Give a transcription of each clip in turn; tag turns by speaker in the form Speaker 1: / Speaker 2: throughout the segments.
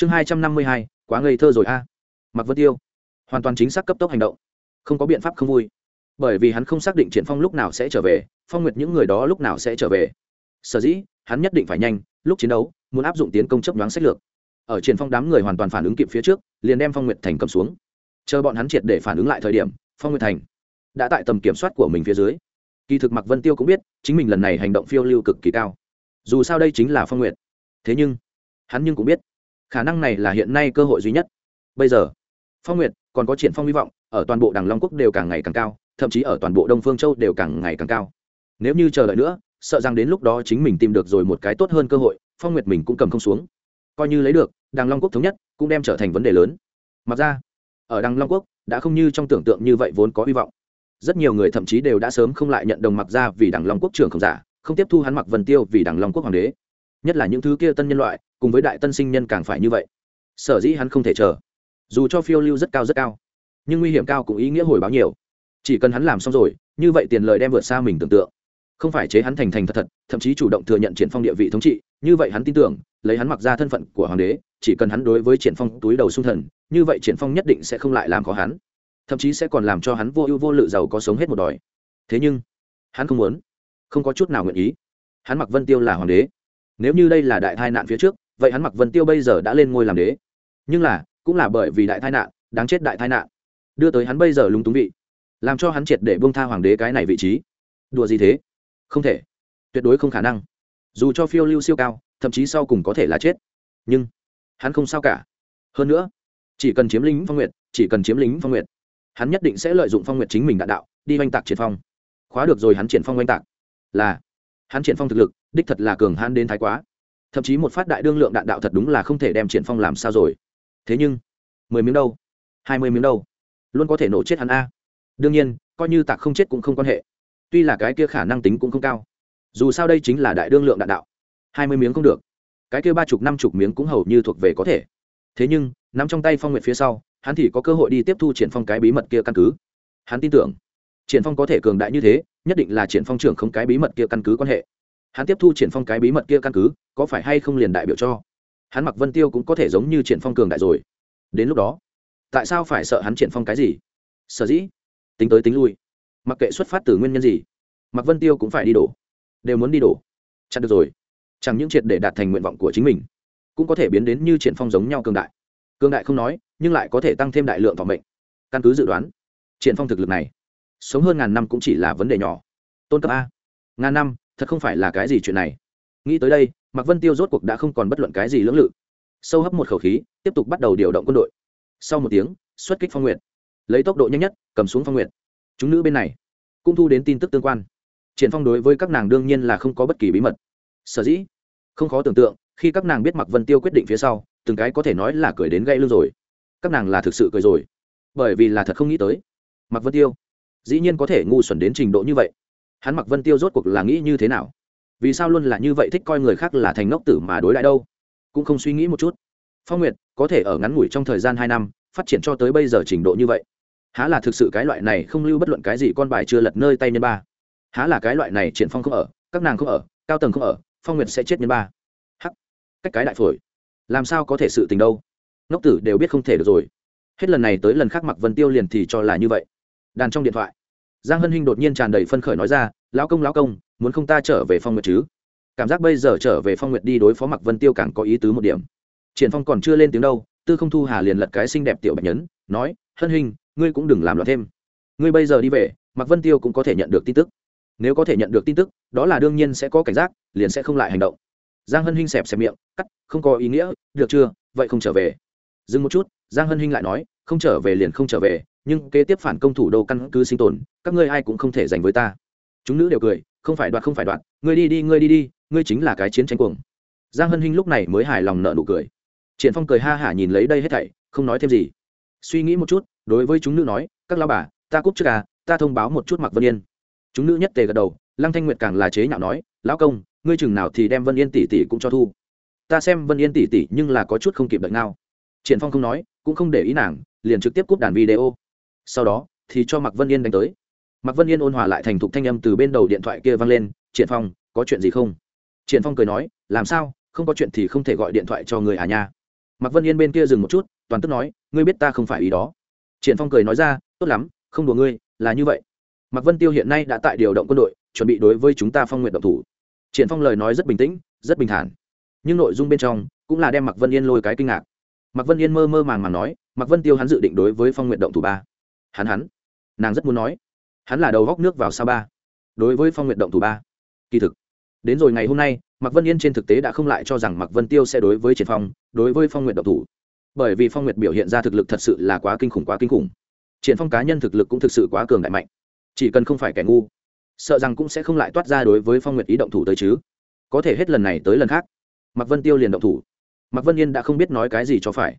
Speaker 1: chương hai trăm năm mươi hai, quá ngây thơ rồi a. Mặc vân tiêu, hoàn toàn chính xác cấp tốc hành động. Không có biện pháp không vui. Bởi vì hắn không xác định triển phong lúc nào sẽ trở về, phong nguyệt những người đó lúc nào sẽ trở về. Sở dĩ, hắn nhất định phải nhanh, lúc chiến đấu, muốn áp dụng tiến công chấp nhoáng sách lược. Ở triển phong đám người hoàn toàn phản ứng kịp phía trước, liền đem phong nguyệt thành cầm xuống. Chờ bọn hắn triệt để phản ứng lại thời điểm, phong nguyệt thành đã tại tầm kiểm soát của mình phía dưới. Kỳ thực mặc vân tiêu cũng biết, chính mình lần này hành động phiêu lưu cực kỳ cao. Dù sao đây chính là phong nguyệt. Thế nhưng, hắn nhưng cũng biết khả năng này là hiện nay cơ hội duy nhất. Bây giờ, phong nguyệt còn có triển phong hy vọng, ở toàn bộ đằng long quốc đều càng ngày càng cao, thậm chí ở toàn bộ đông phương châu đều càng ngày càng cao. Nếu như chờ đợi nữa, sợ rằng đến lúc đó chính mình tìm được rồi một cái tốt hơn cơ hội, phong nguyệt mình cũng cầm không xuống. Coi như lấy được, đằng long quốc thống nhất cũng đem trở thành vấn đề lớn. Mặc ra, ở đằng long quốc, đã không như trong tưởng tượng như vậy vốn có hy vọng. Rất nhiều người thậm chí đều đã sớm không lại nhận đồng mặc ra vì đằng long quốc trưởng không giả, không tiếp thu hắn mặc vân tiêu vì đằng long quốc hoàng đế nhất là những thứ kia tân nhân loại, cùng với đại tân sinh nhân càng phải như vậy. Sở dĩ hắn không thể chờ. Dù cho phiêu lưu rất cao rất cao, nhưng nguy hiểm cao cũng ý nghĩa hồi báo nhiều. Chỉ cần hắn làm xong rồi, như vậy tiền lời đem vượt xa mình tưởng tượng. Không phải chế hắn thành thành thật thật, thậm chí chủ động thừa nhận triển phong địa vị thống trị, như vậy hắn tin tưởng, lấy hắn mặc ra thân phận của hoàng đế, chỉ cần hắn đối với triển phong túi đầu sung thần, như vậy triển phong nhất định sẽ không lại làm khó hắn. Thậm chí sẽ còn làm cho hắn vô ưu vô lự giàu có sống hết một đòi thế nhưng, hắn không muốn, không có chút nào nguyện ý. Hắn mặc vân tiêu là hoàng đế nếu như đây là đại tai nạn phía trước, vậy hắn mặc vân tiêu bây giờ đã lên ngôi làm đế. Nhưng là, cũng là bởi vì đại tai nạn, đáng chết đại tai nạn, đưa tới hắn bây giờ lúng túng vị, làm cho hắn triệt để buông tha hoàng đế cái này vị trí. Đùa gì thế? Không thể. Tuyệt đối không khả năng. Dù cho phiêu lưu siêu cao, thậm chí sau cùng có thể là chết. Nhưng, hắn không sao cả. Hơn nữa, chỉ cần chiếm lính phong nguyệt, chỉ cần chiếm lính phong nguyệt, hắn nhất định sẽ lợi dụng phong nguyệt chính mình đạn đạo, đi oanh tạc triển phong. Khóa được rồi hắn triển phong oanh tạc. Là, hắn triển phong thực lực đích thật là cường hãn đến thái quá. Thậm chí một phát đại đương lượng đạn đạo thật đúng là không thể đem triển phong làm sao rồi. Thế nhưng, mười miếng đâu? Hai mươi miếng đâu? Luôn có thể nổ chết hắn a. Đương nhiên, coi như tạc không chết cũng không quan hệ. Tuy là cái kia khả năng tính cũng không cao. Dù sao đây chính là đại đương lượng đạn đạo. Hai mươi miếng không được. Cái kia ba chục, năm chục miếng cũng hầu như thuộc về có thể. Thế nhưng, nắm trong tay phong nguyệt phía sau, hắn thì có cơ hội đi tiếp thu triển phong cái bí mật kia căn cứ. Hắn tin tưởng, triển phong có thể cường đại như thế, nhất định là triển phong trưởng không cái bí mật kia căn cứ quan hệ hắn tiếp thu triển phong cái bí mật kia căn cứ, có phải hay không liền đại biểu cho? Hắn mặc vân tiêu cũng có thể giống như triển phong cường đại rồi. Đến lúc đó, tại sao phải sợ hắn triển phong cái gì? Sở dĩ, tính tới tính lui. Mặc kệ xuất phát từ nguyên nhân gì, mặc vân tiêu cũng phải đi đổ. Đều muốn đi đổ. Chặn được rồi. Chẳng những triệt để đạt thành nguyện vọng của chính mình, cũng có thể biến đến như triển phong giống nhau cường đại. Cường đại không nói, nhưng lại có thể tăng thêm đại lượng vọng mệnh. Căn cứ dự đoán, triển phong thực lực này, sống hơn ngàn năm cũng chỉ là vấn đề nhỏ. Tôn cấp a. Ngàn năm thật không phải là cái gì chuyện này. Nghĩ tới đây, mạc vân tiêu rốt cuộc đã không còn bất luận cái gì lưỡng lự. Sâu hấp một khẩu khí, tiếp tục bắt đầu điều động quân đội. Sau một tiếng, xuất kích phong nguyện lấy tốc độ nhanh nhất, cầm xuống phong nguyện chúng nữ bên này cũng thu đến tin tức tương quan. Triển phong đối với các nàng đương nhiên là không có bất kỳ bí mật. Sở dĩ, không khó tưởng tượng, khi các nàng biết mạc vân tiêu quyết định phía sau, từng cái có thể nói là cười đến gây lưng rồi. Các nàng là thực sự cười rồi. Bởi vì là thật không nghĩ tới, mạc vân tiêu dĩ nhiên có thể ngu xuẩn đến trình độ như vậy hắn mặc vân tiêu rốt cuộc là nghĩ như thế nào? Vì sao luôn là như vậy thích coi người khác là thành ngốc tử mà đối lại đâu? Cũng không suy nghĩ một chút. Phong nguyệt, có thể ở ngắn ngủi trong thời gian hai năm, phát triển cho tới bây giờ trình độ như vậy. Há là thực sự cái loại này không lưu bất luận cái gì con bài chưa lật nơi tay nhân ba? Há là cái loại này triển phong không ở, các nàng không ở, cao tầng không ở, phong nguyệt sẽ chết nhân ba? Hắc! Cách cái đại phổi. Làm sao có thể sự tình đâu? Ngốc tử đều biết không thể được rồi. Hết lần này tới lần khác mặc vân tiêu liền thì cho là như vậy. Đàn trong điện thoại giang hân hinh đột nhiên tràn đầy phân khởi nói ra, lão công lão công, muốn không ta trở về phong nguyệt chứ? Cảm giác bây giờ trở về phong nguyệt đi đối phó mặc vân tiêu càng có ý tứ một điểm. Triển phong còn chưa lên tiếng đâu, tư không thu hà liền lật cái xinh đẹp tiểu bạch nhấn nói, hân hinh, ngươi cũng đừng làm loạn thêm. Ngươi bây giờ đi về mặc vân tiêu cũng có thể nhận được tin tức. Nếu có thể nhận được tin tức, đó là đương nhiên sẽ có cảnh giác, liền sẽ không lại hành động. Giang hân hinh xẹp xẹp miệng, cắt, không có ý nghĩa, được chưa? Vậy không trở về. Dừng một chút, giang hân hinh lại nói, không trở về liền không trở về nhưng kế tiếp phản công thủ đô căn cứ sinh tồn, các ngươi ai cũng không thể giành với ta. Chúng nữ đều cười, không phải đoạt không phải đoạt ngươi đi đi, ngươi đi đi, ngươi chính là cái chiến tranh cuồng. Giang hân hinh lúc này mới hài lòng nợ nụ cười. Triển phong cười ha hả nhìn lấy đây hết thảy, không nói thêm gì. Suy nghĩ một chút, đối với chúng nữ nói, các lao bà, ta cúp trước à ta thông báo một chút mặc vân yên. Chúng nữ nhất tề gật đầu, lăng thanh nguyệt càng là chế nhạo nói, lão công, ngươi chừng nào thì đem vân yên tỷ tỷ cũng cho thu. Ta xem vân yên tỷ tỷ nhưng là có chút không kịp đợi nào. Triển phong không nói, cũng không để ý nàng, liền trực tiếp cúp đàn video sau đó thì cho mạc vân yên đánh tới. Mạc vân yên ôn hòa lại thành thục thanh âm từ bên đầu điện thoại kia vang lên, triển phong, có chuyện gì không? Triển phong cười nói, làm sao? Không có chuyện thì không thể gọi điện thoại cho người à nha. Mạc vân yên bên kia dừng một chút, toàn tức nói, ngươi biết ta không phải ý đó. Triển phong cười nói ra, tốt lắm, không đùa ngươi, là như vậy. Mạc vân tiêu hiện nay đã tại điều động quân đội, chuẩn bị đối với chúng ta phong nguyện động thủ. Triển phong lời nói rất bình tĩnh, rất bình thản. Nhưng nội dung bên trong cũng là đem mạc vân yên lôi cái kinh ngạc. Mạc vân yên mơ mơ màng màng nói, mạc vân tiêu hắn dự định đối với phong nguyện động thủ ba hắn hắn. Nàng rất muốn nói, hắn là đầu góc nước vào sao ba, đối với phong nguyện động thủ ba. Kỳ thực, đến rồi ngày hôm nay, mạc vân yên trên thực tế đã không lại cho rằng mạc vân tiêu sẽ đối với triển phong, đối với phong nguyện động thủ. Bởi vì phong nguyện biểu hiện ra thực lực thật sự là quá kinh khủng, quá kinh khủng. Triển phong cá nhân thực lực cũng thực sự quá cường đại mạnh. Chỉ cần không phải kẻ ngu, sợ rằng cũng sẽ không lại toát ra đối với phong nguyện ý động thủ tới chứ. Có thể hết lần này tới lần khác, mạc vân tiêu liền động thủ. Mạc vân yên đã không biết nói cái gì cho phải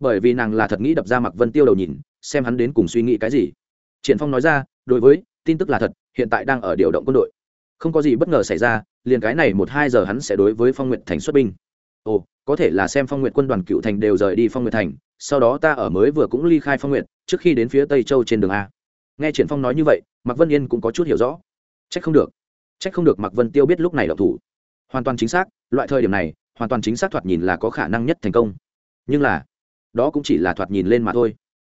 Speaker 1: bởi vì nàng là thật nghĩ đập ra mặc vân tiêu đầu nhìn, xem hắn đến cùng suy nghĩ cái gì. Triển phong nói ra, đối với, tin tức là thật, hiện tại đang ở điều động quân đội. Không có gì bất ngờ xảy ra, liền cái này một hai giờ hắn sẽ đối với phong nguyện thành xuất binh. Ồ, có thể là xem phong nguyện quân đoàn cựu thành đều rời đi phong nguyện thành, sau đó ta ở mới vừa cũng ly khai phong nguyện trước khi đến phía tây châu trên đường a. Nghe triển phong nói như vậy, mạc vân yên cũng có chút hiểu rõ. Trách không được. Trách không được mạc vân tiêu biết lúc này đậu thủ. Hoàn toàn chính xác, loại thời điểm này, hoàn toàn chính xác thoạt nhìn là có khả năng nhất thành công. Nhưng là đó cũng chỉ là thoạt nhìn lên mà thôi.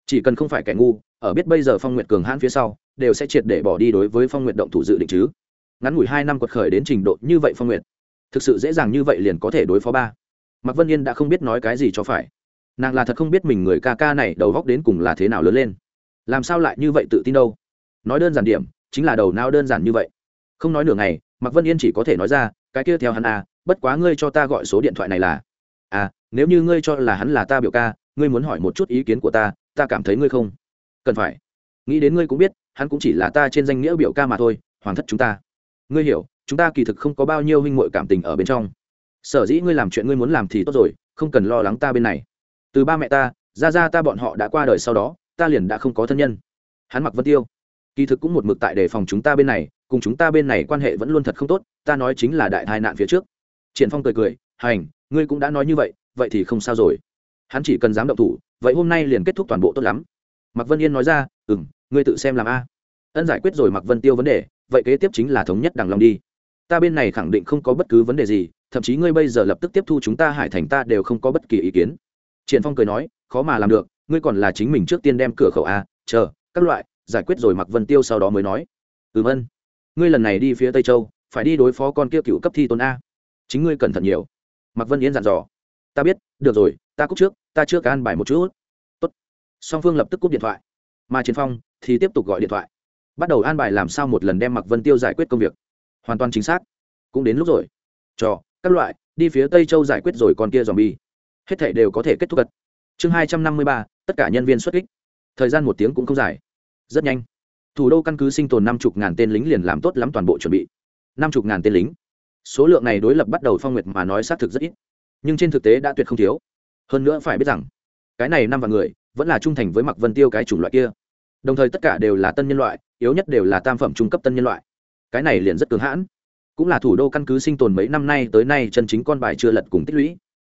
Speaker 1: Chỉ cần không phải kẻ ngu, ở biết bây giờ phong nguyện cường hãn phía sau, đều sẽ triệt để bỏ đi đối với phong nguyện động thủ dự định chứ. Ngắn ngủi hai năm quật khởi đến trình độ như vậy phong nguyện thực sự dễ dàng như vậy liền có thể đối phó ba. Mạc vân yên đã không biết nói cái gì cho phải. Nàng là thật không biết mình người ca ca này đầu góc đến cùng là thế nào lớn lên. Làm sao lại như vậy tự tin đâu? Nói đơn giản điểm, chính là đầu não đơn giản như vậy. Không nói nửa ngày, mạc vân yên chỉ có thể nói ra, cái kia theo hắn à bất quá ngươi cho ta gọi số điện thoại này là. À nếu như ngươi cho là hắn là ta biểu ca ngươi muốn hỏi một chút ý kiến của ta ta cảm thấy ngươi không cần phải. Nghĩ đến ngươi cũng biết, hắn cũng chỉ là ta trên danh nghĩa biểu ca mà thôi, hoàng thất chúng ta. Ngươi hiểu, chúng ta kỳ thực không có bao nhiêu huynh muội cảm tình ở bên trong. Sở dĩ ngươi làm chuyện ngươi muốn làm thì tốt rồi, không cần lo lắng ta bên này. Từ ba mẹ ta, ra ra ta bọn họ đã qua đời sau đó, ta liền đã không có thân nhân. Hắn mặc vân tiêu. Kỳ thực cũng một mực tại đề phòng chúng ta bên này, cùng chúng ta bên này quan hệ vẫn luôn thật không tốt, ta nói chính là đại tai nạn phía trước. Triển phong cười cười, hành, ngươi cũng đã nói như vậy vậy thì không sao rồi hắn chỉ cần dám động thủ, vậy hôm nay liền kết thúc toàn bộ tốt lắm. Mạc vân yên nói ra ừ m ngươi tự xem làm a. Ân giải quyết rồi mạc vân tiêu vấn đề, vậy kế tiếp chính là thống nhất đằng lòng đi. Ta bên này khẳng định không có bất cứ vấn đề gì, thậm chí ngươi bây giờ lập tức tiếp thu chúng ta hải thành ta đều không có bất kỳ ý kiến. Triển phong cười nói, khó mà làm được, ngươi còn là chính mình trước tiên đem cửa khẩu a, chờ, các loại, giải quyết rồi mặc vân tiêu sau đó mới nói. Ừ ân. Ngươi lần này đi phía tây châu, phải đi đối phó con kia cựu cấp thi tôn a. Chính ngươi cẩn thận nhiều. Mặc vân yến dặn dò. Ta biết, được rồi ta cúp trước, ta chưa can bài một chút. Tốt. Song phương lập tức cúp điện thoại. Mà chiến phong thì tiếp tục gọi điện thoại. Bắt đầu an bài làm sao một lần đem mặc vân tiêu giải quyết công việc. Hoàn toàn chính xác. Cũng đến lúc rồi. Trò, các loại, đi phía tây châu giải quyết rồi còn kia dòm bi hết thảy đều có thể kết thúc gật chương hai trăm năm mươi ba, tất cả nhân viên xuất kích. Thời gian một tiếng cũng không dài. Rất nhanh. Thủ đô căn cứ sinh tồn năm chục ngàn tên lính liền làm tốt lắm toàn bộ chuẩn bị. năm chục ngàn tên lính. Số lượng này đối lập bắt đầu phong nguyệt mà nói xác thực rất ít. Nhưng trên thực tế đã tuyệt không thiếu hơn nữa phải biết rằng, cái này năm vạn người vẫn là trung thành với mặc vân tiêu cái chủng loại kia. Đồng thời tất cả đều là tân nhân loại, yếu nhất đều là tam phẩm trung cấp tân nhân loại. Cái này liền rất cường hãn. Cũng là thủ đô căn cứ sinh tồn mấy năm nay tới nay chân chính con bài chưa lật cùng tích lũy.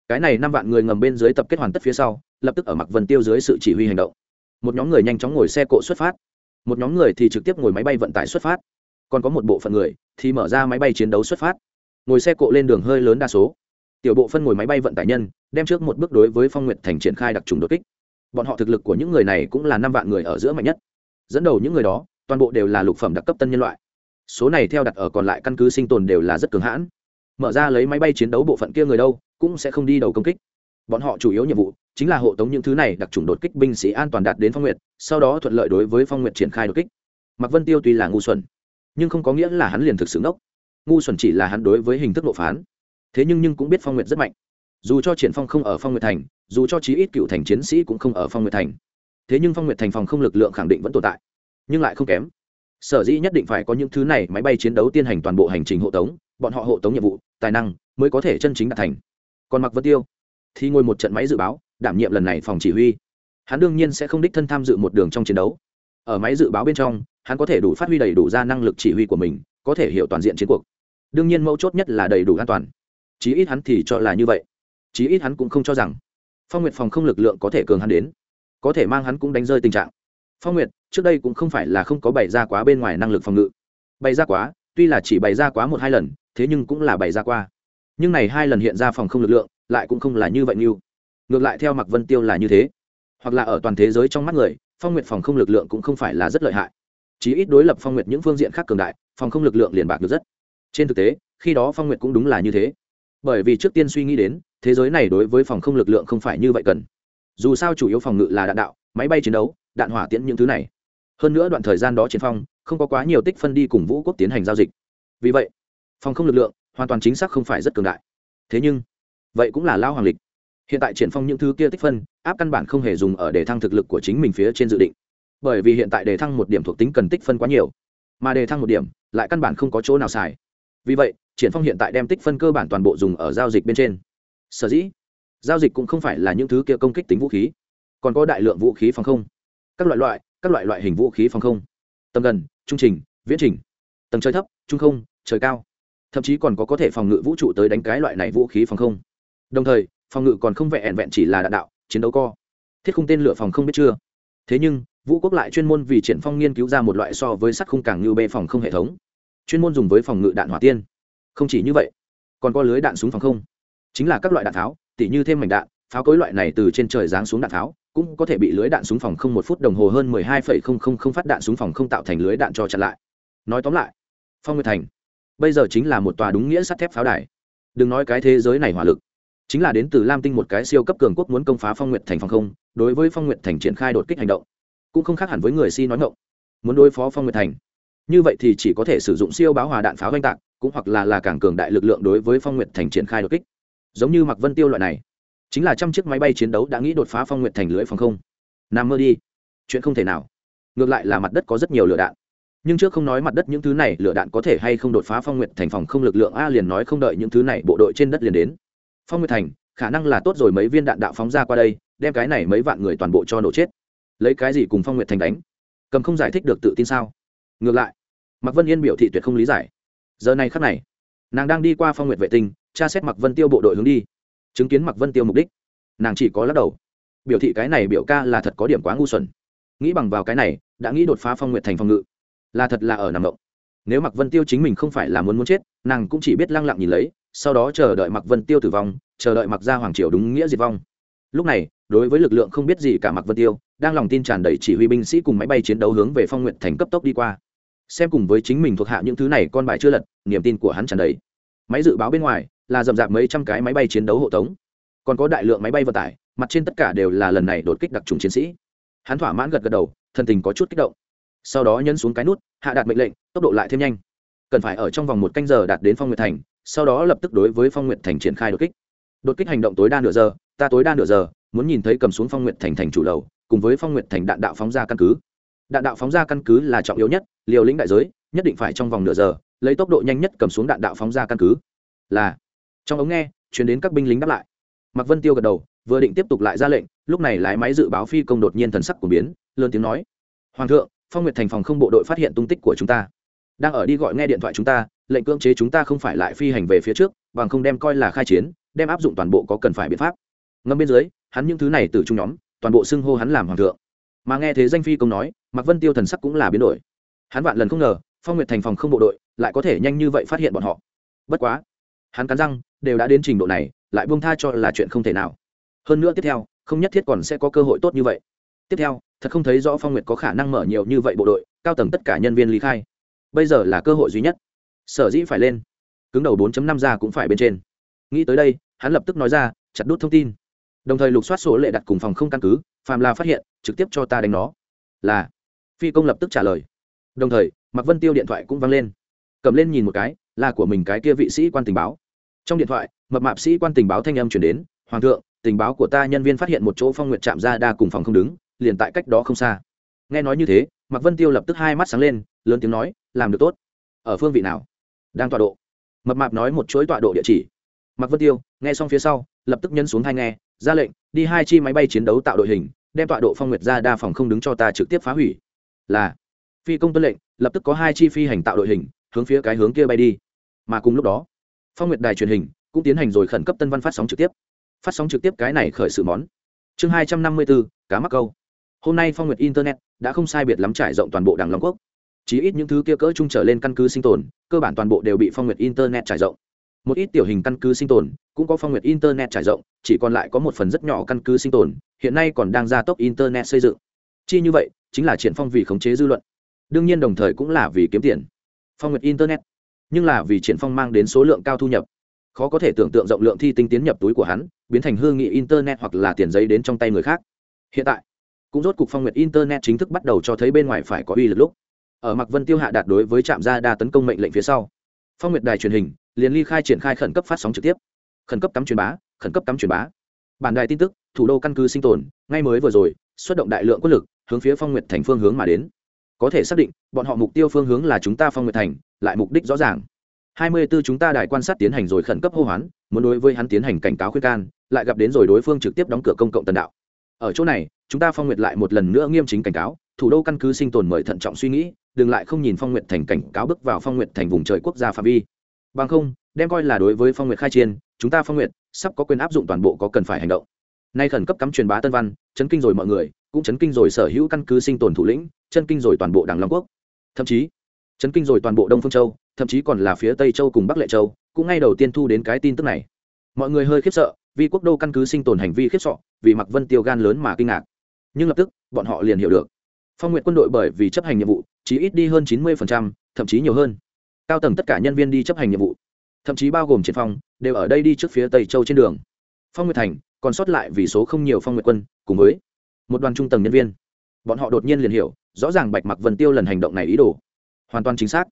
Speaker 1: Cái này năm vạn người ngầm bên dưới tập kết hoàn tất phía sau, lập tức ở mặc vân tiêu dưới sự chỉ huy hành động. Một nhóm người nhanh chóng ngồi xe cộ xuất phát. Một nhóm người thì trực tiếp ngồi máy bay vận tải xuất phát. Còn có một bộ phận người thì mở ra máy bay chiến đấu xuất phát. Ngồi xe cộ lên đường hơi lớn đa số tiểu bộ phân ngồi máy bay vận tải nhân, đem trước một bước đối với phong nguyện thành triển khai đặc trùng đột kích. Bọn họ thực lực của những người này cũng là năm vạn người ở giữa mạnh nhất. Dẫn đầu những người đó, toàn bộ đều là lục phẩm đặc cấp tân nhân loại. Số này theo đặt ở còn lại căn cứ sinh tồn đều là rất cường hãn. Mở ra lấy máy bay chiến đấu bộ phận kia người đâu, cũng sẽ không đi đầu công kích. Bọn họ chủ yếu nhiệm vụ chính là hộ tống những thứ này đặc trùng đột kích binh sĩ an toàn đạt đến phong nguyệt, sau đó thuận lợi đối với phong nguyệt triển khai đột kích. Mạc vân tiêu tuy là ngu xuẩn, nhưng không có nghĩa là hắn liền thực sự ngốc. Ngu xuẩn chỉ là hắn đối với hình thức nộp phán thế nhưng nhưng cũng biết phong nguyệt rất mạnh. Dù cho triển phong không ở phong nguyệt thành, dù cho chí ít cựu thành chiến sĩ cũng không ở phong nguyệt thành. Thế nhưng phong nguyệt thành phòng không lực lượng khẳng định vẫn tồn tại, nhưng lại không kém. Sở dĩ nhất định phải có những thứ này máy bay chiến đấu tiến hành toàn bộ hành trình hộ tống, bọn họ hộ tống nhiệm vụ, tài năng mới có thể chân chính đạt thành. Còn mặc vân tiêu thì ngồi một trận máy dự báo, đảm nhiệm lần này phòng chỉ huy. Hắn đương nhiên sẽ không đích thân tham dự một đường trong chiến đấu. Ở máy dự báo bên trong, hắn có thể đủ phát huy đầy đủ ra năng lực chỉ huy của mình, có thể hiểu toàn diện chiến cuộc. Đương nhiên mấu chốt nhất là đầy đủ an toàn chí ít hắn thì cho là như vậy. Chí ít hắn cũng không cho rằng phong nguyệt phòng không lực lượng có thể cường hắn đến. Có thể mang hắn cũng đánh rơi tình trạng. Phong nguyệt, trước đây cũng không phải là không có bày ra quá bên ngoài năng lực phòng ngự. Bày ra quá, tuy là chỉ bày ra quá một hai lần, thế nhưng cũng là bày ra qua. Nhưng này hai lần hiện ra phòng không lực lượng, lại cũng không là như vậy như ngược lại theo mặc vân tiêu là như thế. Hoặc là ở toàn thế giới trong mắt người, phong nguyệt phòng không lực lượng cũng không phải là rất lợi hại. Chí ít đối lập phong nguyệt những phương diện khác cường đại, phòng không lực lượng liền bạc được rất. Trên thực tế, khi đó phong nguyệt cũng đúng là như thế bởi vì trước tiên suy nghĩ đến, thế giới này đối với phòng không lực lượng không phải như vậy cần. Dù sao chủ yếu phòng ngự là đạn đạo, máy bay chiến đấu, đạn hỏa tiễn những thứ này. Hơn nữa đoạn thời gian đó chiến phong, không có quá nhiều tích phân đi cùng vũ quốc tiến hành giao dịch. Vì vậy, phòng không lực lượng hoàn toàn chính xác không phải rất cường đại. Thế nhưng, vậy cũng là lao hoàng lịch. Hiện tại triển phong những thứ kia tích phân, áp căn bản không hề dùng ở đề thăng thực lực của chính mình phía trên dự định. Bởi vì hiện tại đề thăng một điểm thuộc tính cần tích phân quá nhiều. Mà đề thăng một điểm, lại căn bản không có chỗ nào xài. Vì vậy triển phong hiện tại đem tích phân cơ bản toàn bộ dùng ở giao dịch bên trên. Sở dĩ, giao dịch cũng không phải là những thứ kia công kích tính vũ khí, còn có đại lượng vũ khí phòng không. Các loại loại, các loại loại hình vũ khí phòng không. Tầm gần, trung trình, viễn trình. Tầng trời thấp, trung không, trời cao. Thậm chí còn có có thể phòng ngự vũ trụ tới đánh cái loại này vũ khí phòng không. Đồng thời, phòng ngự còn không vẹn vẹn chỉ là đạn đạo, chiến đấu co. Thiết khung tên lửa phòng không biết chưa? Thế nhưng, vũ quốc lại chuyên môn vì triển phong nghiên cứu ra một loại so với sắt khung càng như bê phòng không hệ thống. Chuyên môn dùng với phòng ngự đạn hỏa tiên không chỉ như vậy, còn có lưới đạn súng phòng không. Chính là các loại đạn tháo, tỉ như thêm mảnh đạn, pháo cối loại này từ trên trời giáng xuống đạn tháo, cũng có thể bị lưới đạn súng phòng không một phút đồng hồ hơn mười hai phẩy không không không phát đạn súng phòng không tạo thành lưới đạn cho chặn lại. Nói tóm lại, phong nguyệt thành, bây giờ chính là một tòa đúng nghĩa sắt thép pháo đài. Đừng nói cái thế giới này hỏa lực, chính là đến từ lam tinh một cái siêu cấp cường quốc muốn công phá phong nguyệt thành phòng không, đối với phong nguyệt thành triển khai đột kích hành động, cũng không khác hẳn với người si nói ngộng muốn đối phó phong nguyệt thành, như vậy thì chỉ có thể sử dụng siêu báo hòa đạn pháo oanh tạc cũng hoặc là là càng cường đại lực lượng đối với phong nguyệt thành triển khai đột kích. Giống như mặc vân tiêu loại này, chính là trăm chiếc máy bay chiến đấu đã nghĩ đột phá phong nguyệt thành lưới phòng không. Nằm mơ đi. Chuyện không thể nào. Ngược lại là mặt đất có rất nhiều lửa đạn. Nhưng trước không nói mặt đất những thứ này, lửa đạn có thể hay không đột phá phong nguyệt thành phòng không lực lượng a liền nói không đợi những thứ này, bộ đội trên đất liền đến. Phong nguyệt thành, khả năng là tốt rồi mấy viên đạn đạo phóng ra qua đây, đem cái này mấy vạn người toàn bộ cho nổ chết. Lấy cái gì cùng phong nguyệt thành đánh? Cầm không giải thích được tự tin sao? Ngược lại, mạc vân yên biểu thị tuyệt không lý giải giờ này khắc này, nàng đang đi qua phong nguyệt vệ tinh, tra xét mặc vân tiêu bộ đội hướng đi, chứng kiến mặc vân tiêu mục đích. Nàng chỉ có lắc đầu. Biểu thị cái này biểu ca là thật có điểm quá ngu xuẩn. Nghĩ bằng vào cái này, đã nghĩ đột phá phong nguyệt thành phòng ngự. Là thật là ở nằm động. Nếu mặc vân tiêu chính mình không phải là muốn muốn chết, nàng cũng chỉ biết lăng lặng nhìn lấy, sau đó chờ đợi mặc vân tiêu tử vong, chờ đợi mặc gia hoàng triều đúng nghĩa diệt vong. Lúc này, đối với lực lượng không biết gì cả mặc vân tiêu, đang lòng tin tràn đầy chỉ huy binh sĩ cùng máy bay chiến đấu hướng về phong nguyện thành cấp tốc đi qua xem cùng với chính mình thuộc hạ những thứ này con bài chưa lật, niềm tin của hắn tràn đầy. Máy dự báo bên ngoài là dầm dạp mấy trăm cái máy bay chiến đấu hộ tống. Còn có đại lượng máy bay vận tải, mặt trên tất cả đều là lần này đột kích đặc trùng chiến sĩ. Hắn thỏa mãn gật gật đầu, thân tình có chút kích động. Sau đó nhấn xuống cái nút, hạ đạt mệnh lệnh, tốc độ lại thêm nhanh. Cần phải ở trong vòng một canh giờ đạt đến phong nguyệt thành, sau đó lập tức đối với phong nguyệt thành triển khai đột kích. Đột kích hành động tối đa nửa giờ, ta tối đa nửa giờ, muốn nhìn thấy cầm xuống phong nguyệt thành thành chủ đầu cùng với phong nguyệt thành đạn đạo phóng ra căn cứ đạn đạo phóng ra căn cứ là trọng yếu nhất, liều lĩnh đại giới, nhất định phải trong vòng nửa giờ, lấy tốc độ nhanh nhất cầm xuống đạn đạo phóng ra căn cứ. Là. Trong ống nghe chuyển đến các binh lính đáp lại. Mạc vân tiêu gật đầu, vừa định tiếp tục lại ra lệnh, lúc này lái máy dự báo phi công đột nhiên thần sắc của biến, lớn tiếng nói. Hoàng thượng, phong nguyệt thành phòng không bộ đội phát hiện tung tích của chúng ta. Đang ở đi gọi nghe điện thoại chúng ta, lệnh cưỡng chế chúng ta không phải lại phi hành về phía trước, bằng không đem coi là khai chiến, đem áp dụng toàn bộ có cần phải biện pháp. Ngâm bên dưới, hắn những thứ này từ trung nhóm, toàn bộ xưng hô hắn làm hoàng thượng mà nghe thế danh phi công nói, mạc vân tiêu thần sắc cũng là biến đổi. Hắn vạn lần không ngờ, phong nguyệt thành phòng không bộ đội lại có thể nhanh như vậy phát hiện bọn họ. Bất quá, hắn cắn răng, đều đã đến trình độ này, lại buông tha cho là chuyện không thể nào. Hơn nữa tiếp theo, không nhất thiết còn sẽ có cơ hội tốt như vậy. Tiếp theo, thật không thấy rõ phong nguyệt có khả năng mở nhiều như vậy bộ đội, cao tầng tất cả nhân viên lý khai. Bây giờ là cơ hội duy nhất. Sở dĩ phải lên. Cứng đầu 4 năm ra cũng phải bên trên. Nghĩ tới đây, hắn lập tức nói ra, chặt đút thông tin. Đồng thời lục soát số lệ đặt cùng phòng không căn cứ, phàm là phát hiện trực tiếp cho ta đánh nó. Là. Phi công lập tức trả lời. Đồng thời, mạc vân tiêu điện thoại cũng văng lên. Cầm lên nhìn một cái, là của mình cái kia vị sĩ quan tình báo. Trong điện thoại, mập mạp sĩ quan tình báo thanh âm chuyển đến, hoàng thượng, tình báo của ta nhân viên phát hiện một chỗ phong nguyệt chạm ra đa cùng phòng không đứng, liền tại cách đó không xa. Nghe nói như thế, mạc vân tiêu lập tức hai mắt sáng lên, lớn tiếng nói, làm được tốt. Ở phương vị nào? Đang tọa độ. Mập mạp nói một chuỗi tọa độ địa chỉ. Mạc vân tiêu, nghe xong phía sau, lập tức nhân xuống hai nghe, ra lệnh, đi hai chi máy bay chiến đấu tạo đội hình đem tọa độ phong nguyệt ra đa phòng không đứng cho ta trực tiếp phá hủy. Là, phi công tuân lệnh, lập tức có hai chi phi hành tạo đội hình, hướng phía cái hướng kia bay đi. Mà cùng lúc đó, phong nguyệt đài truyền hình cũng tiến hành rồi khẩn cấp tân văn phát sóng trực tiếp. Phát sóng trực tiếp cái này khởi sự món. Chương hai trăm năm mươi bốn cá mắc câu. Hôm nay phong nguyệt internet đã không sai biệt lắm trải rộng toàn bộ đảng long quốc. Chỉ ít những thứ kia cỡ trung trở lên căn cứ sinh tồn, cơ bản toàn bộ đều bị phong nguyệt internet trải rộng. Một ít tiểu hình căn cứ sinh tồn cũng có phong nguyệt internet trải rộng, chỉ còn lại có một phần rất nhỏ căn cứ sinh tồn hiện nay còn đang gia tốc internet xây dựng. Chi như vậy, chính là triển phong vì khống chế dư luận. Đương nhiên đồng thời cũng là vì kiếm tiền. Phong nguyệt internet. Nhưng là vì triển phong mang đến số lượng cao thu nhập. Khó có thể tưởng tượng rộng lượng thi tinh tiến nhập túi của hắn, biến thành hương nghị internet hoặc là tiền giấy đến trong tay người khác. Hiện tại, cũng rốt cục phong nguyệt internet chính thức bắt đầu cho thấy bên ngoài phải có uy lực lúc. Ở mặc vân tiêu hạ đạt đối với trạm gia đa tấn công mệnh lệnh phía sau, phong nguyệt đài truyền hình liền ly khai triển khai khẩn cấp phát sóng trực tiếp. Khẩn cấp cắm truyền bá, khẩn cấp cắm truyền bá bản đài tin tức, thủ đô căn cứ sinh tồn, ngay mới vừa rồi, xuất động đại lượng quân lực, hướng phía phong nguyệt thành phương hướng mà đến. Có thể xác định, bọn họ mục tiêu phương hướng là chúng ta phong nguyệt thành, lại mục đích rõ ràng. Hai mươi 24 chúng ta đài quan sát tiến hành rồi khẩn cấp hô hoán, muốn đối với hắn tiến hành cảnh cáo khuyên can, lại gặp đến rồi đối phương trực tiếp đóng cửa công cộng tần đạo. Ở chỗ này, chúng ta phong nguyệt lại một lần nữa nghiêm chính cảnh cáo, thủ đô căn cứ sinh tồn mời thận trọng suy nghĩ, đừng lại không nhìn phong nguyệt thành cảnh cáo bước vào phong nguyệt thành vùng trời quốc gia phạm vi. Bằng không, đem coi là đối với phong nguyệt khai chiến, chúng ta phong nguyệt sắp có quyền áp dụng toàn bộ có cần phải hành động. Nay khẩn cấp cắm truyền bá tân văn, chấn kinh rồi mọi người, cũng chấn kinh rồi sở hữu căn cứ sinh tồn thủ lĩnh chân kinh rồi toàn bộ đảng long quốc. Thậm chí, chấn kinh rồi toàn bộ đông phương châu, thậm chí còn là phía tây châu cùng bắc lệ châu, cũng ngay đầu tiên thu đến cái tin tức này. Mọi người hơi khiếp sợ, vì quốc đô căn cứ sinh tồn hành vi khiếp sọ vì mặc vân tiêu gan lớn mà kinh ngạc. Nhưng lập tức, bọn họ liền hiểu được. Phong nguyện quân đội bởi vì chấp hành nhiệm vụ, chỉ ít đi hơn chín mươi thậm chí nhiều hơn. Cao tầng tất cả nhân viên đi chấp hành nhiệm vụ thậm chí bao gồm triển phong, đều ở đây đi trước phía tây châu trên đường. Phong nguyệt thành còn sót lại vì số không nhiều phong nguyệt quân, cùng với một đoàn trung tầng nhân viên. Bọn họ đột nhiên liền hiểu, rõ ràng bạch mặc vân tiêu lần hành động này ý đồ. Hoàn toàn chính xác.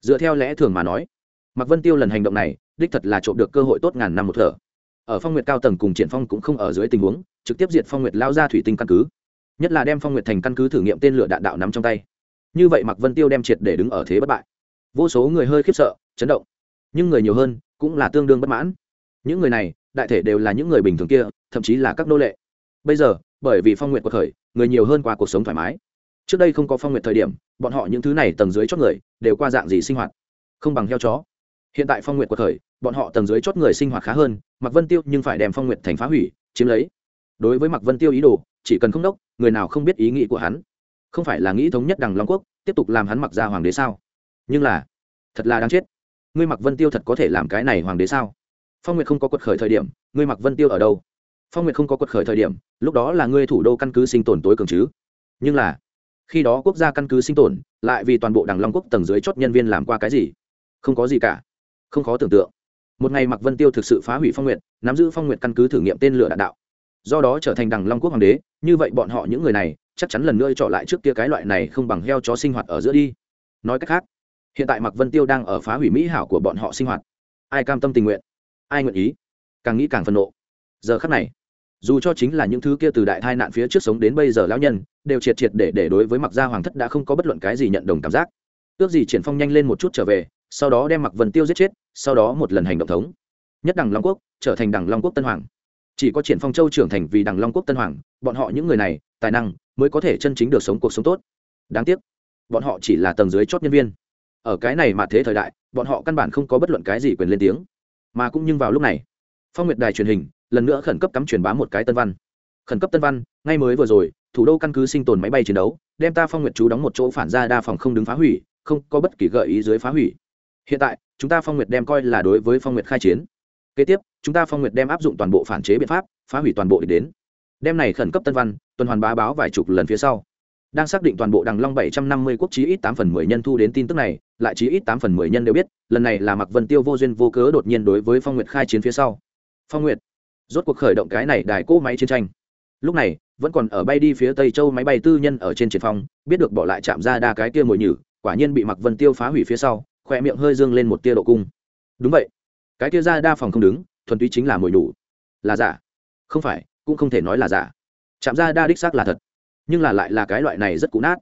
Speaker 1: Dựa theo lẽ thường mà nói, mặc vân tiêu lần hành động này, đích thật là trộm được cơ hội tốt ngàn năm một thở. Ở phong nguyệt cao tầng cùng triển phong cũng không ở dưới tình huống, trực tiếp diệt phong nguyệt lao ra thủy tinh căn cứ. Nhất là đem phong nguyệt thành căn cứ thử nghiệm tên lửa đạn đạo nắm trong tay. Như vậy mặc vân tiêu đem triệt để đứng ở thế bất bại. Vô số người hơi khiếp sợ, chấn động nhưng người nhiều hơn cũng là tương đương bất mãn. Những người này, đại thể đều là những người bình thường kia, thậm chí là các nô lệ. Bây giờ, bởi vì phong nguyện cuộc khởi, người nhiều hơn qua cuộc sống thoải mái. Trước đây không có phong nguyện thời điểm, bọn họ những thứ này tầng dưới chót người đều qua dạng gì sinh hoạt? Không bằng heo chó. Hiện tại phong nguyện cuộc khởi, bọn họ tầng dưới chót người sinh hoạt khá hơn mặc vân tiêu nhưng phải đem phong nguyện thành phá hủy, chiếm lấy. Đối với mặc vân tiêu ý đồ, chỉ cần không đốc, người nào không biết ý nghĩ của hắn. Không phải là nghĩ thống nhất đằng long quốc, tiếp tục làm hắn mặc ra hoàng đế sao? Nhưng là, thật là đáng chết ngươi mặc vân tiêu thật có thể làm cái này hoàng đế sao? Phong nguyệt không có quật khởi thời điểm, ngươi mặc vân tiêu ở đâu? Phong nguyệt không có quật khởi thời điểm, lúc đó là ngươi thủ đô căn cứ sinh tồn tối cường chứ? Nhưng là, khi đó quốc gia căn cứ sinh tồn, lại vì toàn bộ đảng long quốc tầng dưới chót nhân viên làm qua cái gì? Không có gì cả. Không khó tưởng tượng. Một ngày mặc vân tiêu thực sự phá hủy phong nguyệt, nắm giữ phong nguyệt căn cứ thử nghiệm tên lửa đạn đạo. Do đó trở thành đằng long quốc hoàng đế, như vậy bọn họ những người này, chắc chắn lần nữa trọ lại trước kia cái loại này không bằng heo chó sinh hoạt ở giữa đi. Nói cách khác hiện tại mạc vân tiêu đang ở phá hủy mỹ hảo của bọn họ sinh hoạt. Ai cam tâm tình nguyện, ai nguyện ý, càng nghĩ càng phân nộ. Giờ khắc này, dù cho chính là những thứ kia từ đại tai nạn phía trước sống đến bây giờ lão nhân, đều triệt triệt để để đối với mặc gia hoàng thất đã không có bất luận cái gì nhận đồng cảm giác. Ước gì triển phong nhanh lên một chút trở về, sau đó đem mặc vân tiêu giết chết, sau đó một lần hành động thống. Nhất đằng long quốc trở thành đằng long quốc tân hoàng. Chỉ có triển phong châu trưởng thành vì đằng long quốc tân hoàng, bọn họ những người này, tài năng mới có thể chân chính được sống cuộc sống tốt. Đáng tiếc, bọn họ chỉ là tầng dưới chót nhân viên ở cái này mà thế thời đại, bọn họ căn bản không có bất luận cái gì quyền lên tiếng. Mà cũng nhưng vào lúc này, phong nguyệt đài truyền hình lần nữa khẩn cấp cắm truyền bá một cái tân văn. Khẩn cấp tân văn, ngay mới vừa rồi, thủ đô căn cứ sinh tồn máy bay chiến đấu, đem ta phong nguyệt chú đóng một chỗ phản ra đa phòng không đứng phá hủy, không có bất kỳ gợi ý dưới phá hủy. Hiện tại, chúng ta phong nguyệt đem coi là đối với phong nguyệt khai chiến. Kế tiếp, chúng ta phong nguyệt đem áp dụng toàn bộ phản chế biện pháp, phá hủy toàn bộ để đến. Đem này khẩn cấp tân văn, tuần hoàn bá báo vài chục lần phía sau đang xác định toàn bộ đằng long bảy trăm năm mươi quốc chí ít tám phần mười nhân thu đến tin tức này, lại chí ít tám phần mười nhân đều biết, lần này là mặc vân tiêu vô duyên vô cớ đột nhiên đối với phong nguyệt khai chiến phía sau. Phong nguyệt, rốt cuộc khởi động cái này đài cỗ máy chiến tranh. Lúc này, vẫn còn ở bay đi phía tây châu máy bay tư nhân ở trên triển phong biết được bỏ lại chạm ra đa cái kia mồi nhử, quả nhiên bị mặc vân tiêu phá hủy phía sau khoe miệng hơi dương lên một tia độ cung. Đúng vậy, cái kia ra đa phòng không đứng, thuần túy chính là mồi nhử. Là giả. Không phải, cũng không thể nói là giả. Chạm ra đa đích xác là thật nhưng là lại là cái loại này rất cũ nát.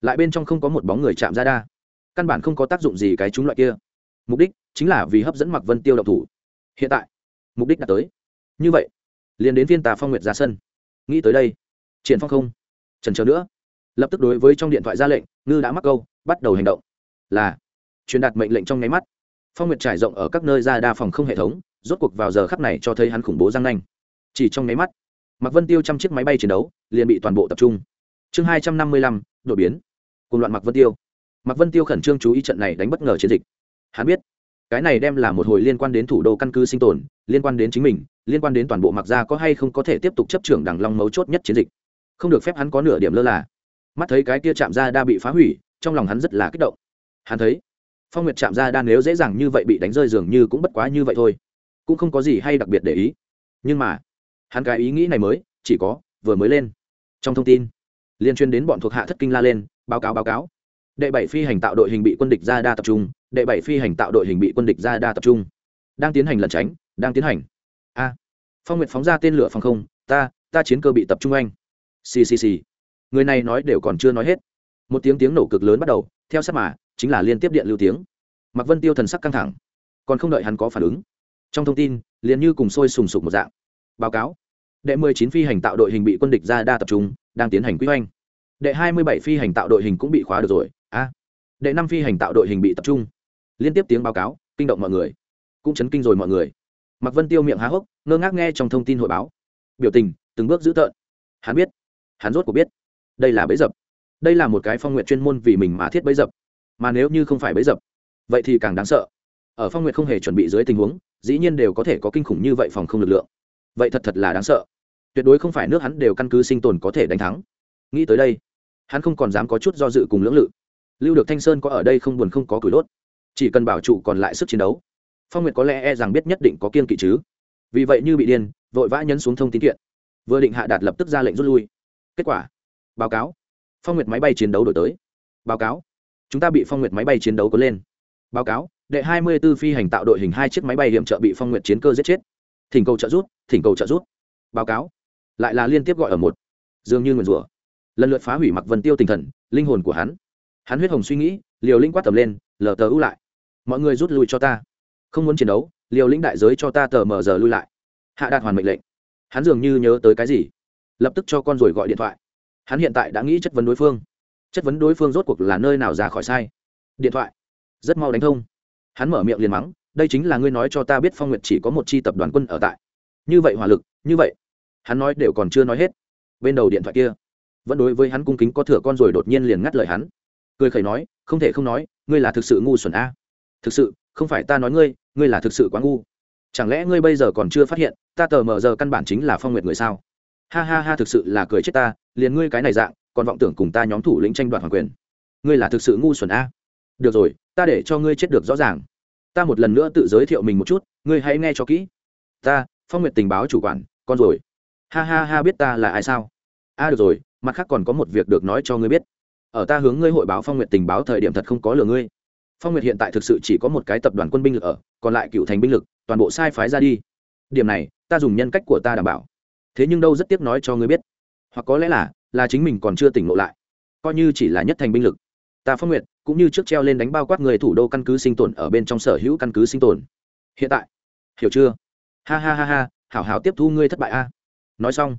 Speaker 1: Lại bên trong không có một bóng người chạm ra đa. Căn bản không có tác dụng gì cái chúng loại kia. Mục đích chính là vì hấp dẫn mặc vân tiêu độc thủ. Hiện tại, mục đích đã tới. Như vậy, liền đến viên tà phong nguyệt ra sân. Nghĩ tới đây, triển phong không trần chờ nữa. Lập tức đối với trong điện thoại ra lệnh, ngư đã mắc câu, bắt đầu hành động. Là, truyền đạt mệnh lệnh trong nháy mắt. Phong nguyệt trải rộng ở các nơi ra đa phòng không hệ thống, rốt cuộc vào giờ khắc này cho thấy hắn khủng bố răng nanh. Chỉ trong nháy mắt mặc vân tiêu trăm chiếc máy bay chiến đấu, liền bị toàn bộ tập trung. Chương hai trăm năm mươi lăm, đột biến. Cùng loạn mặc vân tiêu. Mặc vân tiêu khẩn trương chú ý trận này đánh bất ngờ chiến dịch. Hắn biết, cái này đem là một hồi liên quan đến thủ đô căn cứ sinh tồn, liên quan đến chính mình, liên quan đến toàn bộ mặc gia có hay không có thể tiếp tục chấp trưởng đằng long mấu chốt nhất chiến dịch. Không được phép hắn có nửa điểm lơ là. Mắt thấy cái kia chạm ra đa bị phá hủy, trong lòng hắn rất là kích động. Hắn thấy, phong nguyệt chạm ra đa nếu dễ dàng như vậy bị đánh rơi dường như cũng bất quá như vậy thôi. Cũng không có gì hay đặc biệt để ý. Nhưng mà hắn cái ý nghĩ này mới, chỉ có, vừa mới lên. Trong thông tin, liên chuyên đến bọn thuộc hạ thất kinh la lên, báo cáo báo cáo. Đệ bảy phi hành tạo đội hình bị quân địch ra đa tập trung, đệ bảy phi hành tạo đội hình bị quân địch ra đa tập trung. Đang tiến hành lẩn tránh, đang tiến hành. A, phong nguyệt phóng ra tên lửa phòng không, ta ta chiến cơ bị tập trung anh. Ccc người này nói đều còn chưa nói hết. Một tiếng tiếng nổ cực lớn bắt đầu, theo sát mà, chính là liên tiếp điện lưu tiếng. Mặc vân tiêu thần sắc căng thẳng, còn không đợi hắn có phản ứng. Trong thông tin, liền như cùng sôi sùng sục một dạng báo cáo. Đệ mười chín phi hành tạo đội hình bị quân địch ra đa tập trung, đang tiến hành quy hoành đệ hai mươi bảy phi hành tạo đội hình cũng bị khóa được rồi. A. Đệ năm phi hành tạo đội hình bị tập trung. Liên tiếp tiếng báo cáo, kinh động mọi người. Cũng chấn kinh rồi mọi người. Mặc vân tiêu miệng há hốc, ngơ ngác nghe trong thông tin hội báo. Biểu tình, từng bước dữ tợn. Hắn biết. Hắn rốt cuộc biết. Đây là bẫy dập. Đây là một cái phong nguyện chuyên môn vì mình mà thiết bẫy dập. Mà nếu như không phải bẫy dập, vậy thì càng đáng sợ. Ở phong nguyện không hề chuẩn bị dưới tình huống, dĩ nhiên đều có thể có kinh khủng như vậy phòng không lực lượng vậy thật thật là đáng sợ. Tuyệt đối không phải nước hắn đều căn cứ sinh tồn có thể đánh thắng. Nghĩ tới đây, hắn không còn dám có chút do dự cùng lưỡng lự. Lưu được thanh sơn có ở đây không buồn không có cửi đốt. Chỉ cần bảo trụ còn lại sức chiến đấu, phong nguyệt có lẽ e rằng biết nhất định có kiên kỵ chứ. Vì vậy như bị điên, vội vã nhấn xuống thông tin kiện. Vừa định hạ đạt lập tức ra lệnh rút lui. Kết quả, báo cáo. Phong nguyệt máy bay chiến đấu đổi tới. Báo cáo. Chúng ta bị phong nguyệt máy bay chiến đấu có lên. Báo cáo. Đệ hai mươi 24 phi hành tạo đội hình hai chiếc máy bay hiểm trợ bị phong nguyệt chiến cơ giết chết thỉnh cầu trợ giúp, thỉnh cầu trợ giúp, báo cáo. Lại là liên tiếp gọi ở một. Dường như nguyền rủa. Lần lượt phá hủy mặc vân tiêu tinh thần linh hồn của hắn. Hắn huyết hồng suy nghĩ liều linh quát tầm lên lờ tờ ưu lại. Mọi người rút lui cho ta. Không muốn chiến đấu liều lĩnh đại giới cho ta tờ mờ giờ lui lại. Hạ đạt hoàn mệnh lệnh. Hắn dường như nhớ tới cái gì. Lập tức cho con rồi gọi điện thoại. Hắn hiện tại đã nghĩ chất vấn đối phương. Chất vấn đối phương rốt cuộc là nơi nào ra khỏi sai. Điện thoại. Rất mau đánh thông. Hắn mở miệng liền mắng đây chính là ngươi nói cho ta biết phong nguyệt chỉ có một chi tập đoàn quân ở tại. Như vậy hỏa lực, như vậy. Hắn nói đều còn chưa nói hết. Bên đầu điện thoại kia, vẫn đối với hắn cung kính có thừa con rồi đột nhiên liền ngắt lời hắn. Cười khẩy nói, không thể không nói, ngươi là thực sự ngu xuẩn a. Thực sự, không phải ta nói ngươi ngươi là thực sự quá ngu. Chẳng lẽ ngươi bây giờ còn chưa phát hiện, ta tờ mờ giờ căn bản chính là phong nguyệt người sao? Ha ha ha, thực sự là cười chết ta, liền ngươi cái này dạng, còn vọng tưởng cùng ta nhóm thủ lĩnh tranh đoạt hoàng quyền. Ngươi là thực sự ngu xuẩn a. Được rồi, ta để cho ngươi chết được rõ ràng ta một lần nữa tự giới thiệu mình một chút, ngươi hãy nghe cho kỹ. Ta, phong nguyệt tình báo chủ quản, con rồi. Ha ha ha, biết ta là ai sao? A, được rồi, mặt khác còn có một việc được nói cho ngươi biết. Ở ta hướng ngươi hội báo phong nguyệt tình báo thời điểm thật không có lừa ngươi. Phong nguyệt hiện tại thực sự chỉ có một cái tập đoàn quân binh lực ở, còn lại cựu thành binh lực, toàn bộ sai phái ra đi. Điểm này, ta dùng nhân cách của ta đảm bảo. Thế nhưng đâu rất tiếc nói cho ngươi biết. Hoặc có lẽ là là chính mình còn chưa tỉnh ngộ lại. Coi như chỉ là nhất thành binh lực. Ta phong nguyệt cũng như trước treo lên đánh bao quát người thủ đô căn cứ sinh tồn ở bên trong sở hữu căn cứ sinh tồn. Hiện tại, hiểu chưa? Ha ha ha ha, hảo hảo tiếp thu ngươi thất bại a. Nói xong,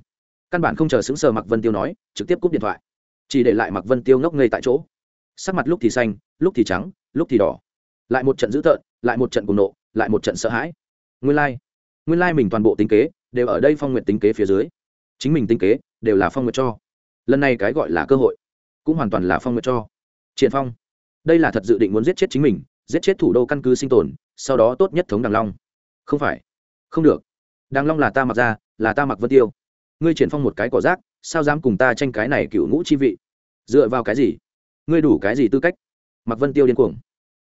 Speaker 1: căn bản không chờ xứng sờ mặc vân tiêu nói, trực tiếp cúp điện thoại. Chỉ để lại mặc vân tiêu ngốc ngây tại chỗ. Sắc mặt lúc thì xanh, lúc thì trắng, lúc thì đỏ. Lại một trận dữ tợn, lại một trận cùng nộ, lại một trận sợ hãi. Nguyên lai、like. nguyên lai、like、mình toàn bộ tính kế đều ở đây phong nguyện tính kế phía dưới. Chính mình tính kế đều là phong nguyện cho. Lần này cái gọi là cơ hội cũng hoàn toàn là phong nguyện cho. Triển phong đây là thật dự định muốn giết chết chính mình, giết chết thủ đô căn cứ sinh tồn, sau đó tốt nhất thống đằng long. Không phải. Không được. Đằng long là ta mặc ra, là ta mặc vân tiêu. Ngươi triển phong một cái cỏ rác, sao dám cùng ta tranh cái này cựu ngũ chi vị? Dựa vào cái gì? Ngươi đủ cái gì tư cách? Mặc vân tiêu điên cuồng.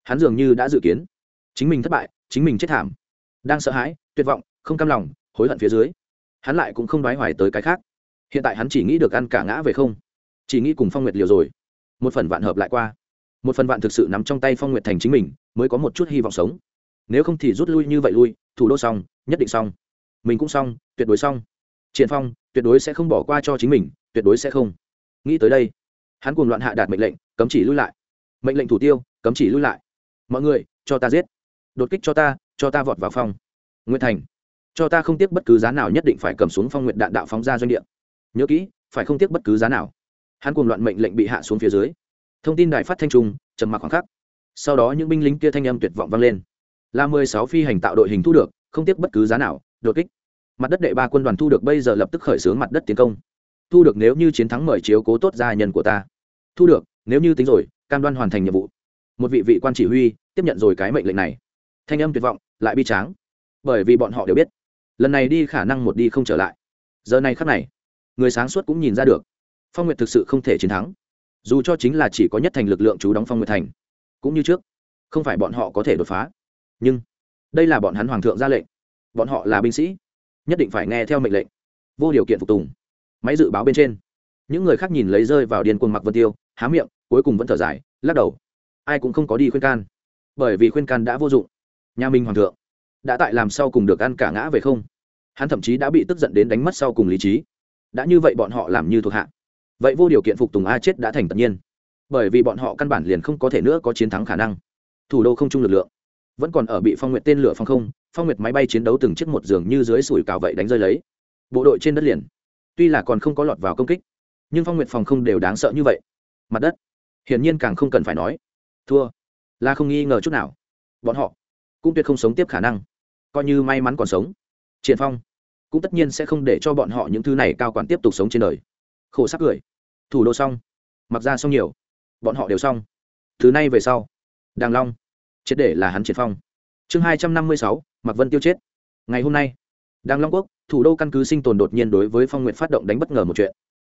Speaker 1: Hắn dường như đã dự kiến. Chính mình thất bại, chính mình chết thảm. Đang sợ hãi, tuyệt vọng, không cam lòng, hối hận phía dưới. Hắn lại cũng không đoái hoài tới cái khác. Hiện tại hắn chỉ nghĩ được ăn cả ngã về không. Chỉ nghĩ cùng phong nguyệt liều rồi. Một phần vạn hợp lại qua một phần vạn thực sự nắm trong tay phong nguyệt thành chính mình, mới có một chút hy vọng sống. Nếu không thì rút lui như vậy lui, thủ đô xong, nhất định xong. Mình cũng xong, tuyệt đối xong. Triển phong, tuyệt đối sẽ không bỏ qua cho chính mình, tuyệt đối sẽ không. Nghĩ tới đây, hắn cuồng loạn hạ đạt mệnh lệnh, cấm chỉ lui lại. Mệnh lệnh thủ tiêu, cấm chỉ lui lại. Mọi người, cho ta giết. Đột kích cho ta cho ta vọt vào phong. Nguyễn thành, cho ta không tiếc bất cứ giá nào nhất định phải cầm xuống phong nguyện đạn đạo phóng ra doanh địa. Nhớ kỹ, phải không tiếc bất cứ giá nào. Hắn cuồng loạn mệnh lệnh bị hạ xuống phía dưới thông tin đài phát thanh trung, trầm mặc khoảng khắc. Sau đó những binh lính kia thanh âm tuyệt vọng vang lên. Là mười sáu phi hành tạo đội hình thu được, không tiếc bất cứ giá nào, đột kích. Mặt đất đệ ba quân đoàn thu được bây giờ lập tức khởi xướng mặt đất tiến công. Thu được nếu như chiến thắng mời chiếu cố tốt gia nhân của ta. Thu được, nếu như tính rồi, cam đoan hoàn thành nhiệm vụ. Một vị vị quan chỉ huy, tiếp nhận rồi cái mệnh lệnh này. Thanh âm tuyệt vọng, lại bi tráng. Bởi vì bọn họ đều biết, lần này đi khả năng một đi không trở lại. Giờ này khắc này, người sáng suốt cũng nhìn ra được. Phong nguyệt thực sự không thể chiến thắng dù cho chính là chỉ có nhất thành lực lượng chú đóng phong nguyệt thành, cũng như trước, không phải bọn họ có thể đột phá. Nhưng, đây là bọn hắn hoàng thượng ra lệnh. Bọn họ là binh sĩ, nhất định phải nghe theo mệnh lệnh, vô điều kiện phục tùng. Máy dự báo bên trên, những người khác nhìn lấy rơi vào điên cuồng mặc vân tiêu, há miệng, cuối cùng vẫn thở dài, lắc đầu. Ai cũng không có đi khuyên can, bởi vì khuyên can đã vô dụng. Nhà minh hoàng thượng, đã tại làm sau cùng được ăn cả ngã về không? Hắn thậm chí đã bị tức giận đến đánh mất sau cùng lý trí. Đã như vậy bọn họ làm như thuộc hạ vậy vô điều kiện phục tùng a chết đã thành tất nhiên. Bởi vì bọn họ căn bản liền không có thể nữa có chiến thắng khả năng. Thủ đô không chung lực lượng. Vẫn còn ở bị phong nguyện tên lửa phong không, phong nguyệt máy bay chiến đấu từng chiếc một giường như dưới sủi cào vậy đánh rơi lấy. Bộ đội trên đất liền. Tuy là còn không có lọt vào công kích, nhưng phong nguyệt phòng không đều đáng sợ như vậy. Mặt đất. Hiển nhiên càng không cần phải nói. Thua. Là không nghi ngờ chút nào. Bọn họ cũng tuyệt không sống tiếp khả năng. Coi như may mắn còn sống. Triển phong cũng tất nhiên sẽ không để cho bọn họ những thứ này cao quản tiếp tục sống trên đời khổ sắc cười. Thủ đô xong. Mặc ra xong nhiều. Bọn họ đều xong. Thứ nay về sau. Đàng long. Chết để là hắn triển phong. Chương hai trăm năm mươi sáu mặc vân tiêu chết. Ngày hôm nay, đàng long quốc, thủ đô căn cứ sinh tồn đột nhiên đối với phong nguyện phát động đánh bất ngờ một chuyện.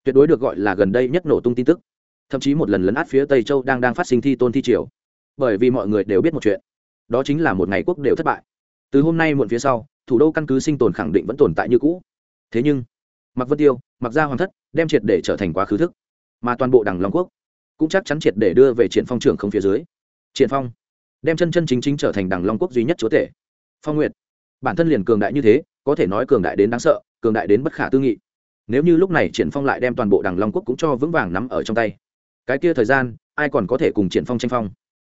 Speaker 1: Tuyệt đối được gọi là gần đây nhất nổ tung tin tức. Thậm chí một lần lấn át phía tây châu đang đang phát sinh thi tôn thi triều. Bởi vì mọi người đều biết một chuyện. Đó chính là một ngày quốc đều thất bại. Từ hôm nay muộn phía sau, thủ đô căn cứ sinh tồn khẳng định vẫn tồn tại như cũ. Thế nhưng mặc vân tiêu mặc ra hoàng thất đem triệt để trở thành quá khứ thức, mà toàn bộ đằng long quốc cũng chắc chắn triệt để đưa về triển phong trưởng không phía dưới. Triển phong đem chân chân chính chính trở thành đằng long quốc duy nhất chúa tể. Phong nguyệt, bản thân liền cường đại như thế, có thể nói cường đại đến đáng sợ, cường đại đến bất khả tư nghị. Nếu như lúc này triển phong lại đem toàn bộ đằng long quốc cũng cho vững vàng nắm ở trong tay, cái kia thời gian, ai còn có thể cùng triển phong tranh phong?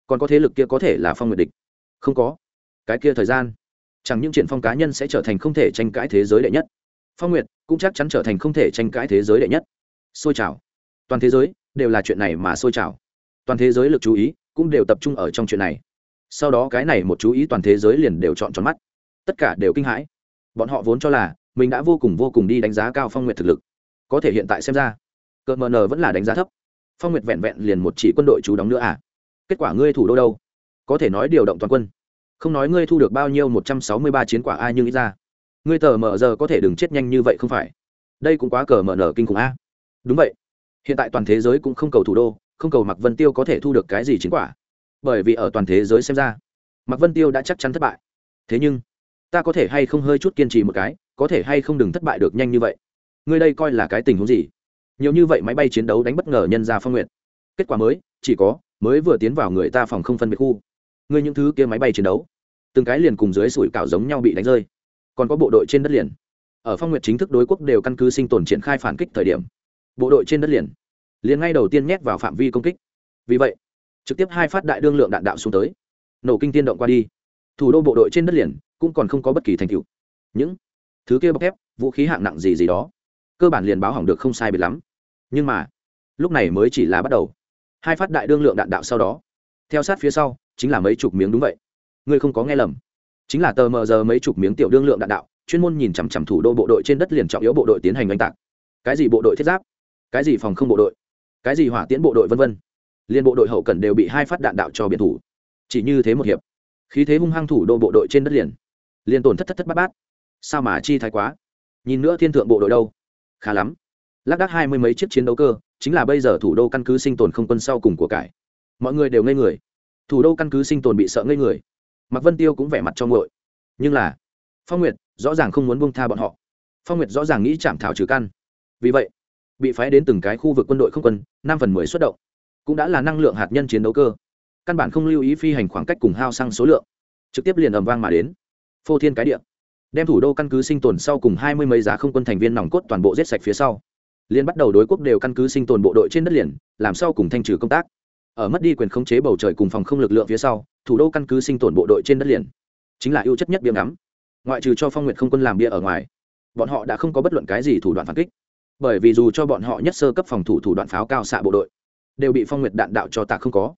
Speaker 1: Còn có thế lực kia có thể là phong nguyệt địch? Không có. Cái kia thời gian, chẳng những triển phong cá nhân sẽ trở thành không thể tranh cãi thế giới đệ nhất phong nguyệt cũng chắc chắn trở thành không thể tranh cãi thế giới đệ nhất. Xôi trào. Toàn thế giới đều là chuyện này mà xôi trào. Toàn thế giới lực chú ý cũng đều tập trung ở trong chuyện này. Sau đó cái này một chú ý toàn thế giới liền đều chọn tròn mắt. Tất cả đều kinh hãi. Bọn họ vốn cho là mình đã vô cùng vô cùng đi đánh giá cao phong nguyệt thực lực. Có thể hiện tại xem ra cợt mờ nờ vẫn là đánh giá thấp. Phong nguyệt vẹn vẹn liền một chỉ quân đội chú đóng nữa à? Kết quả ngươi thủ đô đâu? Có thể nói điều động toàn quân. Không nói ngươi thu được bao nhiêu một trăm sáu mươi ba chiến quả ai nhưng ít ra ngươi tờ mờ giờ có thể đừng chết nhanh như vậy không phải? Đây cũng quá cờ mờ nở kinh khủng a. Đúng vậy. Hiện tại toàn thế giới cũng không cầu thủ đô, không cầu mặc vân tiêu có thể thu được cái gì chính quả. Bởi vì ở toàn thế giới xem ra mặc vân tiêu đã chắc chắn thất bại. Thế nhưng, ta có thể hay không hơi chút kiên trì một cái, có thể hay không đừng thất bại được nhanh như vậy? Ngươi đây coi là cái tình huống gì? Nhiều như vậy máy bay chiến đấu đánh bất ngờ nhân ra phong nguyện. Kết quả mới, chỉ có, mới vừa tiến vào người ta phòng không phân biệt khu. Ngươi những thứ kia máy bay chiến đấu, từng cái liền cùng dưới sủi cảo giống nhau bị đánh rơi còn có bộ đội trên đất liền. Ở phong nguyệt chính thức đối quốc đều căn cứ sinh tồn triển khai phản kích thời điểm, bộ đội trên đất liền liền ngay đầu tiên nhét vào phạm vi công kích. Vì vậy, trực tiếp hai phát đại đương lượng đạn đạo xuống tới. Nổ kinh tiên động qua đi. Thủ đô bộ đội trên đất liền cũng còn không có bất kỳ thành tựu. Những thứ kia bọc thép, vũ khí hạng nặng gì gì đó, cơ bản liền báo hỏng được không sai biệt lắm. Nhưng mà, lúc này mới chỉ là bắt đầu. Hai phát đại đương lượng đạn đạo sau đó, theo sát phía sau, chính là mấy chục miếng đúng vậy. Ngươi không có nghe lầm chính là tờ mờ giờ mấy chục miếng tiểu đương lượng đạn đạo, chuyên môn nhìn chằm chằm thủ đô bộ đội trên đất liền trọng yếu bộ đội tiến hành oanh tạc. Cái gì bộ đội thiết giáp? Cái gì phòng không bộ đội? Cái gì hỏa tiễn bộ đội vân vân? Liên bộ đội hậu cần đều bị hai phát đạn đạo cho biệt thủ. Chỉ như thế một hiệp. Khí thế hung hăng thủ đô bộ đội trên đất liền. Liên tổn thất thất thất bát bát. Sao mà chi thái quá? Nhìn nữa thiên thượng bộ đội đâu? Khá lắm. Lác đác hai mươi mấy chiếc chiến đấu cơ, chính là bây giờ thủ đô căn cứ sinh tồn không quân sau cùng của cải. Mọi người đều ngây người. Thủ đô căn cứ sinh tồn bị sợ ngây người mạc vân tiêu cũng vẻ mặt cho ngội nhưng là, phong nguyệt rõ ràng không muốn buông tha bọn họ. Phong nguyệt rõ ràng nghĩ chạm thảo trừ căn. Vì vậy, bị phái đến từng cái khu vực quân đội không quân, năm phần mười xuất động, cũng đã là năng lượng hạt nhân chiến đấu cơ. Căn bản không lưu ý phi hành khoảng cách cùng hao xăng số lượng. Trực tiếp liền ầm vang mà đến. Phô thiên cái địa. Đem thủ đô căn cứ sinh tồn sau cùng hai mươi mấy giá không quân thành viên nòng cốt toàn bộ giết sạch phía sau. Liên bắt đầu đối quốc đều căn cứ sinh tồn bộ đội trên đất liền, làm sau cùng thanh trừ công tác ở mất đi quyền khống chế bầu trời cùng phòng không lực lượng phía sau, thủ đô căn cứ sinh tồn bộ đội trên đất liền. Chính là ưu chất nhất bia ngắm. Ngoại trừ cho phong nguyện không quân làm bia ở ngoài, bọn họ đã không có bất luận cái gì thủ đoạn phản kích. Bởi vì dù cho bọn họ nhất sơ cấp phòng thủ thủ đoạn pháo cao xạ bộ đội, đều bị phong nguyệt đạn đạo cho tạc không có.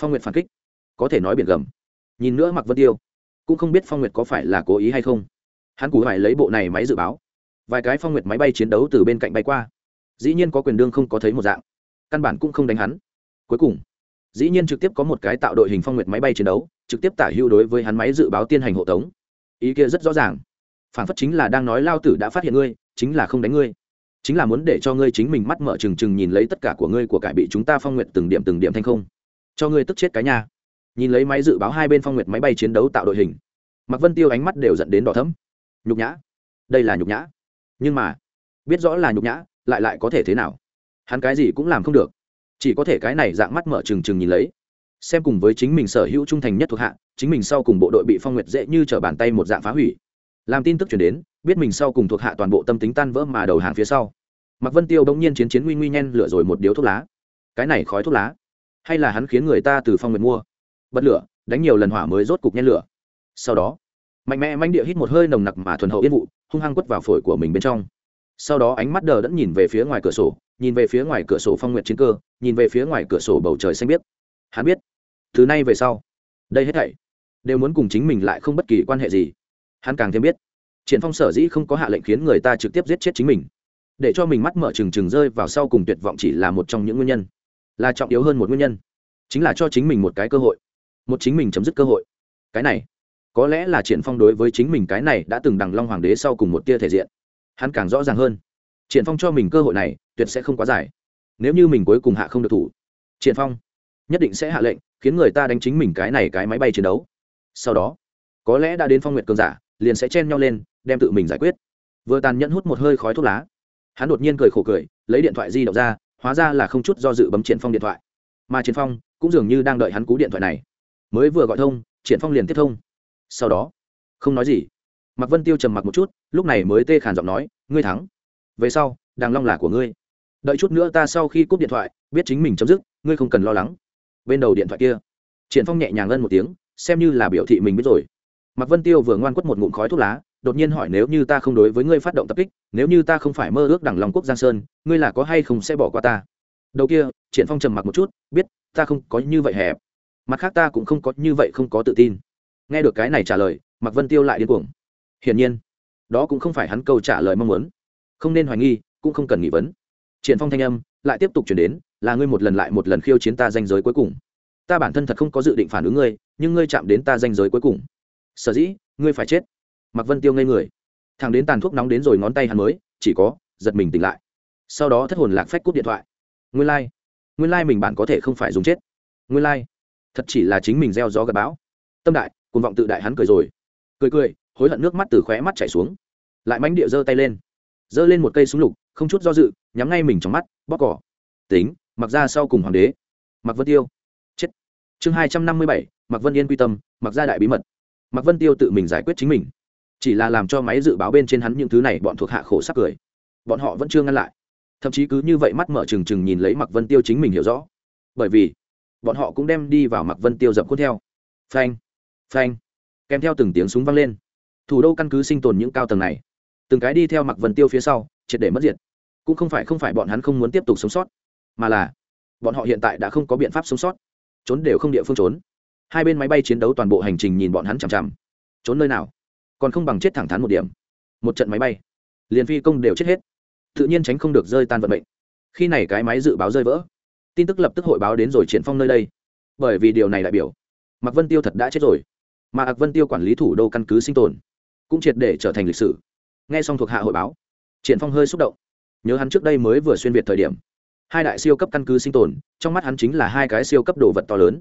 Speaker 1: Phong nguyệt phản kích, có thể nói biển gầm. Nhìn nữa mặc vân tiêu, cũng không biết phong nguyệt có phải là cố ý hay không. Hắn cú phải lấy bộ này máy dự báo. Vài cái phong nguyệt máy bay chiến đấu từ bên cạnh bay qua. Dĩ nhiên có quyền đương không có thấy một dạng. Căn bản cũng không đánh hắn. Cuối cùng dĩ nhiên trực tiếp có một cái tạo đội hình phong nguyệt máy bay chiến đấu, trực tiếp tả hưu đối với hắn máy dự báo tiên hành hộ tống. Ý kia rất rõ ràng. Phản phất chính là đang nói lao tử đã phát hiện ngươi, chính là không đánh ngươi. Chính là muốn để cho ngươi chính mình mắt mở trừng trừng nhìn lấy tất cả của ngươi của cải bị chúng ta phong nguyệt từng điểm từng điểm thanh không. Cho ngươi tức chết cái nhà nhìn lấy máy dự báo hai bên phong nguyệt máy bay chiến đấu tạo đội hình mặc vân tiêu ánh mắt đều dẫn đến đỏ thấm nhục nhã. Đây là nhục nhã. Nhưng mà, biết rõ là nhục nhã, lại lại có thể thế nào? Hắn cái gì cũng làm không được chỉ có thể cái này dạng mắt mở trừng trừng nhìn lấy. Xem cùng với chính mình sở hữu trung thành nhất thuộc hạ, chính mình sau cùng bộ đội bị phong nguyệt dễ như t r ở bàn tay một dạng phá hủy. Làm tin tức chuyển đến, biết mình sau cùng thuộc hạ toàn bộ tâm tính tan vỡ mà đầu hàng phía sau. Mạc vân tiêu bỗng nhiên chiến chiến nguy nguy nhen lửa rồi một điếu thuốc lá. Cái này khói thuốc lá, hay là hắn khiến người ta từ phong nguyệt mua? Bật lửa, đánh nhiều lần hỏa mới rốt cục nhen lửa. Sau đó, mạnh mẽ manh địa hít một hơi nồng nặc mà thuần hậu yên vụ, hung hăng quất vào phổi của mình bên trong. Sau đó ánh mắt đờ đẫn nhìn về phía ngoài cửa sổ nhìn về phía ngoài cửa sổ phong nguyệt chiến cơ, nhìn về phía ngoài cửa sổ bầu trời xanh biếc. Hắn biết thứ này về sau, đây hết thảy đều muốn cùng chính mình lại không bất kỳ quan hệ gì. Hắn càng thêm biết, triển phong sở dĩ không có hạ lệnh khiến người ta trực tiếp giết chết chính mình. Để cho mình mắt mở trừng trừng rơi vào sau cùng tuyệt vọng chỉ là một trong những nguyên nhân, là trọng yếu hơn một nguyên nhân, chính là cho chính mình một cái cơ hội, một chính mình chấm dứt cơ hội. Cái này, có lẽ là triển phong đối với chính mình cái này đã từng đằng long hoàng đế sau cùng một tia thể diện. Hắn càng rõ ràng hơn triển phong cho mình cơ hội này tuyệt sẽ không quá dài nếu như mình cuối cùng hạ không được thủ triển phong nhất định sẽ hạ lệnh khiến người ta đánh chính mình cái này cái máy bay chiến đấu sau đó có lẽ đã đến phong Nguyệt cường giả liền sẽ chen nhau lên đem tự mình giải quyết vừa tàn nhẫn hút một hơi khói thuốc lá hắn đột nhiên cười khổ cười lấy điện thoại di động ra hóa ra là không chút do dự bấm triển phong điện thoại mà triển phong cũng dường như đang đợi hắn cú điện thoại này mới vừa gọi thông triển phong liền tiếp thông sau đó không nói gì mạc vân tiêu trầm mặc một chút lúc này mới tê khàn giọng nói ngươi thắng về sau, đàng long là của ngươi. Đợi chút nữa ta sau khi cúp điện thoại, biết chính mình chấm dứt, ngươi không cần lo lắng. Bên đầu điện thoại kia, triển phong nhẹ nhàng ngân một tiếng, xem như là biểu thị mình biết rồi. Mạc vân tiêu vừa ngoan quất một ngụm khói thuốc lá, đột nhiên hỏi nếu như ta không đối với ngươi phát động tập kích, nếu như ta không phải mơ ước đẳng lòng quốc giang sơn, ngươi là có hay không sẽ bỏ qua ta? Đầu kia, triển phong trầm mặc một chút, biết, ta không có như vậy hẹp. Mặt khác ta cũng không có như vậy không có tự tin. Nghe được cái này trả lời, mạc vân tiêu lại điên cuồng. Hiển nhiên, đó cũng không phải hắn câu trả lời mong muốn không nên hoài nghi, cũng không cần nghi vấn. Triển phong thanh âm lại tiếp tục chuyển đến, là ngươi một lần lại một lần khiêu chiến ta danh giới cuối cùng. Ta bản thân thật không có dự định phản ứng ngươi, nhưng ngươi chạm đến ta danh giới cuối cùng. Sở dĩ, ngươi phải chết. Mặc vân tiêu ngây người. Thằng đến tàn thuốc nóng đến rồi ngón tay hắn mới, chỉ có, giật mình tỉnh lại. Sau đó thất hồn lạc phách cúp điện thoại. Nguyên lai、like. nguyên lai、like、mình bạn có thể không phải dùng chết. Nguyên lai、like. thật chỉ là chính mình gieo gió gặp bão. Tâm đại cùng vọng tự đại hắn cười rồi. Cười cười, hối hận nước mắt từ khóe mắt chảy xuống. Lại mánh địa giơ tay lên giơ lên một cây súng lục, không chút do dự, nhắm ngay mình trong mắt bóc cỏ. Tính, mặc ra sau cùng hoàng đế. Mặc vân tiêu. Chết. Chương hai trăm năm mươi bảy mặc vân yên quy tâm mặc ra đại bí mật. Mặc vân tiêu tự mình giải quyết chính mình. Chỉ là làm cho máy dự báo bên trên hắn những thứ này bọn thuộc hạ khổ sắc cười. Bọn họ vẫn chưa ngăn lại. Thậm chí cứ như vậy mắt mở trừng trừng nhìn lấy mặc vân tiêu chính mình hiểu rõ. Bởi vì, bọn họ cũng đem đi vào mặc vân tiêu dập khuôn theo. Phanh. Phanh. Kèm theo từng tiếng súng vang lên. Thủ đô căn cứ sinh tồn những cao tầng này từng cái đi theo mặc vân tiêu phía sau, triệt để mất diệt. Cũng không phải không phải bọn hắn không muốn tiếp tục sống sót, mà là bọn họ hiện tại đã không có biện pháp sống sót. Trốn đều không địa phương trốn. Hai bên máy bay chiến đấu toàn bộ hành trình nhìn bọn hắn chằm chằm. Trốn nơi nào? Còn không bằng chết thẳng thắn một điểm. Một trận máy bay. Liền phi công đều chết hết. Tự nhiên tránh không được rơi tan vận mệnh. Khi này cái máy dự báo rơi vỡ. Tin tức lập tức hội báo đến rồi triển phong nơi đây. Bởi vì điều này đại biểu, mạc vân tiêu thật đã chết rồi. Mà ạc vân tiêu quản lý thủ đô căn cứ sinh tồn, cũng triệt để trở thành lịch sử nghe xong thuộc hạ hội báo, triển phong hơi xúc động. Nhớ hắn trước đây mới vừa xuyên việt thời điểm, hai đại siêu cấp căn cứ sinh tồn, trong mắt hắn chính là hai cái siêu cấp đồ vật to lớn.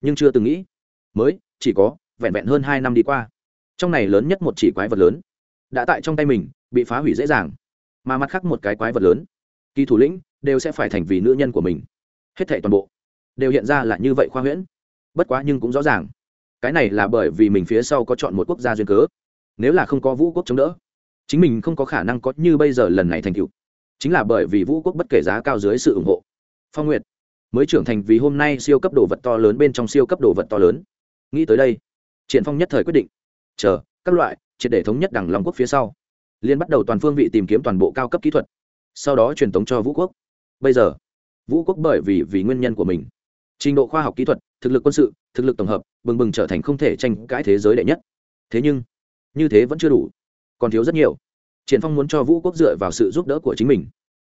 Speaker 1: Nhưng chưa từng nghĩ, mới chỉ có vẹn vẹn hơn hai năm đi qua, trong này lớn nhất một chỉ quái vật lớn, đã tại trong tay mình, bị phá hủy dễ dàng, mà mặt khác một cái quái vật lớn, kỳ thủ lĩnh đều sẽ phải thành vì nữ nhân của mình. Hết thảy toàn bộ đều hiện ra là như vậy khoa huyễn. Bất quá nhưng cũng rõ ràng, cái này là bởi vì mình phía sau có chọn một quốc gia duyên cớ, nếu là không có vũ quốc chống đỡ chính mình không có khả năng có như bây giờ lần này thành tựu. Chính là bởi vì vũ quốc bất kể giá cao dưới sự ủng hộ. Phong nguyệt, mới trưởng thành vì hôm nay siêu cấp đồ vật to lớn bên trong siêu cấp đồ vật to lớn. Nghĩ tới đây, triển phong nhất thời quyết định, chờ, các loại, triệt để thống nhất đẳng long quốc phía sau. Liên bắt đầu toàn phương vị tìm kiếm toàn bộ cao cấp kỹ thuật. Sau đó truyền tống cho vũ quốc. Bây giờ, vũ quốc bởi vì vì nguyên nhân của mình. Trình độ khoa học kỹ thuật, thực lực quân sự, thực lực tổng hợp, bừng bừng trở thành không thể tranh cãi thế giới đệ nhất. Thế nhưng, như thế vẫn chưa đủ còn thiếu rất nhiều. Triển phong muốn cho vũ quốc dựa vào sự giúp đỡ của chính mình.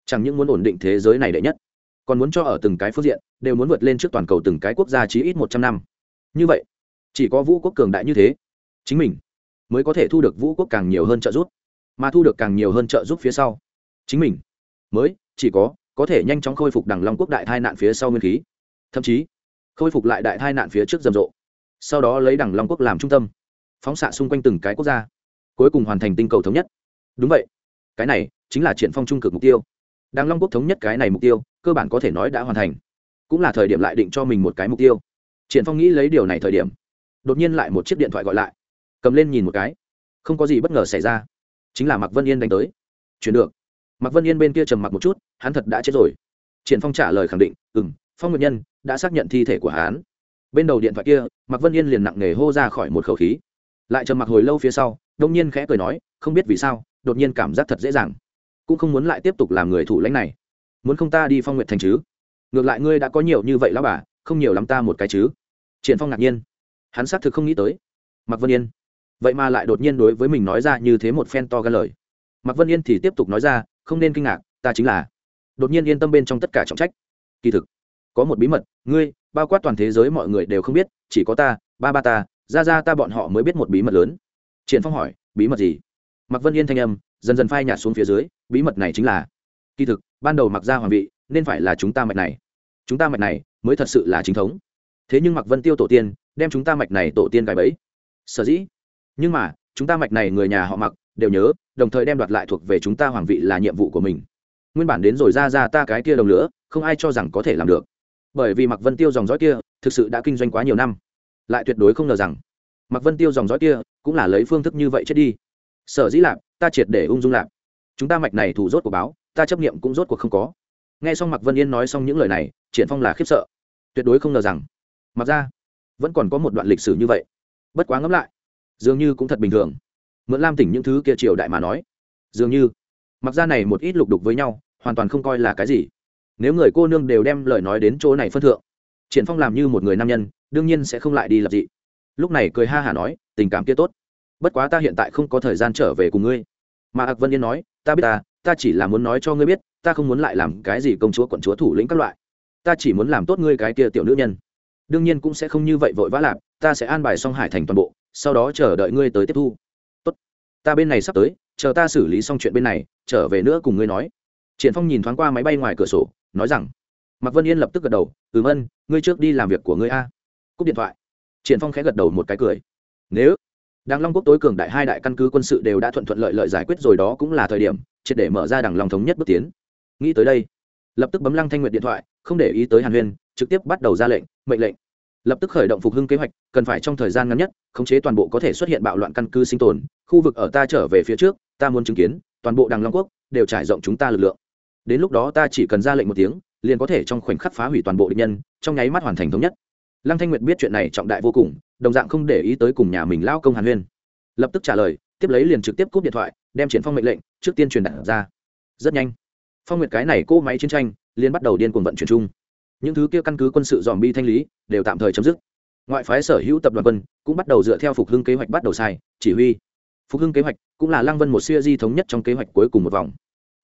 Speaker 1: Chẳng những muốn ổn định thế giới này đệ nhất, còn muốn cho ở từng cái phương diện, đều muốn vượt lên trước toàn cầu từng cái quốc gia chí ít một trăm năm. Như vậy, chỉ có vũ quốc cường đại như thế, chính mình mới có thể thu được vũ quốc càng nhiều hơn trợ giúp. Mà thu được càng nhiều hơn trợ giúp phía sau, chính mình mới chỉ có có thể nhanh chóng khôi phục đằng long quốc đại thai nạn phía sau nguyên khí. Thậm chí, khôi phục lại đại thai nạn phía trước rầm rộ. Sau đó lấy đằng long quốc làm trung tâm, phóng xạ xung quanh từng cái quốc gia cuối cùng hoàn thành tinh cầu thống nhất. Đúng vậy. Cái này chính là triển phong trung cực mục tiêu. Đàng long quốc thống nhất cái này mục tiêu, cơ bản có thể nói đã hoàn thành. Cũng là thời điểm lại định cho mình một cái mục tiêu. Triển phong nghĩ lấy điều này thời điểm, đột nhiên lại một chiếc điện thoại gọi lại. Cầm lên nhìn một cái. Không có gì bất ngờ xảy ra. Chính là mạc vân yên đánh tới. Chuyển được. Mạc vân yên bên kia trầm mặc một chút, hắn thật đã chết rồi. Triển phong trả lời khẳng định, ừm, phong nguyệt nhân đã xác nhận thi thể của hắn. Bên đầu điện thoại kia, mạc vân yên liền nặng nề hô ra khỏi một khẩu khí. Lại trầm mặc hồi lâu phía sau đông nhiên khẽ cười nói, không biết vì sao, đột nhiên cảm giác thật dễ dàng. Cũng không muốn lại tiếp tục làm người thủ lãnh này. Muốn không ta đi phong nguyệt thành chứ? Ngược lại ngươi đã có nhiều như vậy lão bà, không nhiều lắm ta một cái chứ? Triển phong ngạc nhiên. Hắn xác thực không nghĩ tới. Mặc vân yên. Vậy mà lại đột nhiên đối với mình nói ra như thế một phen to gan lời. Mặc vân yên thì tiếp tục nói ra, không nên kinh ngạc, ta chính là. Đột nhiên yên tâm bên trong tất cả trọng trách. Kỳ thực, có một bí mật, ngươi, bao quát toàn thế giới mọi người đều không biết, chỉ có ta, ba ba ta, ra ra ta bọn họ mới biết một bí mật lớn triển phong hỏi, bí mật gì? Mặc vân yên thanh âm, dần dần phai nhạt xuống phía dưới, bí mật này chính là, kỳ thực, ban đầu mặc ra hoàng vị, nên phải là chúng ta mạch này. Chúng ta mạch này mới thật sự là chính thống. Thế nhưng mặc vân tiêu tổ tiên, đem chúng ta mạch này tổ tiên gài bẫy. Sở dĩ, nhưng mà, chúng ta mạch này người nhà họ mặc đều nhớ, đồng thời đem đoạt lại thuộc về chúng ta hoàng vị là nhiệm vụ của mình. Nguyên bản đến rồi ra ra ta cái kia đồng nữa không ai cho rằng có thể làm được. Bởi vì mặc vân tiêu dòng dõi kia, thực sự đã kinh doanh quá nhiều năm, lại tuyệt đối không ngờ rằng mặc vân tiêu dòng dõi kia cũng là lấy phương thức như vậy chết đi. Sở dĩ lạp, ta triệt để ung dung lạp. Chúng ta mạch này thủ rốt của báo, ta chấp nghiệm cũng rốt cuộc không có. Nghe xong mặc vân yên nói xong những lời này, triển phong là khiếp sợ. Tuyệt đối không ngờ rằng, mặc ra, vẫn còn có một đoạn lịch sử như vậy. Bất quá ngẫm lại, dường như cũng thật bình thường. Mượn lam tỉnh những thứ kia triều đại mà nói, dường như, mặc ra này một ít lục đục với nhau, hoàn toàn không coi là cái gì. Nếu người cô nương đều đem lời nói đến chỗ này phân thượng, triển phong làm như một người nam nhân, đương nhiên sẽ không lại đi lập dị lúc này cười ha hả nói, tình cảm kia tốt. Bất quá ta hiện tại không có thời gian trở về cùng ngươi. Mà ạc vân yên nói, ta biết ta ta chỉ là muốn nói cho ngươi biết, ta không muốn lại làm cái gì công chúa, quận chúa, thủ lĩnh các loại. Ta chỉ muốn làm tốt ngươi cái kia tiểu nữ nhân. Đương nhiên cũng sẽ không như vậy vội vã làm, ta sẽ an bài xong hải thành toàn bộ, sau đó chờ đợi ngươi tới tiếp thu. Tốt. Ta bên này sắp tới, chờ ta xử lý xong chuyện bên này, trở về nữa cùng ngươi nói. Triển phong nhìn thoáng qua máy bay ngoài cửa sổ, nói rằng, mạc vân yên lập tức gật đầu, ừm ân ngươi trước đi làm việc của ngươi a. Cúp điện thoại triển phong khẽ gật đầu một cái cười. Nếu đàng long quốc tối cường đại hai đại căn cứ quân sự đều đã thuận thuận lợi lợi giải quyết rồi đó cũng là thời điểm, triệt để mở ra đàng long thống nhất bước tiến. Nghĩ tới đây, lập tức bấm lăng thanh nguyệt điện thoại, không để ý tới hàn huyên, trực tiếp bắt đầu ra lệnh, mệnh lệnh. Lập tức khởi động phục hưng kế hoạch, cần phải trong thời gian ngắn nhất, khống chế toàn bộ có thể xuất hiện bạo loạn căn cứ sinh tồn, khu vực ở ta trở về phía trước, ta muốn chứng kiến, toàn bộ đằng long quốc đều trải rộng chúng ta lực lượng. Đến lúc đó ta chỉ cần ra lệnh một tiếng, liền có thể trong khoảnh khắc phá hủy toàn bộ địch nhân, trong nháy mắt hoàn thành thống nhất lăng thanh nguyệt biết chuyện này trọng đại vô cùng, đồng dạng không để ý tới cùng nhà mình lao công hàn huyên. Lập tức trả lời, tiếp lấy liền trực tiếp cúp điện thoại, đem triển phong mệnh lệnh, trước tiên truyền đạt ra. Rất nhanh, phong nguyệt cái này cỗ máy chiến tranh, liền bắt đầu điên cuồng vận chuyển chung. Những thứ kia căn cứ quân sự dòm bi thanh lý, đều tạm thời chấm dứt. Ngoại phái sở hữu tập đoàn quân, cũng bắt đầu dựa theo phục hưng kế hoạch bắt đầu sai, chỉ huy. Phục hưng kế hoạch cũng là lăng vân một siêu di thống nhất trong kế hoạch cuối cùng một vòng.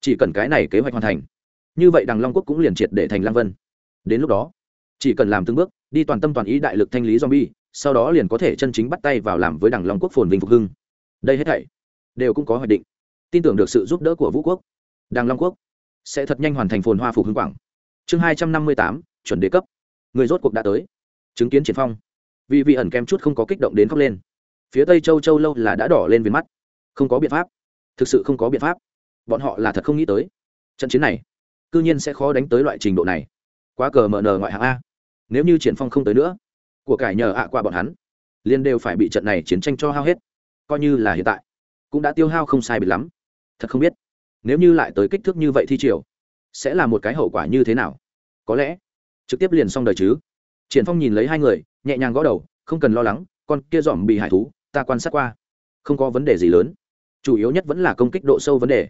Speaker 1: Chỉ cần cái này kế hoạch hoàn thành, như vậy đằng long quốc cũng liền triệt để thành lăng vân. Đến lúc đó chỉ cần làm từng bước, đi toàn tâm toàn ý đại lực thanh lý zombie, sau đó liền có thể chân chính bắt tay vào làm với đảng long quốc phồn vinh phục hưng. Đây hết thảy đều cũng có hoạch định. Tin tưởng được sự giúp đỡ của vũ quốc Đảng long quốc sẽ thật nhanh hoàn thành phồn hoa phục hưng quảng. Chương hai trăm năm mươi tám, chuẩn đề cấp. Người rốt cuộc đã tới. Chứng kiến triển phong. Vì vị ẩn kem chút không có kích động đến khóc lên. Phía tây châu châu lâu là đã đỏ lên viền mắt. Không có biện pháp. Thực sự không có biện pháp. Bọn họ là thật không nghĩ tới. Trận chiến này, cư nhiên sẽ khó đánh tới loại trình độ này. Quá cờ mở nờ ngoại hạng a nếu như triển phong không tới nữa, của cải nhờ ạ qua bọn hắn liên đều phải bị trận này chiến tranh cho hao hết. Coi như là hiện tại, cũng đã tiêu hao không sai biệt lắm. Thật không biết, nếu như lại tới kích thước như vậy thi triều, sẽ là một cái hậu quả như thế nào? Có lẽ, trực tiếp liền xong đời chứ. Triển phong nhìn lấy hai người, nhẹ nhàng gõ đầu, không cần lo lắng, con kia dòm bị hải thú, ta quan sát qua. Không có vấn đề gì lớn. Chủ yếu nhất vẫn là công kích độ sâu vấn đề.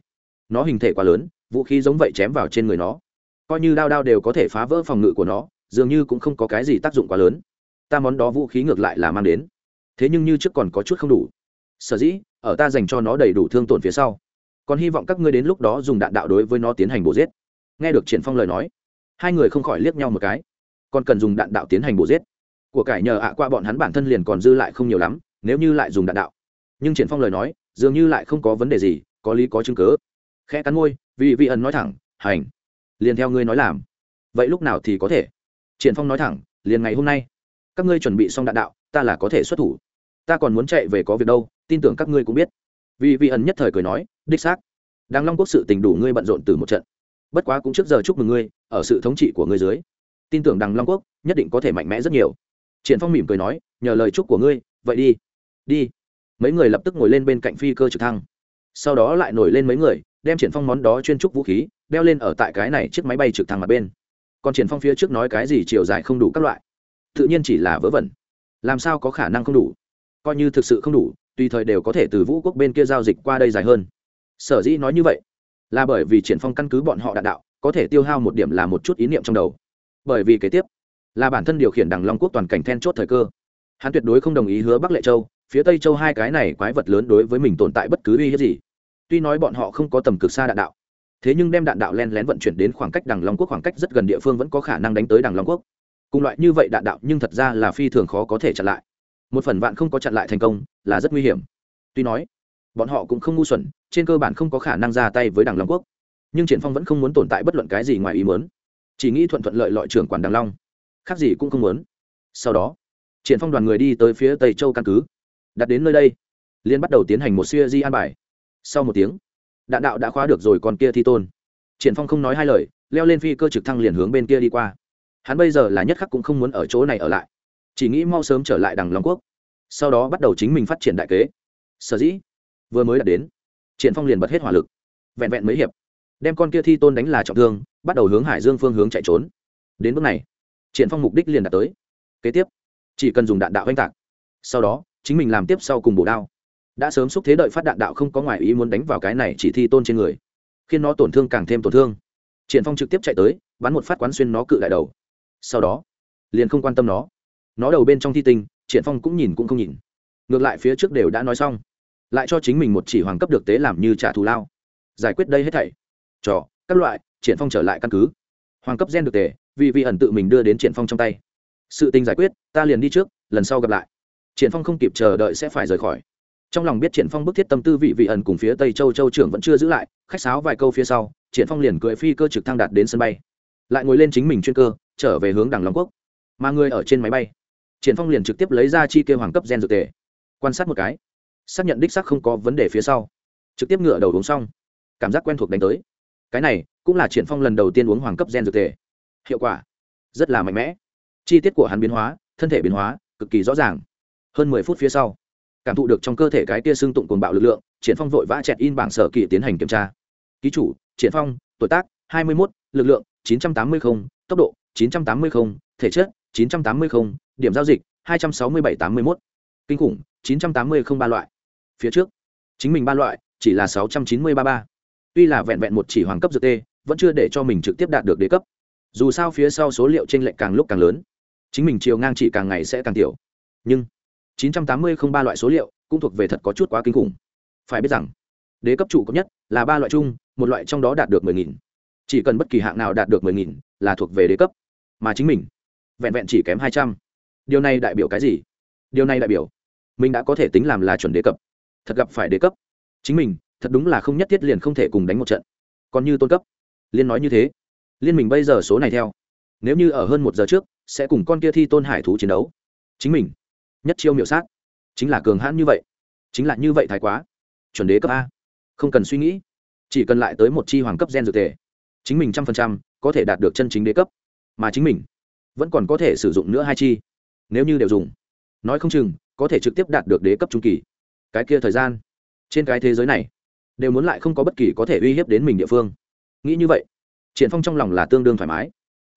Speaker 1: Nó hình thể quá lớn, vũ khí giống vậy chém vào trên người nó. Coi như đao đao đều có thể phá vỡ phòng ngự của nó dường như cũng không có cái gì tác dụng quá lớn. Ta món đó vũ khí ngược lại là mang đến. Thế nhưng như trước còn có chút không đủ. Sở dĩ, ở ta dành cho nó đầy đủ thương tổn phía sau. Còn hy vọng các ngươi đến lúc đó dùng đạn đạo đối với nó tiến hành bổ giết. Nghe được triển phong lời nói, hai người không khỏi liếc nhau một cái. Còn cần dùng đạn đạo tiến hành bổ giết. Của cải nhờ ạ qua bọn hắn bản thân liền còn dư lại không nhiều lắm, nếu như lại dùng đạn đạo. Nhưng triển phong lời nói, dường như lại không có vấn đề gì, có lý có chứng cứ. Khẽ cắn môi, vì vị ẩn nói thẳng, hành. Liền theo ngươi nói làm. Vậy lúc nào thì có thể? Triển phong nói thẳng, liền ngày hôm nay, các ngươi chuẩn bị xong đạn đạo, ta là có thể xuất thủ. Ta còn muốn chạy về có việc đâu, tin tưởng các ngươi cũng biết. Vì vị ẩn nhất thời cười nói, đích xác. Đang long quốc sự tình đủ ngươi bận rộn từ một trận. Bất quá cũng trước giờ chúc mừng ngươi, ở sự thống trị của ngươi dưới. Tin tưởng đằng long quốc, nhất định có thể mạnh mẽ rất nhiều. Triển phong mỉm cười nói, nhờ lời chúc của ngươi, vậy đi. Đi. Mấy người lập tức ngồi lên bên cạnh phi cơ trực thăng. Sau đó lại nổi lên mấy người, đem triển phong món đó chuyên trúc vũ khí, đeo lên ở tại cái này chiếc máy bay trực thăng mặt bên còn triển phong phía trước nói cái gì chiều dài không đủ các loại. Tự nhiên chỉ là vớ vẩn. Làm sao có khả năng không đủ? Coi như thực sự không đủ, tùy thời đều có thể từ vũ quốc bên kia giao dịch qua đây dài hơn. Sở dĩ nói như vậy, là bởi vì triển phong căn cứ bọn họ đạn đạo, có thể tiêu hao một điểm là một chút ý niệm trong đầu. Bởi vì kế tiếp, là bản thân điều khiển đằng long quốc toàn cảnh then chốt thời cơ. Hắn tuyệt đối không đồng ý hứa bắc lệ châu, phía tây châu hai cái này quái vật lớn đối với mình tồn tại bất cứ uy hiếp gì. Tuy nói bọn họ không có tầm cực xa đạn đạo thế nhưng đem đạn đạo len lén vận chuyển đến khoảng cách đằng long quốc khoảng cách rất gần địa phương vẫn có khả năng đánh tới đằng long quốc. Cùng loại như vậy đạn đạo nhưng thật ra là phi thường khó có thể chặn lại. Một phần vạn không có chặn lại thành công, là rất nguy hiểm. Tuy nói, bọn họ cũng không ngu xuẩn, trên cơ bản không có khả năng ra tay với đằng long quốc. Nhưng triển phong vẫn không muốn tồn tại bất luận cái gì ngoài ý muốn. Chỉ nghĩ thuận thuận lợi lọi trưởng quản đằng long. Khác gì cũng không muốn. Sau đó, triển phong đoàn người đi tới phía tây châu căn cứ. Đặt đến nơi đây liên bắt đầu tiến hành một siêu di an bài. Sau một tiếng đạn đạo đã khóa được rồi còn kia thi tôn. Triển phong không nói hai lời, leo lên phi cơ trực thăng liền hướng bên kia đi qua. Hắn bây giờ là nhất khắc cũng không muốn ở chỗ này ở lại. Chỉ nghĩ mau sớm trở lại đằng long quốc. Sau đó bắt đầu chính mình phát triển đại kế. Sở dĩ, vừa mới đạt đến, triển phong liền bật hết hỏa lực. Vẹn vẹn mấy hiệp, đem con kia thi tôn đánh là trọng thương, bắt đầu hướng hải dương phương hướng chạy trốn. Đến bước này, triển phong mục đích liền đạt tới. Kế tiếp, chỉ cần dùng đạn đạo oanh tạc. Sau đó, chính mình làm tiếp sau cùng bổ đao đã sớm xúc thế đợi phát đạn đạo không có ngoài ý muốn đánh vào cái này chỉ thi tôn trên người. Khiến nó tổn thương càng thêm tổn thương. Triển phong trực tiếp chạy tới, bắn một phát quán xuyên nó cự đại đầu. Sau đó, liền không quan tâm nó. Nó đầu bên trong thi tinh, triển phong cũng nhìn cũng không nhìn. Ngược lại phía trước đều đã nói xong. Lại cho chính mình một chỉ hoàng cấp được tế làm như trả thù lao. Giải quyết đây hết thảy. Trò, các loại, triển phong trở lại căn cứ. Hoàng cấp gen được tề, vì vị ẩn tự mình đưa đến triển phong trong tay. Sự tình giải quyết, ta liền đi trước, lần sau gặp lại. Triển phong không kịp chờ đợi sẽ phải rời khỏi trong lòng biết triển phong bức thiết tâm tư vị vị ẩn cùng phía tây châu châu trưởng vẫn chưa giữ lại, khách sáo vài câu phía sau, triển phong liền cưỡi phi cơ trực thăng đạt đến sân bay. Lại ngồi lên chính mình chuyên cơ, trở về hướng đằng long quốc. Mà người ở trên máy bay, triển phong liền trực tiếp lấy ra chi kia hoàng cấp gen dược tề. Quan sát một cái, xác nhận đích xác không có vấn đề phía sau. Trực tiếp ngựa đầu uống xong. Cảm giác quen thuộc đánh tới. Cái này cũng là triển phong lần đầu tiên uống hoàng cấp gen dược tề. Hiệu quả rất là mạnh mẽ. Chi tiết của hắn biến hóa, thân thể biến hóa, cực kỳ rõ ràng. Hơn mười phút phía sau cảm thụ được trong cơ thể cái tia xương tụng cuồng bạo lực lượng triển phong vội vã chẹt in bảng sở kỳ tiến hành kiểm tra. Ký chủ triển phong tuổi tác hai mươi 21, lực lượng chín trăm tám mươi không tốc độ chín trăm tám mươi không thể chất chín trăm tám mươi không điểm giao dịch hai trăm sáu mươi bảy tám mươi 81. kinh khủng chín trăm tám mươi không ba loại. Phía trước chính mình ba loại chỉ là sáu trăm chín mươi ba ba. Tuy là vẹn vẹn một chỉ hoàng cấp dược tê vẫn chưa để cho mình trực tiếp đạt được đế cấp. Dù sao phía sau số liệu trên lệnh càng lúc càng lớn chính mình chiều ngang chỉ càng ngày sẽ càng tiểu. Nhưng 980 không ba loại số liệu cũng thuộc về thật có chút quá kinh khủng phải biết rằng, đế cấp trụ cấp nhất là ba loại chung, một loại trong đó đạt được 10.000. chỉ cần bất kỳ hạng nào đạt được 10.000 là thuộc về đế cấp, mà chính mình vẹn vẹn chỉ kém 200. điều này đại biểu cái gì điều này đại biểu mình đã có thể tính làm là chuẩn đế cấp thật gặp phải đế cấp, chính mình thật đúng là không nhất thiết liền không thể cùng đánh một trận còn như tôn cấp, liên nói như thế, liên mình bây giờ số này theo, nếu như ở hơn một giờ trước sẽ cùng con kia thi tôn hải thú chiến đấu, chính mình nhất chiêu miểu sát. Chính là cường hãn như vậy. Chính là như vậy thái quá. Chuẩn đế cấp a. Không cần suy nghĩ. Chỉ cần lại tới một chi hoàng cấp gen dược thể, chính mình trăm phần trăm có thể đạt được chân chính đế cấp. Mà chính mình vẫn còn có thể sử dụng nữa hai chi. Nếu như đều dùng. Nói không chừng có thể trực tiếp đạt được đế cấp trung kỳ. Cái kia thời gian. Trên cái thế giới này đều muốn lại không có bất kỳ có thể uy hiếp đến mình địa phương. Nghĩ như vậy triển phong trong lòng là tương đương thoải mái.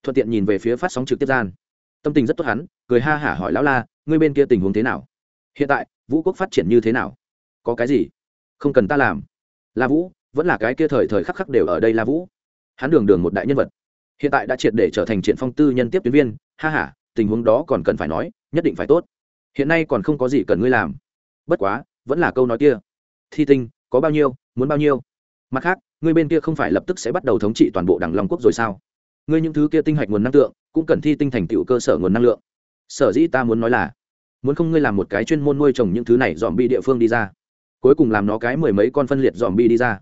Speaker 1: Thuận tiện nhìn về phía phát sóng trực tiếp gian. Tâm tình rất tốt hắn cười ha hả hỏi lão la ngươi bên kia tình huống thế nào? Hiện tại vũ quốc phát triển như thế nào? Có cái gì không cần ta làm? La vũ vẫn là cái kia thời thời khắc khắc đều ở đây la vũ. Hắn đường đường một đại nhân vật. Hiện tại đã triệt để trở thành triển phong tư nhân tiếp tuyến viên. Ha ha, tình huống đó còn cần phải nói nhất định phải tốt. Hiện nay còn không có gì cần ngươi làm. Bất quá vẫn là câu nói kia. Thi tinh có bao nhiêu muốn bao nhiêu? Mặt khác ngươi bên kia không phải lập tức sẽ bắt đầu thống trị toàn bộ đảng long quốc rồi sao? Ngươi những thứ kia tinh hạch nguồn năng lượng cũng cần thi tinh thành tựu cơ sở nguồn năng lượng sở dĩ ta muốn nói là, muốn không ngươi làm một cái chuyên môn nuôi trồng những thứ này dòm bi địa phương đi ra. Cuối cùng làm nó cái mười mấy con phân liệt dòm bi đi ra.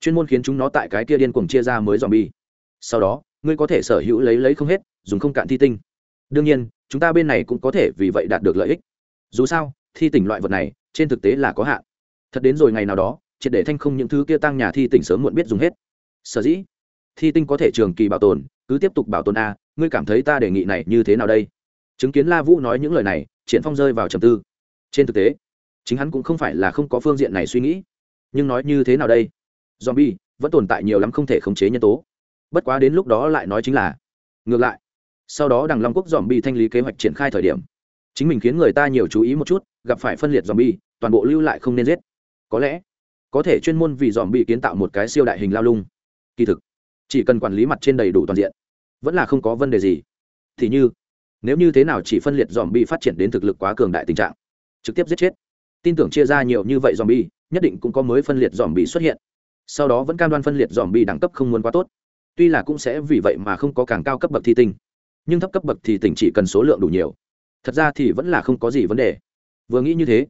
Speaker 1: Chuyên môn khiến chúng nó tại cái kia điên cuồng chia ra mới dòm bi sau đó, ngươi có thể sở hữu lấy lấy không hết, dùng không cạn thi tinh. Đương nhiên, chúng ta bên này cũng có thể vì vậy đạt được lợi ích. Dù sao, thi tỉnh loại vật này, trên thực tế là có hạn. Thật đến rồi ngày nào đó, triệt để thanh không những thứ kia tăng nhà thi tỉnh sớm muộn biết dùng hết. Sở dĩ, thi tinh có thể trường kỳ bảo tồn, cứ tiếp tục bảo tồn a ngươi cảm thấy ta đề nghị này như thế nào đây? Chứng kiến la vũ nói những lời này, triển phong rơi vào trầm tư. Trên thực tế, chính hắn cũng không phải là không có phương diện này suy nghĩ. Nhưng nói như thế nào đây? Zombie vẫn tồn tại nhiều lắm không thể khống chế nhân tố. Bất quá đến lúc đó lại nói chính là, ngược lại. Sau đó đằng long quốc zombie thanh lý kế hoạch triển khai thời điểm, chính mình khiến người ta nhiều chú ý một chút, gặp phải phân liệt zombie, toàn bộ lưu lại không nên giết. Có lẽ, có thể chuyên môn vì zombie kiến tạo một cái siêu đại hình lao lung. Kỳ thực, chỉ cần quản lý mặt trên đầy đủ toàn diện, vẫn là không có vấn đề gì. Thì như nếu như thế nào chỉ phân liệt dòm bi phát triển đến thực lực quá cường đại tình trạng, trực tiếp giết chết. Tin tưởng chia ra nhiều như vậy dòm bi nhất định cũng có mới phân liệt dòm bi xuất hiện. Sau đó vẫn cam đoan phân liệt dòm bi đẳng cấp không muốn quá tốt. Tuy là cũng sẽ vì vậy mà không có càng cao cấp bậc thi tinh, nhưng thấp cấp bậc thì tỉnh chỉ cần số lượng đủ nhiều, thật ra thì vẫn là không có gì vấn đề. Vừa nghĩ như thế,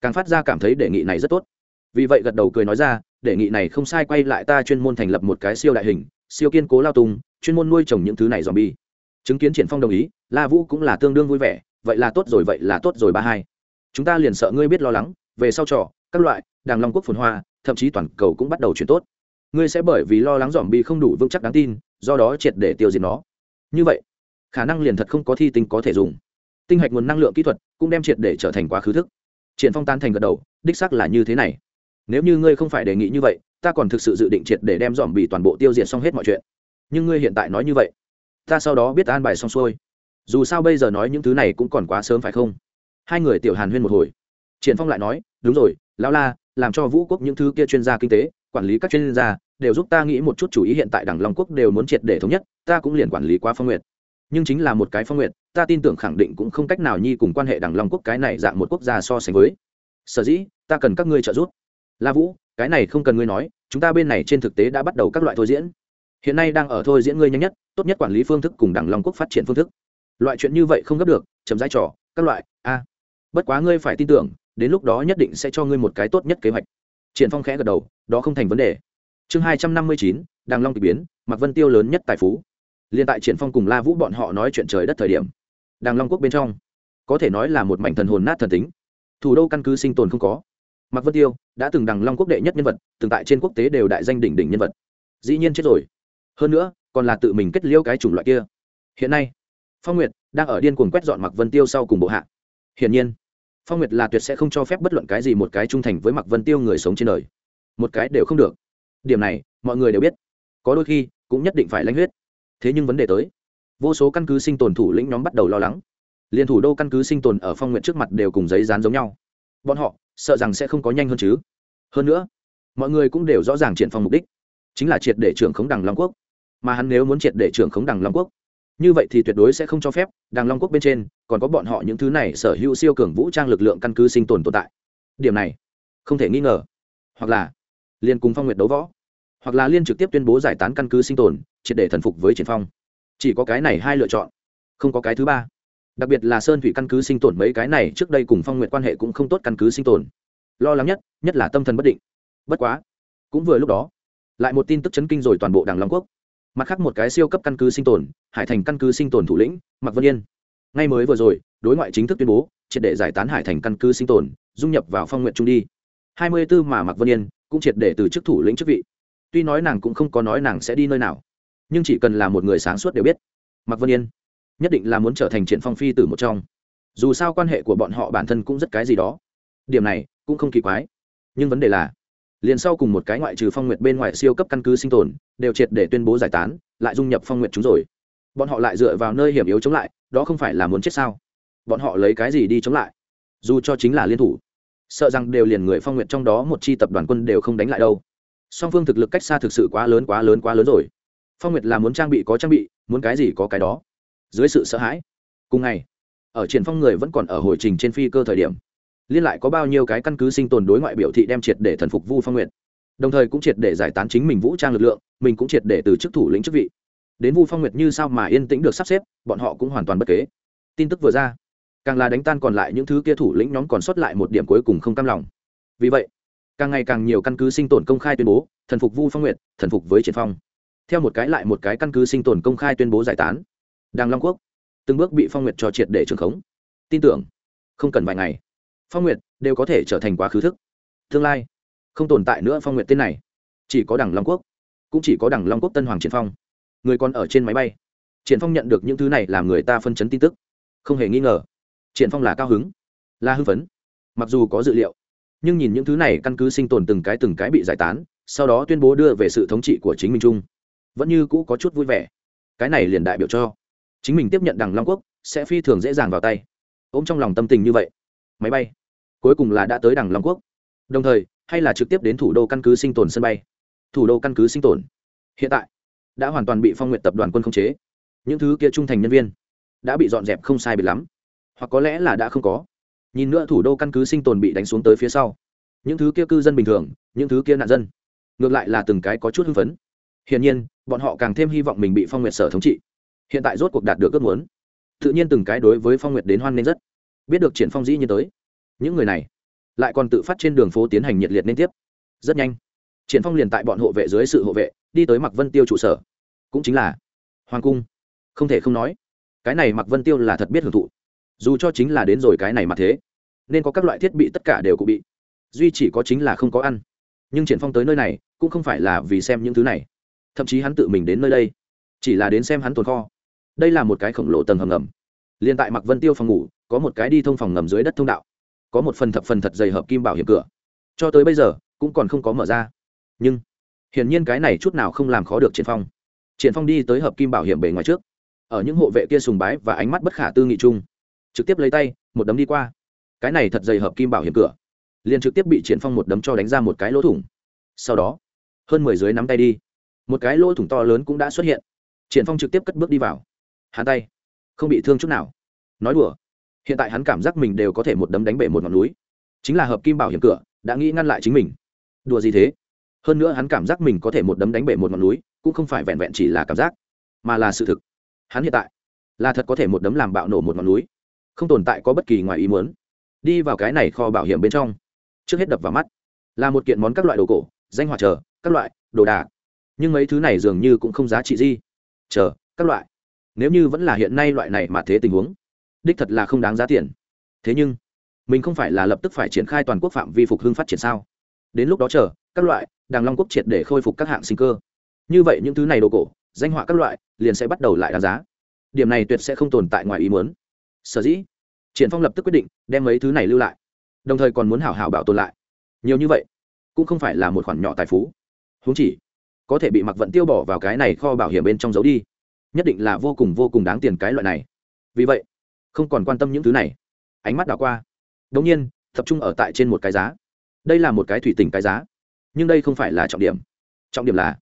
Speaker 1: càng phát ra cảm thấy đề nghị này rất tốt. Vì vậy gật đầu cười nói ra, đề nghị này không sai, quay lại ta chuyên môn thành lập một cái siêu đại hình, siêu kiên cố lao tung chuyên môn nuôi trồng những thứ này dòm bi chứng kiến triển phong đồng ý, la vũ cũng là tương đương vui vẻ, vậy là tốt rồi, vậy là tốt rồi ba hai. Chúng ta liền sợ ngươi biết lo lắng, về sau trò, các loại, đàng long quốc phồn hoa, thậm chí toàn cầu cũng bắt đầu chuyển tốt. Ngươi sẽ bởi vì lo lắng dòm bi không đủ vững chắc đáng tin, do đó triệt để tiêu diệt nó. Như vậy, khả năng liền thật không có thi tinh có thể dùng. Tinh hạch nguồn năng lượng kỹ thuật cũng đem triệt để trở thành quá khứ thức. Triển phong tan thành gật đầu, đích xác là như thế này. Nếu như ngươi không phải đề nghị như vậy, ta còn thực sự dự định triệt để đem dòm bị toàn bộ tiêu diệt xong hết mọi chuyện. Nhưng ngươi hiện tại nói như vậy ta sau đó biết an bài xong xuôi. Dù sao bây giờ nói những thứ này cũng còn quá sớm phải không? Hai người tiểu hàn huyên một hồi. Triển phong lại nói, đúng rồi, lão la, làm cho vũ quốc những thứ kia chuyên gia kinh tế, quản lý các chuyên gia, đều giúp ta nghĩ một chút chủ ý hiện tại đảng long quốc đều muốn triệt để thống nhất, ta cũng liền quản lý qua phong nguyệt. Nhưng chính là một cái phong nguyệt, ta tin tưởng khẳng định cũng không cách nào nhi cùng quan hệ đảng long quốc cái này dạng một quốc gia so sánh với. Sở dĩ, ta cần các ngươi trợ giúp. La vũ, cái này không cần ngươi nói, chúng ta bên này trên thực tế đã bắt đầu các loại thôi diễn. Hiện nay đang ở thôi diễn ngươi nhanh nhất tốt nhất quản lý phương thức cùng đảng long quốc phát triển phương thức. Loại chuyện như vậy không gấp được, chấm dãi trò, các loại, a. Bất quá ngươi phải tin tưởng, đến lúc đó nhất định sẽ cho ngươi một cái tốt nhất kế hoạch. Triển phong khẽ gật đầu, đó không thành vấn đề. Chương hai trăm năm mươi chín, đàng long kỳ biến mặc vân tiêu lớn nhất tài phú. Liên tại triển phong cùng la vũ bọn họ nói chuyện trời đất thời điểm, đàng long quốc bên trong, có thể nói là một mảnh thần hồn nát thần tính. Thủ đô căn cứ sinh tồn không có. Mặc vân tiêu đã từng đằng long quốc đệ nhất nhân vật, từng tại trên quốc tế đều đại danh đỉnh đỉnh nhân vật. Dĩ nhiên chết rồi. Hơn nữa còn là tự mình kết liêu cái chủng loại kia. Hiện nay, phong nguyệt đang ở điên cuồng quét dọn mặc vân tiêu sau cùng bộ hạ. Hiển nhiên, phong nguyệt là tuyệt sẽ không cho phép bất luận cái gì một cái trung thành với mặc vân tiêu người sống trên đời. Một cái đều không được. Điểm này, mọi người đều biết. Có đôi khi, cũng nhất định phải lãnh huyết. Thế nhưng vấn đề tới, vô số căn cứ sinh tồn thủ lĩnh nhóm bắt đầu lo lắng. Liên thủ đô căn cứ sinh tồn ở phong nguyện trước mặt đều cùng giấy dán giống nhau. Bọn họ, sợ rằng sẽ không có nhanh hơn chứ. Hơn nữa, mọi người cũng đều rõ ràng triển phong mục đích, chính là triệt để trưởng khống đằng long quốc mà hắn nếu muốn triệt để trưởng khống đằng long quốc, như vậy thì tuyệt đối sẽ không cho phép đằng long quốc bên trên còn có bọn họ những thứ này sở hữu siêu cường vũ trang lực lượng căn cứ sinh tồn tồn tại. Điểm này, không thể nghi ngờ. Hoặc là liên cùng phong nguyệt đấu võ, hoặc là liên trực tiếp tuyên bố giải tán căn cứ sinh tồn, triệt để thần phục với triển phong. Chỉ có cái này hai lựa chọn, không có cái thứ ba. Đặc biệt là sơn thủy căn cứ sinh tồn mấy cái này trước đây cùng phong nguyện quan hệ cũng không tốt căn cứ sinh tồn. Lo lắng nhất nhất là tâm thần bất định. Bất quá, cũng vừa lúc đó, lại một tin tức chấn kinh rồi toàn bộ đảng long quốc mặt khác một cái siêu cấp căn cứ sinh tồn, hải thành căn cứ sinh tồn thủ lĩnh, mạc vân yên. Ngay mới vừa rồi, đối ngoại chính thức tuyên bố, triệt để giải tán hải thành căn cứ sinh tồn, dung nhập vào phong nguyện trung đi. Hai mươi 24 mà mạc vân yên cũng triệt để từ chức thủ lĩnh chức vị. Tuy nói nàng cũng không có nói nàng sẽ đi nơi nào, nhưng chỉ cần là một người sáng suốt đều biết. Mạc vân yên nhất định là muốn trở thành triển phong phi từ một trong. Dù sao quan hệ của bọn họ bản thân cũng rất cái gì đó. Điểm này cũng không kỳ quái. Nhưng vấn đề là liền sau cùng một cái ngoại trừ phong nguyệt bên ngoài siêu cấp căn cứ sinh tồn, đều triệt để tuyên bố giải tán, lại dung nhập phong nguyệt chúng rồi. Bọn họ lại dựa vào nơi hiểm yếu chống lại, đó không phải là muốn chết sao? Bọn họ lấy cái gì đi chống lại? Dù cho chính là liên thủ, sợ rằng đều liền người phong nguyệt trong đó một chi tập đoàn quân đều không đánh lại đâu. Song phương thực lực cách xa thực sự quá lớn quá lớn quá lớn rồi. Phong nguyệt là muốn trang bị có trang bị, muốn cái gì có cái đó. Dưới sự sợ hãi, cùng ngày, ở triển phong người vẫn còn ở hồi trình trên phi cơ thời điểm liên lại có bao nhiêu cái căn cứ sinh tồn đối ngoại biểu thị đem triệt để thần phục vu phong nguyệt. Đồng thời cũng triệt để giải tán chính mình vũ trang lực lượng mình cũng triệt để từ chức thủ lĩnh chức vị. Đến vu phong nguyệt như sao mà yên tĩnh được sắp xếp bọn họ cũng hoàn toàn bất kế. Tin tức vừa ra càng là đánh tan còn lại những thứ kia thủ lĩnh nhóm còn sót lại một điểm cuối cùng không cam lòng. Vì vậy càng ngày càng nhiều căn cứ sinh tồn công khai tuyên bố thần phục vu phong Nguyệt, thần phục với triển phong. Theo một cái lại một cái căn cứ sinh tồn công khai tuyên bố giải tán đàng long quốc từng bước bị phong Nguyệt cho triệt để trường khống. Tin tưởng không cần vài ngày phong Nguyệt đều có thể trở thành quá khứ thức. Tương lai không tồn tại nữa phong Nguyệt tên này. Chỉ có Đảng long quốc, cũng chỉ có Đảng long quốc tân hoàng triển phong. Người còn ở trên máy bay. Triển phong nhận được những thứ này làm người ta phân chấn tin tức. Không hề nghi ngờ, triển phong là cao hứng, là hưng phấn, mặc dù có dự liệu, nhưng nhìn những thứ này căn cứ sinh tồn từng cái từng cái bị giải tán, sau đó tuyên bố đưa về sự thống trị của chính mình chung, vẫn như cũ có chút vui vẻ. Cái này liền đại biểu cho, chính mình tiếp nhận đằng long quốc sẽ phi thường dễ dàng vào tay. Ôm trong lòng tâm tình như vậy máy bay. Cuối cùng là đã tới đằng long quốc. Đồng thời, hay là trực tiếp đến thủ đô căn cứ sinh tồn sân bay. Thủ đô căn cứ sinh tồn. Hiện tại, đã hoàn toàn bị phong nguyện tập đoàn quân khống chế. Những thứ kia trung thành nhân viên đã bị dọn dẹp không sai biệt lắm. Hoặc có lẽ là đã không có. Nhìn nữa thủ đô căn cứ sinh tồn bị đánh xuống tới phía sau. Những thứ kia cư dân bình thường, những thứ kia nạn dân. Ngược lại là từng cái có chút hưng phấn. Hiển nhiên, bọn họ càng thêm hy vọng mình bị phong nguyệt sở thống trị. Hiện tại rốt cuộc đạt được ước muốn. Tự nhiên từng cái đối với phong nguyệt đến hoan nghênh rất biết được triển phong dĩ nhiên tới. Những người này lại còn tự phát trên đường phố tiến hành nhiệt liệt liên tiếp. Rất nhanh, triển phong liền tại bọn hộ vệ dưới sự hộ vệ, đi tới mặc vân tiêu trụ sở. Cũng chính là hoàng cung. Không thể không nói, cái này mặc vân tiêu là thật biết hưởng thụ. Dù cho chính là đến rồi cái này mà thế, nên có các loại thiết bị tất cả đều cụ bị duy chỉ có chính là không có ăn. Nhưng triển phong tới nơi này, cũng không phải là vì xem những thứ này. Thậm chí hắn tự mình đến nơi đây, chỉ là đến xem hắn tồn kho. Đây là một cái khổng lồ tầng hầm ngầm. Liên tại mặc vân tiêu phòng ngủ có một cái đi thông phòng ngầm dưới đất thông đạo, có một phần thập phần thật dày hợp kim bảo hiểm cửa. Cho tới bây giờ, cũng còn không có mở ra. Nhưng, hiển nhiên cái này chút nào không làm khó được triển phong. Triển phong đi tới hợp kim bảo hiểm bề ngoài trước. Ở những hộ vệ kia sùng bái và ánh mắt bất khả tư nghị chung, trực tiếp lấy tay, một đấm đi qua. Cái này thật dày hợp kim bảo hiểm cửa. Liền trực tiếp bị triển phong một đấm cho đánh ra một cái lỗ thủng. Sau đó, hơn mười dưới nắm tay đi. Một cái lỗ thủng to lớn cũng đã xuất hiện. Triển phong trực tiếp cất bước đi vào. Hắn tay không bị thương chút nào. Nói đùa hiện tại hắn cảm giác mình đều có thể một đấm đánh bể một ngọn núi. Chính là hợp kim bảo hiểm cửa, đã nghĩ ngăn lại chính mình. Đùa gì thế? Hơn nữa hắn cảm giác mình có thể một đấm đánh bể một ngọn núi, cũng không phải vẹn vẹn chỉ là cảm giác, mà là sự thực. Hắn hiện tại là thật có thể một đấm làm bạo nổ một ngọn núi, không tồn tại có bất kỳ ngoài ý muốn. Đi vào cái này kho bảo hiểm bên trong, trước hết đập vào mắt, là một kiện món các loại đồ cổ, danh hoạt chờ, các loại, đồ đạc. Nhưng mấy thứ này dường như cũng không giá trị gì. Chờ, các loại. Nếu như vẫn là hiện nay loại này mà thế tình huống đích thật là không đáng giá tiền. Thế nhưng, mình không phải là lập tức phải triển khai toàn quốc phạm vi phục hưng phát triển sao? Đến lúc đó chờ, các loại, đàng long quốc triệt để khôi phục các hạng sinh cơ. Như vậy những thứ này đồ cổ, danh họa các loại, liền sẽ bắt đầu lại đáng giá. Điểm này tuyệt sẽ không tồn tại ngoài ý muốn. Sở dĩ, triển phong lập tức quyết định đem mấy thứ này lưu lại, đồng thời còn muốn hảo hảo bảo tồn lại. Nhiều như vậy, cũng không phải là một khoản nhỏ tài phú. Huống chỉ, có thể bị mặc vận tiêu bỏ vào cái này kho bảo hiểm bên trong giấu đi, nhất định là vô cùng vô cùng đáng tiền cái loại này. Vì vậy không còn quan tâm những thứ này. Ánh mắt đảo qua. Đ ỗ n g nhiên, tập trung ở tại trên một cái giá. Đây là một cái thủy tỉnh cái giá. Nhưng đây không phải là trọng điểm. Trọng điểm là,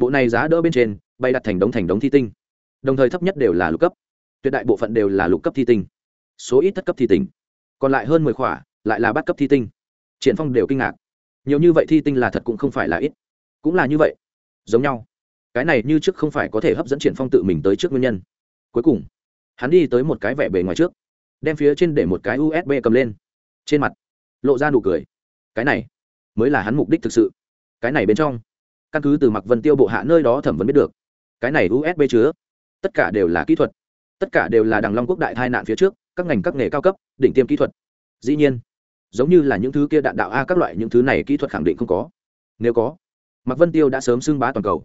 Speaker 1: bộ này giá đỡ bên trên, bay đặt thành đống thành đống thi tinh. Đồng thời thấp nhất đều là lục cấp. Tuyệt đại bộ phận đều là lục cấp thi tinh. Số ít thất cấp thi tinh. Còn lại hơn mười khỏa, lại là bắt cấp thi tinh. Triển phong đều kinh ngạc. Nhiều như vậy thi tinh là thật cũng không phải là ít. Cũng là như vậy. Giống nhau. Cái này như trước không phải có thể hấp dẫn triển phong tự mình tới trước nguyên nhân. Cuối cùng hắn đi tới một cái vẻ bề ngoài trước, đem phía trên để một cái usb cầm lên. Trên mặt, lộ ra nụ cười. Cái này, mới là hắn mục đích thực sự. Cái này bên trong, căn cứ từ mặc vân tiêu bộ hạ nơi đó thẩm vấn biết được, cái này usb chứa, tất cả đều là kỹ thuật. Tất cả đều là đằng long quốc đại tai nạn phía trước, các ngành các nghề cao cấp, đỉnh tiêm kỹ thuật. Dĩ nhiên, giống như là những thứ kia đạn đạo a, các loại những thứ này kỹ thuật khẳng định không có. Nếu có mặc vân tiêu đã sớm xưng bá toàn cầu.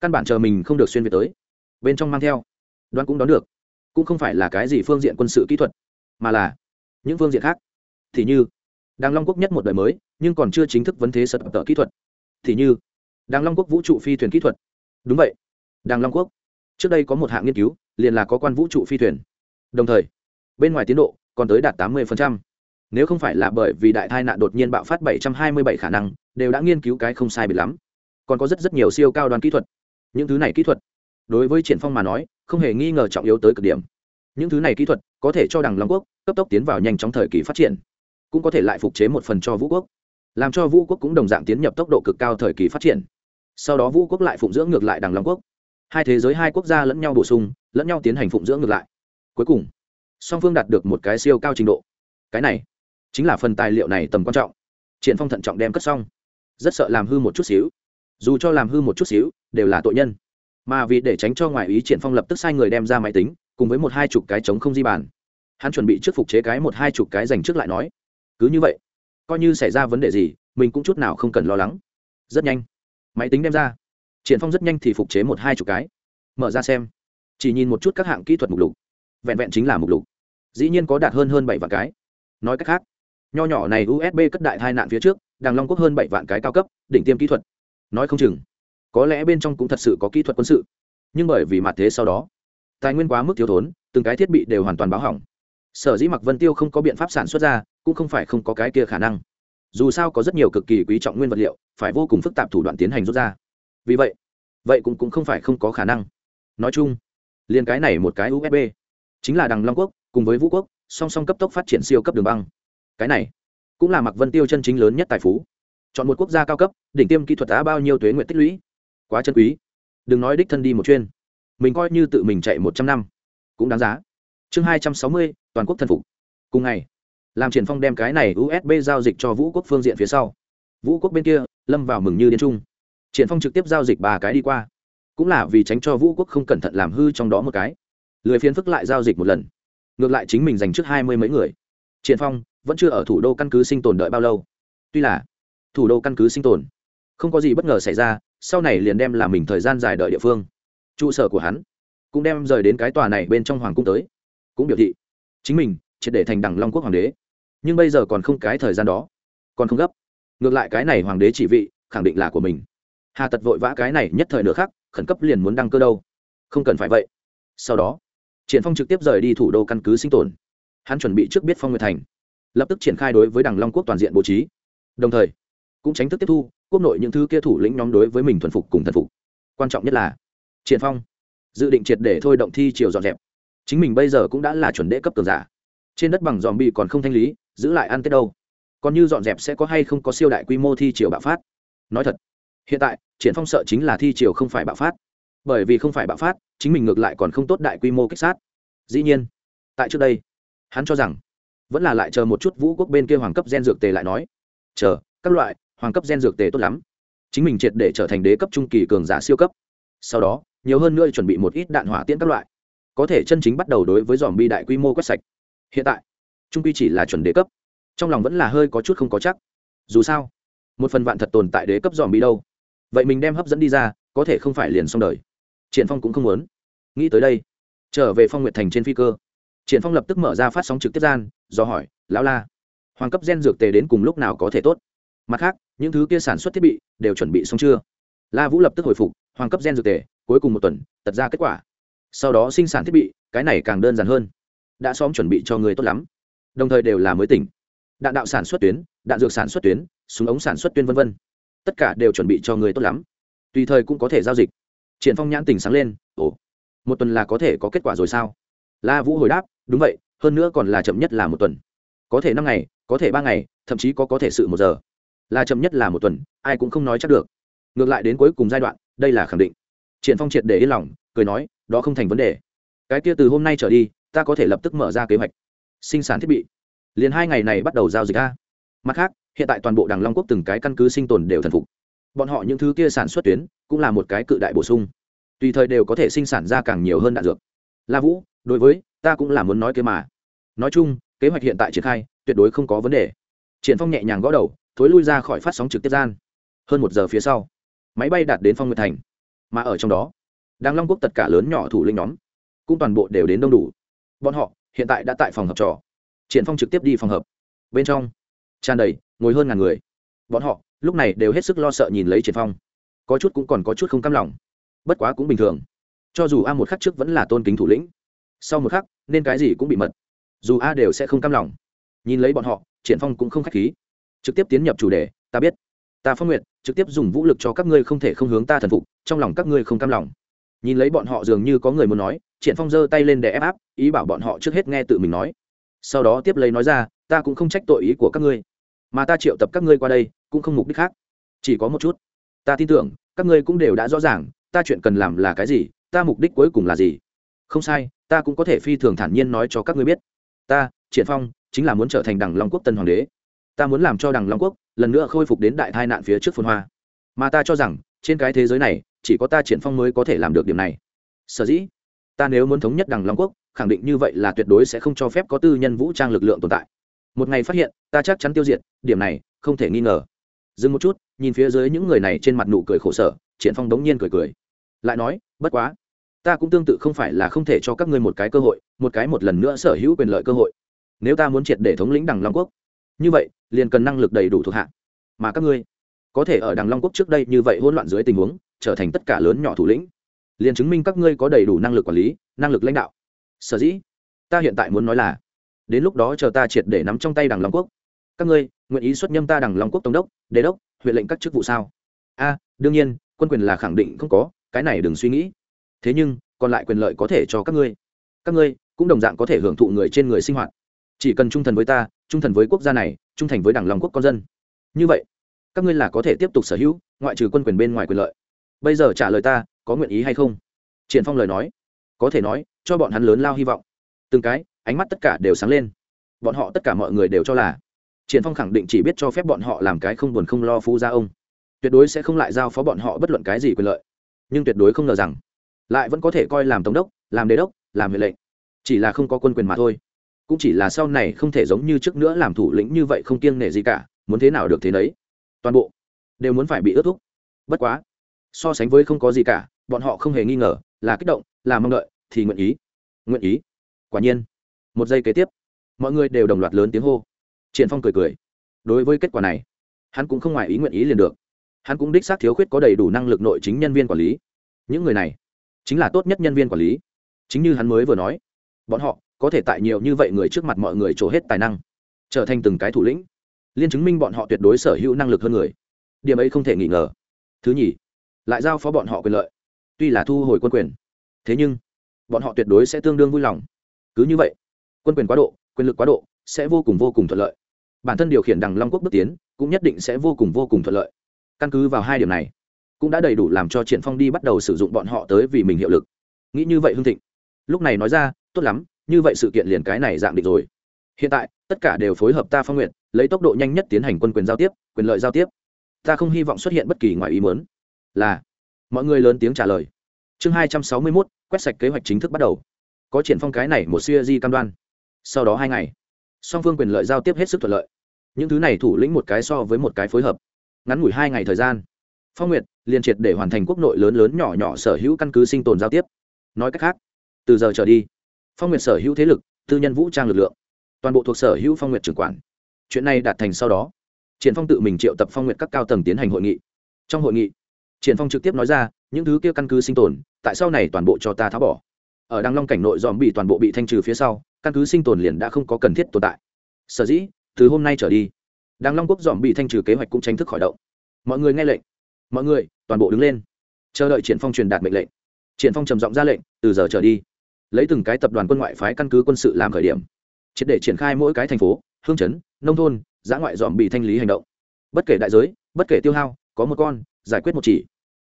Speaker 1: Căn bản chờ mình không được xuyên việt tới. Bên trong mang theo, đoán cũng đón được cũng không phải là cái gì phương diện quân sự kỹ thuật, mà là những phương diện khác. Thì như, đàng long quốc nhất một đời mới, nhưng còn chưa chính thức vấn thế sật tờ kỹ thuật. Thì như, đàng long quốc vũ trụ phi thuyền kỹ thuật. Đúng vậy, đàng long quốc. Trước đây có một hạng nghiên cứu, liền là có quan vũ trụ phi thuyền. Đồng thời, bên ngoài tiến độ còn tới đạt tám mươi nếu không phải là bởi vì đại tai nạn đột nhiên bạo phát bảy trăm hai mươi bảy khả năng, đều đã nghiên cứu cái không sai biệt lắm. Còn có rất rất nhiều siêu cao đoàn kỹ thuật. Những thứ này kỹ thuật đối với triển phong mà nói, không hề nghi ngờ trọng yếu tới cực điểm. Những thứ này kỹ thuật có thể cho đằng long quốc cấp tốc tiến vào nhanh trong thời kỳ phát triển, cũng có thể lại phục chế một phần cho vũ quốc, làm cho vũ quốc cũng đồng dạng tiến nhập tốc độ cực cao thời kỳ phát triển. Sau đó vũ quốc lại phụng dưỡng ngược lại đằng long quốc. Hai thế giới hai quốc gia lẫn nhau bổ sung, lẫn nhau tiến hành phụng dưỡng ngược lại. Cuối cùng, song phương đạt được một cái siêu cao trình độ. Cái này chính là phần tài liệu này tầm quan trọng. Triển phong thận trọng đem cất xong. Rất sợ làm hư một chút xíu. Dù cho làm hư một chút xíu, đều là tội nhân mà vì để tránh cho ngoại ý triển phong lập tức sai người đem ra máy tính, cùng với một hai chục cái chống không di bàn hắn chuẩn bị trước phục chế cái một hai chục cái dành trước lại nói, cứ như vậy, coi như xảy ra vấn đề gì, mình cũng chút nào không cần lo lắng. Rất nhanh, máy tính đem ra. Triển phong rất nhanh thì phục chế một hai chục cái. Mở ra xem, chỉ nhìn một chút các hạng kỹ thuật mục lục. Vẹn vẹn chính là mục lục. Dĩ nhiên có đạt hơn hơn bảy vạn cái. Nói cách khác, nho nhỏ này usb cất đại hai nạn phía trước đàng long quốc hơn bảy vạn cái cao cấp, đỉnh tiêm kỹ thuật. Nói không chừng có lẽ bên trong cũng thật sự có kỹ thuật quân sự. Nhưng bởi vì mặt thế sau đó tài nguyên quá mức thiếu thốn từng cái thiết bị đều hoàn toàn báo hỏng. Sở dĩ mặc vân tiêu không có biện pháp sản xuất ra cũng không phải không có cái kia khả năng. Dù sao có rất nhiều cực kỳ quý trọng nguyên vật liệu phải vô cùng phức tạp thủ đoạn tiến hành rút ra. Vì vậy vậy cũng, cũng không phải không có khả năng. Nói chung liền cái này một cái usb chính là đằng long quốc cùng với vũ quốc song song cấp tốc phát triển siêu cấp đường băng. Cái này cũng là mặc vân tiêu chân chính lớn nhất tài phú. Chọn một quốc gia cao cấp đỉnh tiêm kỹ thuật đã bao nhiêu tuế nguyện tích lũy quá chân quý. Đừng nói đích thân đi một chuyên. Mình coi như tự mình chạy một trăm năm. Cũng đáng giá. Chương hai trăm sáu mươi, toàn quốc thân phục. Cùng ngày, làm triển phong đem cái này usb giao dịch cho vũ quốc phương diện phía sau. Vũ quốc bên kia, lâm vào mừng như điên trung. Triển phong trực tiếp giao dịch ba cái đi qua. Cũng là vì tránh cho vũ quốc không cẩn thận làm hư trong đó một cái. Lười phiến phức lại giao dịch một lần. Ngược lại chính mình dành trước hai mươi mấy người. Triển phong vẫn chưa ở thủ đô căn cứ sinh tồn đợi bao lâu. Tuy là thủ đô căn cứ sinh tồn, không có gì bất ngờ xảy ra sau này liền đem làm mình thời gian dài đợi địa phương. Trụ sở của hắn cũng đem rời đến cái tòa này bên trong hoàng cung tới. Cũng biểu thị, chính mình triệt để thành đẳng long quốc hoàng đế. Nhưng bây giờ còn không cái thời gian đó, còn không gấp. Ngược lại cái này hoàng đế chỉ vị, khẳng định là của mình. Hà tật vội vã cái này nhất thời nữa khác khẩn cấp liền muốn đăng cơ đâu. Không cần phải vậy. Sau đó, triển phong trực tiếp rời đi thủ đô căn cứ sinh tồn. Hắn chuẩn bị trước biết phong nguyệt thành, lập tức triển khai đối với đằng long quốc toàn diện bố trí. Đồng thời, cũng tránh thức tiếp thu quốc nội những thứ kia thủ lĩnh nhóm đối với mình thuần phục cùng thần phục. Quan trọng nhất là, triển phong dự định triệt để thôi động thi triều dọn dẹp. Chính mình bây giờ cũng đã là chuẩn đế cấp cường giả. Trên đất bằng dòm bị còn không thanh lý, giữ lại ăn tết đâu. Còn như dọn dẹp sẽ có hay không có siêu đại quy mô thi triều bạo phát? Nói thật, hiện tại, triển phong sợ chính là thi triều không phải bạo phát. Bởi vì không phải bạo phát, chính mình ngược lại còn không tốt đại quy mô kích sát. Dĩ nhiên, tại trước đây, hắn cho rằng, vẫn là lại chờ một chút vũ quốc bên kia hoàng cấp gen dược tề lại nói, chờ, các loại hoàng cấp gen dược tề tốt lắm. Chính mình triệt để trở thành đế cấp trung kỳ cường giả siêu cấp. Sau đó, nhiều hơn nữa chuẩn bị một ít đạn hỏa tiễn các loại. Có thể chân chính bắt đầu đối với dòm bi đại quy mô quét sạch. Hiện tại, trung quy chỉ là chuẩn đế cấp. Trong lòng vẫn là hơi có chút không có chắc. Dù sao, một phần vạn thật tồn tại đế cấp dòm bi đâu. Vậy mình đem hấp dẫn đi ra, có thể không phải liền xong đời. Triển phong cũng không muốn. Nghĩ tới đây, trở về phong nguyệt thành trên phi cơ. Triển phong lập tức mở ra phát sóng trực tiếp gian, do hỏi, lão la, hoàng cấp gen dược tề đến cùng lúc nào có thể tốt? Mặt khác, những thứ kia sản xuất thiết bị đều chuẩn bị xong chưa? La vũ lập tức hồi phục, hoàng cấp gen dược tề, cuối cùng một tuần, tật ra kết quả. Sau đó sinh sản thiết bị, cái này càng đơn giản hơn. Đã xóm chuẩn bị cho người tốt lắm. Đồng thời đều là mới tỉnh. Đạn đạo sản xuất tuyến, đạn dược sản xuất tuyến, súng ống sản xuất tuyến v v tất cả đều chuẩn bị cho người tốt lắm. Tùy thời cũng có thể giao dịch. Triển phong nhãn tỉnh sáng lên, ồ, một tuần là có thể có kết quả rồi sao? La vũ hồi đáp, đúng vậy, hơn nữa còn là chậm nhất là một tuần. Có thể năm ngày, có thể ba ngày, thậm chí có có thể sự một giờ là chậm nhất là một tuần, ai cũng không nói chắc được. Ngược lại đến cuối cùng giai đoạn, đây là khẳng định. Triển phong triệt để yên lòng, cười nói, đó không thành vấn đề. Cái kia từ hôm nay trở đi, ta có thể lập tức mở ra kế hoạch. Sinh sản thiết bị. Liền hai ngày này bắt đầu giao dịch ra. mặt khác, hiện tại toàn bộ đằng long quốc từng cái căn cứ sinh tồn đều thần phục. Bọn họ những thứ kia sản xuất tuyến, cũng là một cái cự đại bổ sung. Tùy thời đều có thể sinh sản ra càng nhiều hơn đạn dược. La vũ, đối với, ta cũng là muốn nói kế mà. Nói chung, kế hoạch hiện tại triển khai, tuyệt đối không có vấn đề. Triển phong nhẹ nhàng gõ đầu thối lui ra khỏi phát sóng trực tiếp gian. Hơn một giờ phía sau, máy bay đạt đến phong nguyệt thành. Mà ở trong đó đang long quốc tất cả lớn nhỏ thủ lĩnh nhóm cũng toàn bộ đều đến đông đủ. Bọn họ hiện tại đã tại phòng hợp trò. Triển phong trực tiếp đi phòng hợp bên trong tràn đầy, ngồi hơn ngàn người. Bọn họ lúc này đều hết sức lo sợ nhìn lấy triển phong. Có chút cũng còn có chút không cam lòng. Bất quá cũng bình thường. Cho dù a một khắc trước vẫn là tôn kính thủ lĩnh, sau một khắc, nên cái gì cũng bị mật. Dù a đều sẽ không cam lòng. Nhìn lấy bọn họ, triển phong cũng không khách khí trực tiếp tiến nhập chủ đề, ta biết. Ta phong nguyện trực tiếp dùng vũ lực cho các ngươi không thể không hướng ta thần phục, trong lòng các ngươi không cam lòng. Nhìn lấy bọn họ dường như có người muốn nói, triển phong giơ tay lên để ép áp, ý bảo bọn họ trước hết nghe tự mình nói. Sau đó tiếp lấy nói ra, ta cũng không trách tội ý của các ngươi, mà ta triệu tập các ngươi qua đây, cũng không mục đích khác. Chỉ có một chút. Ta tin tưởng, các ngươi cũng đều đã rõ ràng, ta chuyện cần làm là cái gì, ta mục đích cuối cùng là gì. Không sai, ta cũng có thể phi thường thản nhiên nói cho các ngươi biết. Ta, triển phong, chính là muốn trở thành đẳng long quốc tân hoàng đế ta muốn làm cho đằng long quốc lần nữa khôi phục đến đại tai nạn phía trước phồn hoa. Mà ta cho rằng, trên cái thế giới này, chỉ có ta triển phong mới có thể làm được điểm này. Sở dĩ, ta nếu muốn thống nhất đằng long quốc, khẳng định như vậy là tuyệt đối sẽ không cho phép có tư nhân vũ trang lực lượng tồn tại. Một ngày phát hiện, ta chắc chắn tiêu diệt, điểm này, không thể nghi ngờ. Dừng một chút, nhìn phía dưới những người này trên mặt nụ cười khổ sở, triển phong đống nhiên cười cười. Lại nói, bất quá, ta cũng tương tự không phải là không thể cho các ngươi một cái cơ hội, một cái một lần nữa sở hữu quyền lợi cơ hội. Nếu ta muốn triệt để thống lĩnh đằng long quốc như vậy, liền cần năng lực đầy đủ thuộc hạ. Mà các ngươi, có thể ở đằng long quốc trước đây như vậy hỗn loạn dưới tình huống, trở thành tất cả lớn nhỏ thủ lĩnh. Liền chứng minh các ngươi có đầy đủ năng lực quản lý, năng lực lãnh đạo. Sở dĩ, ta hiện tại muốn nói là, đến lúc đó chờ ta triệt để nắm trong tay đằng long quốc. Các ngươi, nguyện ý xuất nhâm ta đằng long quốc tổng đốc, đế đốc, huyện lệnh các chức vụ sao? A, đương nhiên, quân quyền là khẳng định không có, cái này đừng suy nghĩ. Thế nhưng, còn lại quyền lợi có thể cho các ngươi. Các ngươi cũng đồng dạng có thể hưởng thụ người trên người sinh hoạt chỉ cần trung thần với ta, trung thần với quốc gia này, trung thành với đảng lòng quốc con dân. Như vậy, các ngươi là có thể tiếp tục sở hữu, ngoại trừ quân quyền bên ngoài quyền lợi. Bây giờ trả lời ta, có nguyện ý hay không? Triển phong lời nói. Có thể nói, cho bọn hắn lớn lao hy vọng. Từng cái, ánh mắt tất cả đều sáng lên. Bọn họ tất cả mọi người đều cho là, triển phong khẳng định chỉ biết cho phép bọn họ làm cái không buồn không lo phú gia ông. Tuyệt đối sẽ không lại giao phó bọn họ bất luận cái gì quyền lợi. Nhưng tuyệt đối không ngờ rằng, lại vẫn có thể coi làm tổng đốc, làm đế đốc, làm huyện lệnh. Chỉ là không có quân quyền mà thôi cũng chỉ là sau này không thể giống như trước nữa làm thủ lĩnh như vậy không kiêng nể gì cả, muốn thế nào được thế nấy. Toàn bộ đều muốn phải bị ước thúc. Bất quá, so sánh với không có gì cả, bọn họ không hề nghi ngờ, là kích động, là mong đợi, thì nguyện ý. Nguyện ý. Quả nhiên, một giây kế tiếp, mọi người đều đồng loạt lớn tiếng hô. Triển phong cười cười. Đối với kết quả này, hắn cũng không ngoài ý nguyện ý liền được. Hắn cũng đích xác thiếu khuyết có đầy đủ năng lực nội chính nhân viên quản lý. Những người này chính là tốt nhất nhân viên quản lý. Chính như hắn mới vừa nói, bọn họ có thể tại nhiều như vậy người trước mặt mọi người trổ hết tài năng, trở thành từng cái thủ lĩnh, liên chứng minh bọn họ tuyệt đối sở hữu năng lực hơn người. Điểm ấy không thể nghi ngờ. Thứ nhì, lại giao phó bọn họ quyền lợi. Tuy là thu hồi quân quyền, thế nhưng bọn họ tuyệt đối sẽ tương đương vui lòng. Cứ như vậy, quân quyền quá độ, quyền lực quá độ, sẽ vô cùng vô cùng thuận lợi. Bản thân điều khiển đằng long quốc bước tiến, cũng nhất định sẽ vô cùng vô cùng thuận lợi. Căn cứ vào hai điểm này, cũng đã đầy đủ làm cho triển phong đi bắt đầu sử dụng bọn họ tới vì mình hiệu lực. Nghĩ như vậy hương thịnh. Lúc này nói ra, tốt lắm như vậy sự kiện liền cái này dạng định rồi. Hiện tại tất cả đều phối hợp ta phong nguyện lấy tốc độ nhanh nhất tiến hành quân quyền giao tiếp quyền lợi giao tiếp. Ta không hy vọng xuất hiện bất kỳ ngoài ý muốn. Là mọi người lớn tiếng trả lời. Chương hai trăm sáu mươi 261, quét sạch kế hoạch chính thức bắt đầu. Có triển phong cái này một siêu di cam đoan. Sau đó hai ngày song phương quyền lợi giao tiếp hết sức thuận lợi. Những thứ này thủ lĩnh một cái so với một cái phối hợp. Ngắn ngủi hai ngày thời gian phong nguyệt liền triệt để hoàn thành quốc nội lớn lớn nhỏ nhỏ sở hữu căn cứ sinh tồn giao tiếp. Nói cách khác từ giờ trở đi phong nguyệt sở hữu thế lực, tư nhân vũ trang lực lượng. Toàn bộ thuộc sở hữu phong nguyệt trưởng quản. Chuyện này đạt thành sau đó, triển phong tự mình triệu tập phong nguyệt các cao tầng tiến hành hội nghị. Trong hội nghị, triển phong trực tiếp nói ra, những thứ kia căn cứ sinh tồn, tại sau này toàn bộ cho ta tháo bỏ. Ở đăng long cảnh nội dòm bị toàn bộ bị thanh trừ phía sau, căn cứ sinh tồn liền đã không có cần thiết tồn tại. Sở dĩ, từ hôm nay trở đi, đăng long quốc dòm bị thanh trừ kế hoạch cũng tránh thức khỏi động. Mọi người nghe lệnh. Mọi người, toàn bộ đứng lên. Chờ đợi triển phong truyền đạt mệnh lệnh. Triển phong trầm giọng ra lệnh, từ giờ trở đi lấy từng cái tập đoàn quân ngoại phái căn cứ quân sự làm khởi điểm. Triệt để triển khai mỗi cái thành phố, hương chấn, nông thôn, giã ngoại dòm bị thanh lý hành động. Bất kể đại giới, bất kể tiêu hao, có một con, giải quyết một chỉ.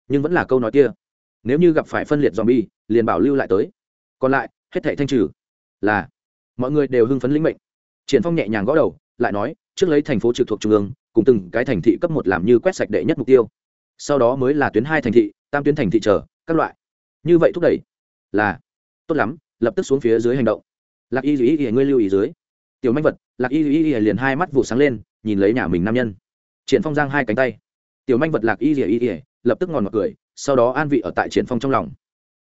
Speaker 1: Nhưng vẫn là câu nói kia. Nếu như gặp phải phân liệt dòm bi liền bảo lưu lại tới. Còn lại, hết thảy thanh trừ. Là, mọi người đều hưng phấn lĩnh mệnh. Triển phong nhẹ nhàng gõ đầu, lại nói, trước lấy thành phố trực thuộc trung ương, cùng từng cái thành thị cấp một làm như quét sạch đệ nhất mục tiêu. Sau đó mới là tuyến hai thành thị, tam tuyến thành thị trở các loại. Như vậy thúc đẩy. Là tốt lắm, lập tức xuống phía dưới hành động. Lạc y duy y ngươi lưu ý dưới. Tiểu manh vật, lạc y duy y liền hai mắt vụ sáng lên, nhìn lấy nhà mình nam nhân. Triển phong giang hai cánh tay. Tiểu manh vật lạc y duy y lập tức ngòn ngọt cười, sau đó an vị ở tại triển phong trong lòng.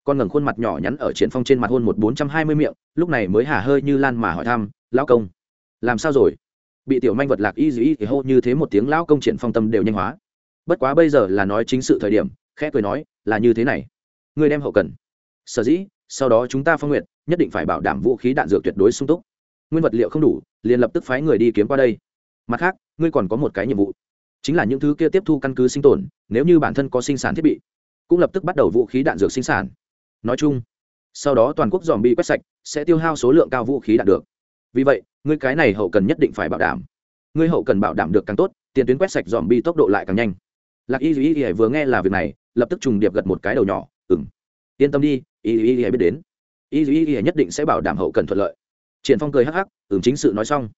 Speaker 1: Con ngẩng khuôn mặt nhỏ nhắn ở triển phong trên mặt hôn một bốn trăm hai mươi miệng, lúc này mới hả hơi như lan mà hỏi thăm, lão công, làm sao rồi? Bị tiểu manh vật lạc y dĩ thì hô như thế một tiếng, lão công triển phong tâm đều nhanh hóa. Bất quá bây giờ là nói chính sự thời điểm, khẽ cười nói, là như thế này, ngươi đem hậu cần. Sở dĩ sau đó chúng ta phong nguyện nhất định phải bảo đảm vũ khí đạn dược tuyệt đối sung túc. Nguyên vật liệu không đủ, liền lập tức phái người đi kiếm qua đây. Mặt khác, ngươi còn có một cái nhiệm vụ, chính là những thứ kia tiếp thu căn cứ sinh tồn, nếu như bản thân có sinh sản thiết bị, cũng lập tức bắt đầu vũ khí đạn dược sinh sản. Nói chung, sau đó toàn quốc dòm bị quét sạch, sẽ tiêu hao số lượng cao vũ khí đạt được. Vì vậy, ngươi cái này hậu cần nhất định phải bảo đảm. Ngươi hậu cần bảo đảm được càng tốt, tiền tuyến quét sạch dòm bi tốc độ lại càng nhanh. Lạc y duy y vừa nghe là việc này, lập tức trùng điệp gật một cái đầu nhỏ ừng yên tâm đi y Y y biết đến. Y Y y nhất định sẽ bảo đảm hậu cần thuận lợi. Triển phong cười hắc hắc, ừm, chính sự nói xong.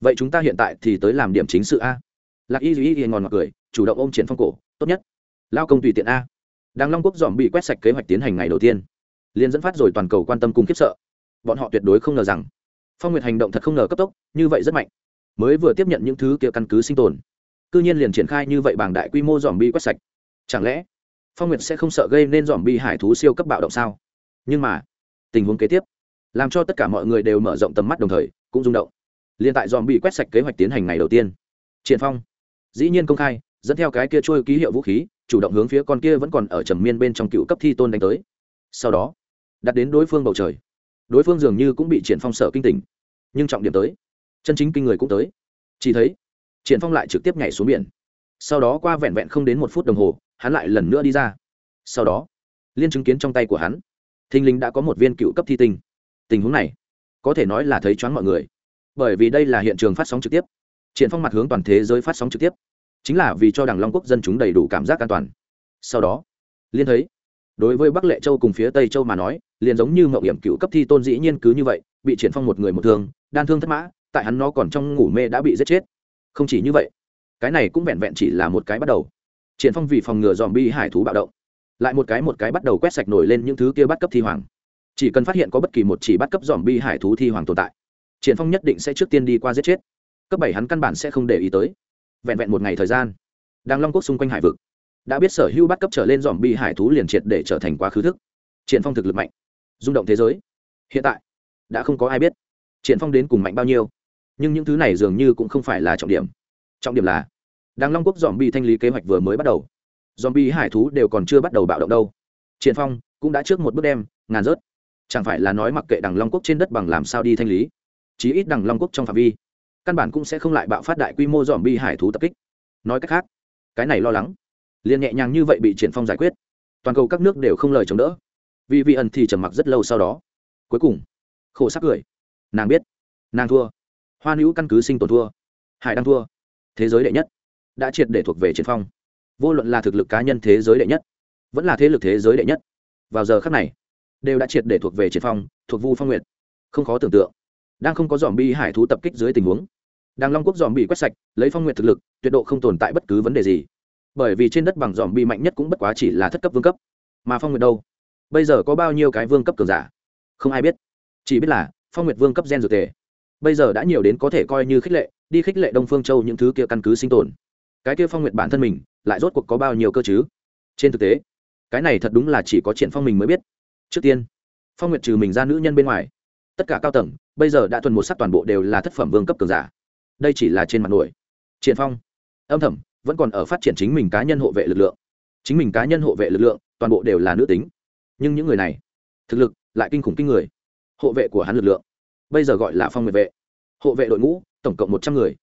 Speaker 1: Vậy chúng ta hiện tại thì tới làm điểm chính sự a. Lạc y Y y ngon ngọt cười, chủ động ôm triển phong cổ, tốt nhất. Lao công tùy tiện a. Đang long quốc dòm bị quét sạch kế hoạch tiến hành ngày đầu tiên. Liền dẫn phát rồi toàn cầu quan tâm cùng khiếp sợ. Bọn họ tuyệt đối không ngờ rằng, phong nguyệt hành động thật không ngờ cấp tốc, như vậy rất mạnh. Mới vừa tiếp nhận những thứ kia căn cứ sinh tồn. Cư nhiên liền triển khai như vậy bằng đại quy mô dòm bi quét sạch. Chẳng lẽ phong nguyệt sẽ không sợ gây nên dòm bi hải thú siêu cấp bạo động sao? Nhưng mà, tình huống kế tiếp, làm cho tất cả mọi người đều mở rộng tầm mắt đồng thời, cũng rung động. Liên tại dòm bị quét sạch kế hoạch tiến hành ngày đầu tiên, triển phong dĩ nhiên công khai, dẫn theo cái kia trôi ký hiệu vũ khí, chủ động hướng phía con kia vẫn còn ở trầm miên bên trong cựu cấp thi tôn đánh tới. Sau đó, đặt đến đối phương bầu trời. Đối phương dường như cũng bị triển phong sợ kinh tỉnh, nhưng trọng điểm tới, chân chính kinh người cũng tới. Chỉ thấy, triển phong lại trực tiếp nhảy xuống biển. Sau đó qua vẹn vẹn không đến một phút đồng hồ, hắn lại lần nữa đi ra. Sau đó, liên chứng kiến trong tay của hắn. Thinh Linh đã có một viên cựu cấp thi tinh. Tình huống này, có thể nói là thấy choáng mọi người. Bởi vì đây là hiện trường phát sóng trực tiếp. Triển phong mặt hướng toàn thế giới phát sóng trực tiếp. Chính là vì cho đảng long quốc dân chúng đầy đủ cảm giác an toàn. Sau đó liên thấy, đối với bắc lệ châu cùng phía tây châu mà nói, liền giống như mậu hiểm cựu cấp thi tôn dĩ nhiên cứ như vậy, bị triển phong một người một thương, đan thương thất mã, tại hắn nó còn trong ngủ mê đã bị giết chết. Không chỉ như vậy, cái này cũng vẹn vẹn chỉ là một cái bắt đầu. Triển phong vì phòng ngừa dòm bi hải thú bạo động lại một cái một cái bắt đầu quét sạch nổi lên những thứ kia bắt cấp thi hoàng. Chỉ cần phát hiện có bất kỳ một chỉ bắt cấp dòm bi hải thú thi hoàng tồn tại, triển phong nhất định sẽ trước tiên đi qua giết chết. Cấp bảy hắn căn bản sẽ không để ý tới. Vẹn vẹn một ngày thời gian đang long quốc xung quanh hải vực đã biết sở hữu bắt cấp trở lên dòm bi hải thú liền triệt để trở thành quá khứ thức. Triển phong thực lực mạnh, rung động thế giới. Hiện tại đã không có ai biết triển phong đến cùng mạnh bao nhiêu, nhưng những thứ này dường như cũng không phải là trọng điểm. Trọng điểm là đang long quốc dòm bi thanh lý kế hoạch vừa mới bắt đầu zombie bi hải thú đều còn chưa bắt đầu bạo động đâu. Triển phong cũng đã trước một bước đem, ngàn rớt. Chẳng phải là nói mặc kệ đằng long quốc trên đất bằng làm sao đi thanh lý. Chí ít đằng long quốc trong phạm vi, căn bản cũng sẽ không lại bạo phát đại quy mô zombie bi hải thú tập kích. Nói cách khác, cái này lo lắng. Liền nhẹ nhàng như vậy bị triển phong giải quyết, toàn cầu các nước đều không lời chống đỡ. Vì vị ẩn thì trầm mặc rất lâu sau đó. Cuối cùng, khổ sắc cười. Nàng biết, nàng thua. Hoa Nữu căn cứ sinh tồn thua. Hải đang thua. Thế giới đệ nhất. Đã triệt để thuộc về triển phong vô luận là thực lực cá nhân thế giới đệ nhất, vẫn là thế lực thế giới đệ nhất, vào giờ khắc này, đều đã triệt để thuộc về triệt phong, thuộc vu phong nguyệt. Không khó tưởng tượng, đang không có dòm bi hải thú tập kích dưới tình huống, đàng long quốc dòm bị quét sạch, lấy phong nguyệt thực lực, tuyệt độ không tồn tại bất cứ vấn đề gì. Bởi vì trên đất bằng dòm bi mạnh nhất cũng bất quá chỉ là thất cấp vương cấp. Mà phong nguyệt đâu? Bây giờ có bao nhiêu cái vương cấp cường giả? Không ai biết. Chỉ biết là, phong nguyệt vương cấp gen dược tề. Bây giờ đã nhiều đến có thể coi như khích lệ, đi khích lệ đông phương châu những thứ kia căn cứ sinh tồn. Cái kia phong nguyệt bản thân mình lại rốt cuộc có bao nhiêu cơ chứ? Trên thực tế, cái này thật đúng là chỉ có triển phong mình mới biết. Trước tiên, phong nguyệt trừ mình ra nữ nhân bên ngoài, tất cả cao tầng, bây giờ đã thuần một sắc toàn bộ đều là thất phẩm vương cấp cường giả. Đây chỉ là trên mặt nổi. Triển phong, âm thầm, vẫn còn ở phát triển chính mình cá nhân hộ vệ lực lượng. Chính mình cá nhân hộ vệ lực lượng, toàn bộ đều là nữ tính. Nhưng những người này, thực lực lại kinh khủng kinh người. Hộ vệ của hắn lực lượng, bây giờ gọi là phong nguyệt vệ. Hộ vệ đội ngũ, tổng cộng một trăm người.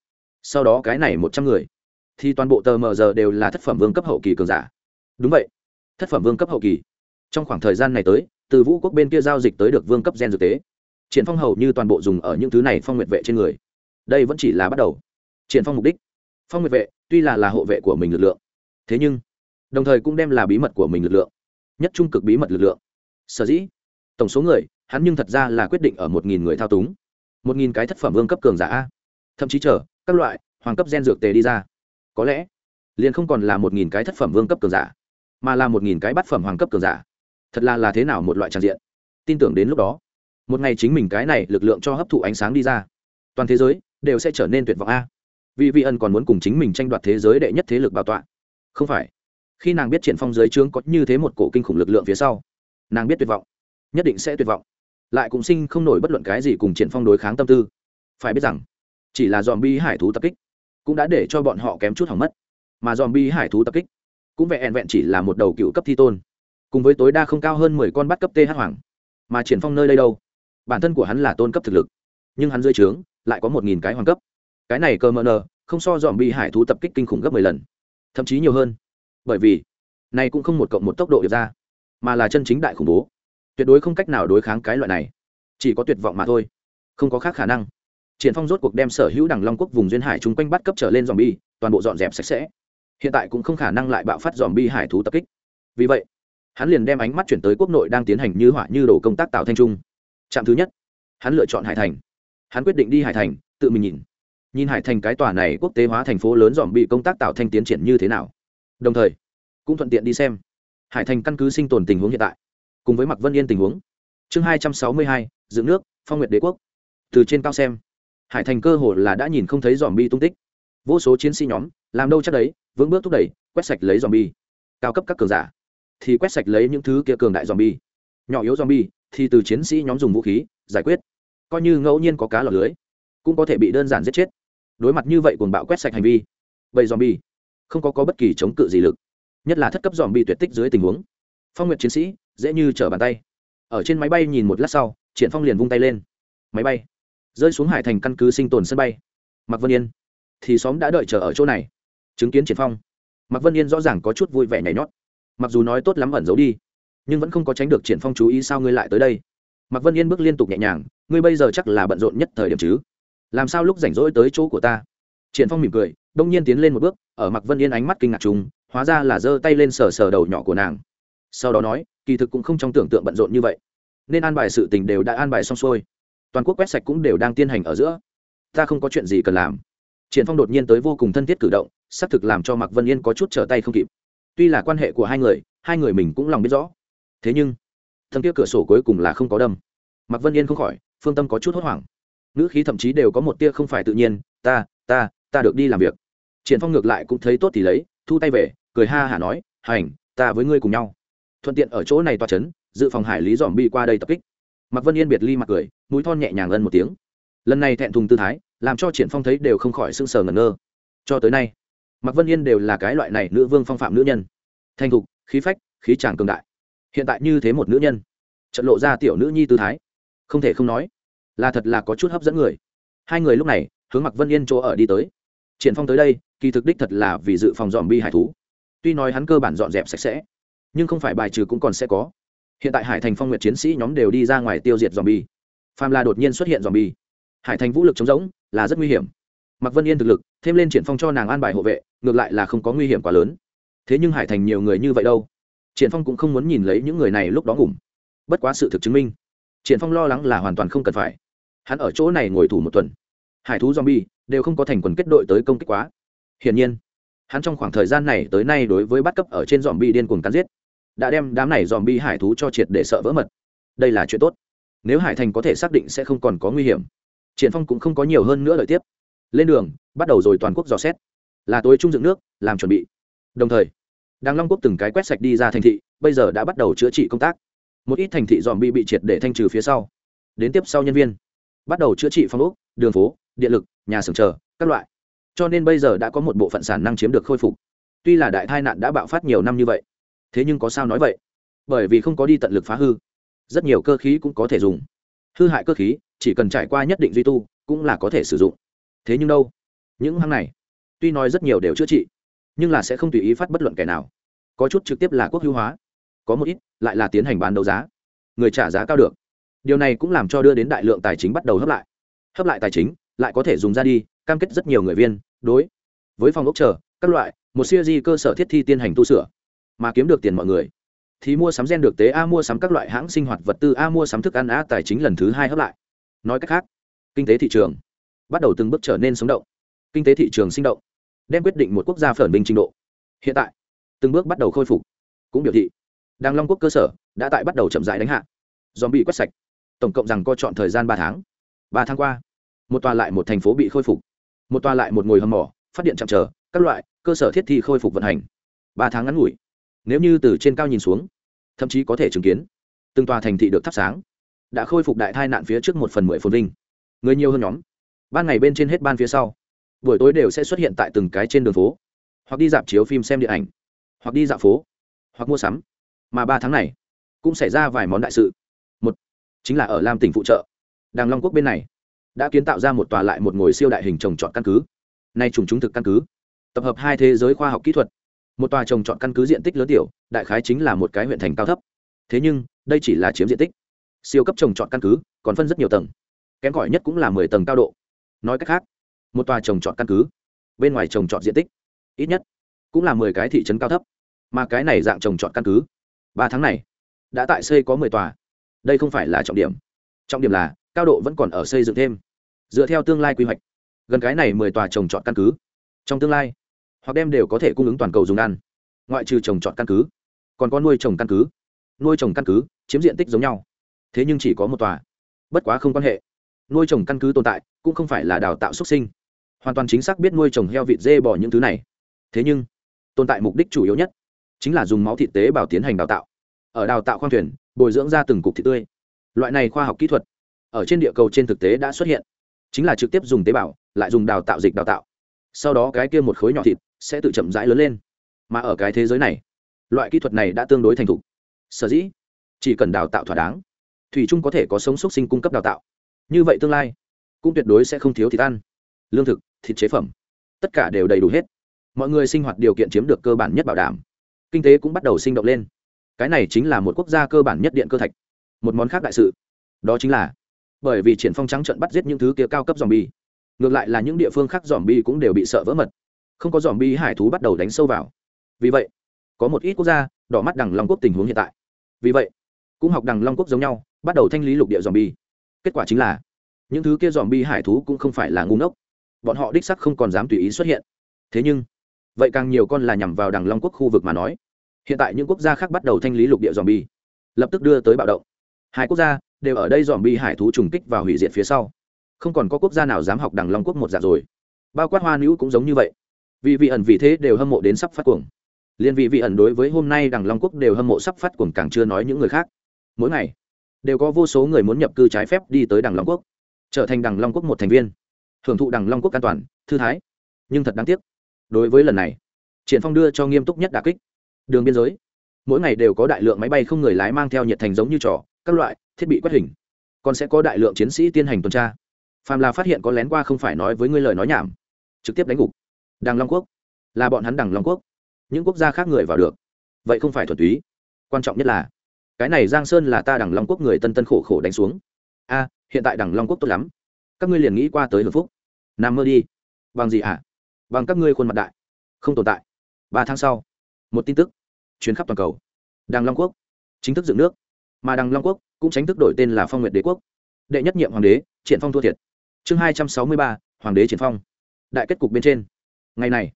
Speaker 1: Sau đó cái này một trăm người thì toàn bộ tờ mờ giờ đều là thất phẩm vương cấp hậu kỳ cường giả. Đúng vậy. Thất phẩm vương cấp hậu kỳ. Trong khoảng thời gian này tới, từ vũ quốc bên kia giao dịch tới được vương cấp gen dược tế. Triển phong hầu như toàn bộ dùng ở những thứ này phong nguyệt vệ trên người. Đây vẫn chỉ là bắt đầu. Triển phong mục đích. Phong nguyệt vệ, tuy là là hộ vệ của mình lực lượng. Thế nhưng, đồng thời cũng đem là bí mật của mình lực lượng. Nhất trung cực bí mật lực lượng. Sở dĩ, tổng số người, hắn nhưng thật ra là quyết định ở một nghìn người thao túng. Một nghìn cái thất phẩm vương cấp cường giả. A thậm chí chờ, các loại, hoàng cấp gen dược tề đi ra có lẽ, liền không còn là một nghìn cái thất phẩm vương cấp cường giả, mà là một nghìn cái bát phẩm hoàng cấp cường giả. Thật là là thế nào một loại trang diện? Tin tưởng đến lúc đó, một ngày chính mình cái này lực lượng cho hấp thụ ánh sáng đi ra, toàn thế giới đều sẽ trở nên tuyệt vọng a. Vì vi ân còn muốn cùng chính mình tranh đoạt thế giới đệ nhất thế lực bảo tọa. Không phải, khi nàng biết triển phong giới trướng có như thế một cổ kinh khủng lực lượng phía sau, nàng biết tuyệt vọng, nhất định sẽ tuyệt vọng. Lại cũng sinh không nổi bất luận cái gì cùng triển phong đối kháng tâm tư. Phải biết rằng, chỉ là dòm bi hải thú tập kích cũng đã để cho bọn họ kém chút hỏng mất. Mà dòm bi hải thú tập kích, cũng vẹn vẹn chỉ là một đầu cựu cấp thi tôn, cùng với tối đa không cao hơn mười con bắt cấp th hoàng. Mà triển phong nơi đây đâu? Bản thân của hắn là tôn cấp thực lực, nhưng hắn dưới trướng lại có một nghìn cái hoàng cấp. Cái này cơ mờ nờ, không so dòm bi hải thú tập kích kinh khủng gấp mười lần, thậm chí nhiều hơn. Bởi vì, này cũng không một cộng một tốc độ được ra, mà là chân chính đại khủng bố. Tuyệt đối không cách nào đối kháng cái loại này. Chỉ có tuyệt vọng mà thôi, không có khác khả năng triển phong rốt cuộc đem sở hữu đằng long quốc vùng duyên hải chúng quanh bắt cấp trở lên dòm bi toàn bộ dọn dẹp sạch sẽ. Hiện tại cũng không khả năng lại bạo phát dòm bi hải thú tập kích. Vì vậy, hắn liền đem ánh mắt chuyển tới quốc nội đang tiến hành như hỏa như đổ công tác tạo thanh trung. Trạm thứ nhất, hắn lựa chọn hải thành. Hắn quyết định đi hải thành, tự mình nhìn. Nhìn hải thành cái tòa này quốc tế hóa thành phố lớn dòm bị công tác tạo thanh tiến triển như thế nào. Đồng thời, cũng thuận tiện đi xem hải thành căn cứ sinh tồn tình huống hiện tại, cùng với mặc vân yên tình huống. Chương hai trăm sáu mươi hai, dựng nước, phong nguyệt đế quốc. Từ trên cao xem hải thành cơ hồ là đã nhìn không thấy dòm bi tung tích. Vô số chiến sĩ nhóm làm đâu chắc đấy vững bước thúc đẩy quét sạch lấy dòm bi cao cấp các cường giả thì quét sạch lấy những thứ kia cường đại dòm bi nhỏ yếu dòm bi thì từ chiến sĩ nhóm dùng vũ khí giải quyết. Coi như ngẫu nhiên có cá lọc lưới cũng có thể bị đơn giản giết chết. Đối mặt như vậy cuồng bạo quét sạch hành vi vậy dòm bi không có, có bất kỳ chống cự gì lực nhất là thất cấp dòm bi tuyệt tích dưới tình huống. Phong nguyện chiến sĩ dễ như trở bàn tay. Ở trên máy bay nhìn một lát sau triển phong liền vung tay lên. Máy bay rơi xuống hải thành căn cứ sinh tồn sân bay. Mạc vân yên, thì xóm đã đợi chờ ở chỗ này. Chứng kiến triển phong, mạc vân yên rõ ràng có chút vui vẻ nhảy nhót. Mặc dù nói tốt lắm ẩn giấu đi, nhưng vẫn không có tránh được triển phong chú ý sao ngươi lại tới đây. Mạc vân yên bước liên tục nhẹ nhàng, ngươi bây giờ chắc là bận rộn nhất thời điểm chứ? Làm sao lúc rảnh rỗi tới chỗ của ta? Triển phong mỉm cười, đông nhiên tiến lên một bước, ở mạc vân yên ánh mắt kinh ngạc trùng, hóa ra là giơ tay lên sờ sờ đầu nhỏ của nàng. Sau đó nói, kỳ thực cũng không trong tưởng tượng bận rộn như vậy. Nên an bài sự tình đều đã an bài xong xuôi toàn quốc quét sạch cũng đều đang tiến hành ở giữa. Ta không có chuyện gì cần làm. Triển phong đột nhiên tới vô cùng thân thiết cử động, xác thực làm cho mạc vân yên có chút trở tay không kịp. Tuy là quan hệ của hai người hai người mình cũng lòng biết rõ. Thế nhưng, thân kia cửa sổ cuối cùng là không có đâm. Mạc vân yên không khỏi, phương tâm có chút hốt hoảng. Nữ khí thậm chí đều có một tia không phải tự nhiên, ta ta ta được đi làm việc. Triển phong ngược lại cũng thấy tốt thì lấy, thu tay về, cười ha hả nói, hành, ta với ngươi cùng nhau. Thuận tiện ở chỗ này toa chấn, dự phòng hải lý dòm bi qua đây tập kích mạc vân yên biệt ly mặt cười, mũi thon nhẹ nhàng ân một tiếng. Lần này thẹn thùng tư thái, làm cho triển phong thấy đều không khỏi sưng sờ ngẩn ngơ. Cho tới nay, mạc vân yên đều là cái loại này nữ vương phong phạm nữ nhân. Thanh thục, khí phách, khí tràng cường đại. Hiện tại như thế một nữ nhân trận lộ ra tiểu nữ nhi tư thái. Không thể không nói, là thật là có chút hấp dẫn người. Hai người lúc này, hướng mạc vân yên chỗ ở đi tới. Triển phong tới đây, kỳ thực đích thật là vì dự phòng dòm bi hải thú. Tuy nói hắn cơ bản dọn dẹp sạch sẽ, nhưng không phải bài trừ cũng còn sẽ có hiện tại hải thành phong nguyệt chiến sĩ nhóm đều đi ra ngoài tiêu diệt dòm bi phàm là đột nhiên xuất hiện dòm bi hải thành vũ lực chống giống là rất nguy hiểm. Mặc vân yên thực lực, thêm lên triển phong cho nàng an bài hộ vệ, ngược lại là không có nguy hiểm quá lớn. Thế nhưng hải thành nhiều người như vậy đâu? Triển phong cũng không muốn nhìn lấy những người này lúc đó ngủm. Bất quá sự thực chứng minh, triển phong lo lắng là hoàn toàn không cần phải. Hắn ở chỗ này ngồi thủ một tuần. Hải thú zombie đều không có thành quần kết đội tới công kích quá. Hiển nhiên, hắn trong khoảng thời gian này tới nay đối với bắt cấp ở trên zombie điên cuồng cắn giết đã đem đám này dòm bi hải thú cho triệt để sợ vỡ mật. Đây là chuyện tốt. Nếu hải thành có thể xác định sẽ không còn có nguy hiểm, triển phong cũng không có nhiều hơn nữa lợi tiếp. Lên đường, bắt đầu rồi toàn quốc dò xét. Là tối trung dựng nước, làm chuẩn bị. Đồng thời, đàng long quốc từng cái quét sạch đi ra thành thị, bây giờ đã bắt đầu chữa trị công tác. Một ít thành thị dòm bị bị triệt để thanh trừ phía sau. Đến tiếp sau nhân viên. Bắt đầu chữa trị phong ốc, đường phố, điện lực, nhà xưởng chờ, các loại. Cho nên bây giờ đã có một bộ phận sản năng chiếm được khôi phục. Tuy là đại tai nạn đã bạo phát nhiều năm như vậy thế nhưng có sao nói vậy? Bởi vì không có đi tận lực phá hư. Rất nhiều cơ khí cũng có thể dùng. Hư hại cơ khí, chỉ cần trải qua nhất định duy tu, cũng là có thể sử dụng. Thế nhưng đâu? Những hang này, tuy nói rất nhiều đều chữa trị, nhưng là sẽ không tùy ý phát bất luận kẻ nào. Có chút trực tiếp là quốc hữu hóa, có một ít lại là tiến hành bán đấu giá. Người trả giá cao được. Điều này cũng làm cho đưa đến đại lượng tài chính bắt đầu hấp lại. Hấp lại tài chính, lại có thể dùng ra đi, cam kết rất nhiều người viên, đối. Với phòng ốc chờ, các loại, một siêu di cơ sở thiết thi tiến hành tu sửa mà kiếm được tiền mọi người. Thì mua sắm gen được tế, a mua sắm các loại hãng sinh hoạt vật tư, a mua sắm thức ăn, a tài chính lần thứ hai hấp lại. Nói cách khác, kinh tế thị trường bắt đầu từng bước trở nên sống động. Kinh tế thị trường sinh động, đem quyết định một quốc gia phởn binh trình độ. Hiện tại, từng bước bắt đầu khôi phục. Cũng biểu thị Đang long quốc cơ sở đã tại bắt đầu chậm rãi đánh hạ. Dòm bị quét sạch. Tổng cộng rằng co chọn thời gian ba tháng. Ba tháng qua, một tòa lại một thành phố bị khôi phục. Một tòa lại một ngồi hầm mỏ, phát điện chậm chờ, các loại cơ sở thiết thi khôi phục vận hành. Ba tháng ngắn ngủi nếu như từ trên cao nhìn xuống, thậm chí có thể chứng kiến. Từng tòa thành thị được thắp sáng, đã khôi phục đại thai nạn phía trước một phần mười phồn vinh. Người nhiều hơn nhóm. Ban ngày bên trên hết ban phía sau. Buổi tối đều sẽ xuất hiện tại từng cái trên đường phố. Hoặc đi dạp chiếu phim xem điện ảnh. Hoặc đi dạo phố. Hoặc mua sắm. Mà ba tháng này, cũng xảy ra vài món đại sự. Một, chính là ở lam tỉnh phụ trợ. Đàng long quốc bên này, đã kiến tạo ra một tòa lại một ngồi siêu đại hình trồng trọt căn cứ. Nay trùng chúng thực căn cứ. Tập hợp hai thế giới khoa học kỹ thuật một tòa trồng chọn căn cứ diện tích lớn tiểu, đại khái chính là một cái huyện thành cao thấp. Thế nhưng, đây chỉ là chiếm diện tích. Siêu cấp trồng chọn căn cứ, còn phân rất nhiều tầng. Kém cỏi nhất cũng là mười tầng cao độ. Nói cách khác, một tòa trồng chọn căn cứ, bên ngoài trồng chọn diện tích, ít nhất cũng là mười cái thị trấn cao thấp. Mà cái này dạng trồng chọn căn cứ, ba tháng này, đã tại xây có mười tòa. Đây không phải là trọng điểm. Trọng điểm là, cao độ vẫn còn ở xây dựng thêm. Dựa theo tương lai quy hoạch, gần cái này mười tòa trồng chọn căn cứ, trong tương lai hoặc đem đều có thể cung ứng toàn cầu dùng ăn. Ngoại trừ trồng trọt căn cứ, còn có nuôi trồng căn cứ. Nuôi trồng căn cứ, chiếm diện tích giống nhau. Thế nhưng chỉ có một tòa. Bất quá không quan hệ. Nuôi trồng căn cứ tồn tại, cũng không phải là đào tạo xuất sinh. Hoàn toàn chính xác biết nuôi trồng heo vịt dê bò những thứ này. Thế nhưng, tồn tại mục đích chủ yếu nhất chính là dùng máu thịt tế bào tiến hành đào tạo. Ở đào tạo khoang thuyền, bồi dưỡng ra từng cục thịt tươi. Loại này khoa học kỹ thuật ở trên địa cầu trên thực tế đã xuất hiện. Chính là trực tiếp dùng tế bào, lại dùng đào tạo dịch đào tạo. Sau đó cái kia một khối nhỏ thịt sẽ tự chậm rãi lớn lên. Mà ở cái thế giới này, loại kỹ thuật này đã tương đối thành thục. Sở dĩ, chỉ cần đào tạo thỏa đáng, thủy chung có thể có sống xuất sinh cung cấp đào tạo. Như vậy tương lai, cũng tuyệt đối sẽ không thiếu thịt ăn, lương thực, thịt chế phẩm. Tất cả đều đầy đủ hết. Mọi người sinh hoạt điều kiện chiếm được cơ bản nhất bảo đảm. Kinh tế cũng bắt đầu sinh động lên. Cái này chính là một quốc gia cơ bản nhất điện cơ thạch. Một món khác đại sự. Đó chính là, bởi vì triển phong trắng trận bắt giết những thứ kia cao cấp dòm bi ngược lại là những địa phương khác dòm bi cũng đều bị sợ vỡ mật không có dòm bi hải thú bắt đầu đánh sâu vào. Vì vậy, có một ít quốc gia, đỏ mắt đằng long quốc tình huống hiện tại. Vì vậy, cũng học đằng long quốc giống nhau, bắt đầu thanh lý lục địa dòm bi. Kết quả chính là, những thứ kia dòm bi hải thú cũng không phải là ngu ngốc. Bọn họ đích sắc không còn dám tùy ý xuất hiện. Thế nhưng, vậy càng nhiều con là nhằm vào đằng long quốc khu vực mà nói. Hiện tại những quốc gia khác bắt đầu thanh lý lục địa dòm bi, lập tức đưa tới bạo động. Hai quốc gia đều ở đây dòm bi hải thú trùng kích và hủy diệt phía sau. Không còn có quốc gia nào dám học đằng long quốc một dạng rồi. Bao quát hoa nữ cũng giống như vậy vì vị ẩn vì thế đều hâm mộ đến sắp phát cuồng. Liên vị vị ẩn đối với hôm nay đằng long quốc đều hâm mộ sắp phát cuồng càng chưa nói những người khác. Mỗi ngày, đều có vô số người muốn nhập cư trái phép đi tới đằng long quốc, trở thành đằng long quốc một thành viên, hưởng thụ đằng long quốc an toàn, thư thái. Nhưng thật đáng tiếc, đối với lần này, triển phong đưa cho nghiêm túc nhất đả kích. Đường biên giới, mỗi ngày đều có đại lượng máy bay không người lái mang theo nhiệt thành giống như trò, các loại, thiết bị quét hình. Còn sẽ có đại lượng chiến sĩ tiến hành tuần tra. Phàm là phát hiện có lén qua không phải nói với ngươi lời nói nhảm, trực tiếp đánh gục đằng long quốc. Là bọn hắn đằng long quốc. Những quốc gia khác người vào được. Vậy không phải thuần túy. Quan trọng nhất là, cái này giang sơn là ta đằng long quốc người tân tân khổ khổ đánh xuống. A, hiện tại đằng long quốc tốt lắm. Các ngươi liền nghĩ qua tới hưởng phúc. Nằm mơ đi. Bằng gì hả? Bằng các ngươi khuôn mặt đại. Không tồn tại. Ba tháng sau, một tin tức chuyến khắp toàn cầu. Đằng long quốc chính thức dựng nước. Mà đằng long quốc cũng chính thức đổi tên là phong nguyệt đế quốc. Đệ nhất nhiệm hoàng đế, triển phong thua thiệt. Chương hai trăm sáu mươi ba, hoàng đế triển phong. Đại kết cục bên trên ngày này,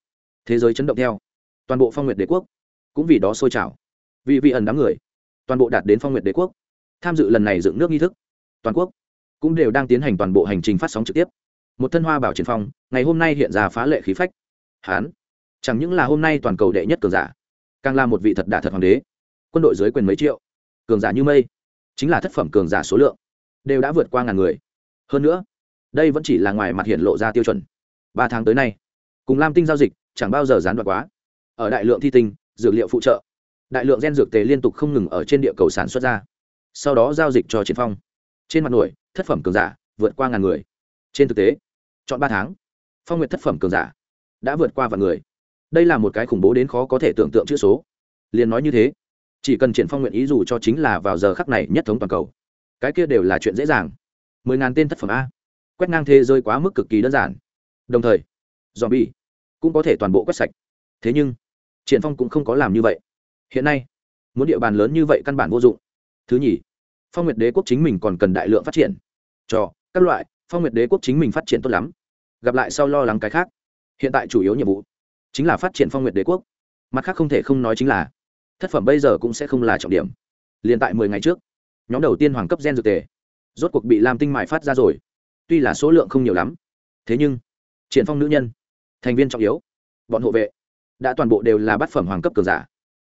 Speaker 1: thế giới chấn động theo. Toàn bộ phong nguyệt đế quốc cũng vì đó sôi trào. Vì vị ẩn đám người, toàn bộ đạt đến phong nguyệt đế quốc. Tham dự lần này dựng nước nghi thức, toàn quốc cũng đều đang tiến hành toàn bộ hành trình phát sóng trực tiếp. Một thân hoa bảo triển phong, ngày hôm nay hiện ra phá lệ khí phách. Hán, chẳng những là hôm nay toàn cầu đệ nhất cường giả, càng là một vị thật đả thật hoàng đế. Quân đội dưới quyền mấy triệu, cường giả như mây, chính là thất phẩm cường giả số lượng, đều đã vượt qua ngàn người. Hơn nữa, đây vẫn chỉ là ngoài mặt hiện lộ ra tiêu chuẩn. Ba tháng tới nay cùng lam tinh giao dịch, chẳng bao giờ gián đoạn quá. Ở đại lượng thi tinh, dược liệu phụ trợ. Đại lượng gen dược tề liên tục không ngừng ở trên địa cầu sản xuất ra. Sau đó giao dịch cho chiến phong. Trên mặt nổi, thất phẩm cường giả vượt qua ngàn người. Trên thực tế, chọn ba tháng, phong nguyện thất phẩm cường giả đã vượt qua vạn người. Đây là một cái khủng bố đến khó có thể tưởng tượng chữ số. Liền nói như thế, chỉ cần triển phong nguyện ý dù cho chính là vào giờ khắc này nhất thống toàn cầu, cái kia đều là chuyện dễ dàng. Mười ngàn tên thất phẩm a. Quét ngang thế rơi quá mức cực kỳ đơn giản. Đồng thời dòm bi cũng có thể toàn bộ quét sạch. Thế nhưng, triển phong cũng không có làm như vậy. Hiện nay, muốn địa bàn lớn như vậy căn bản vô dụng. Thứ nhì, phong nguyệt đế quốc chính mình còn cần đại lượng phát triển. Cho, các loại, phong nguyệt đế quốc chính mình phát triển tốt lắm. Gặp lại sau lo lắng cái khác. Hiện tại chủ yếu nhiệm vụ chính là phát triển phong nguyệt đế quốc. Mặt khác không thể không nói chính là, thất phẩm bây giờ cũng sẽ không là trọng điểm. Liền tại mười ngày trước, nhóm đầu tiên hoàng cấp gen dược tề, rốt cuộc bị lam tinh mại phát ra rồi. Tuy là số lượng không nhiều lắm, thế nhưng, triển phong nữ nhân thành viên trọng yếu. Bọn hộ vệ đã toàn bộ đều là bát phẩm hoàng cấp cường giả.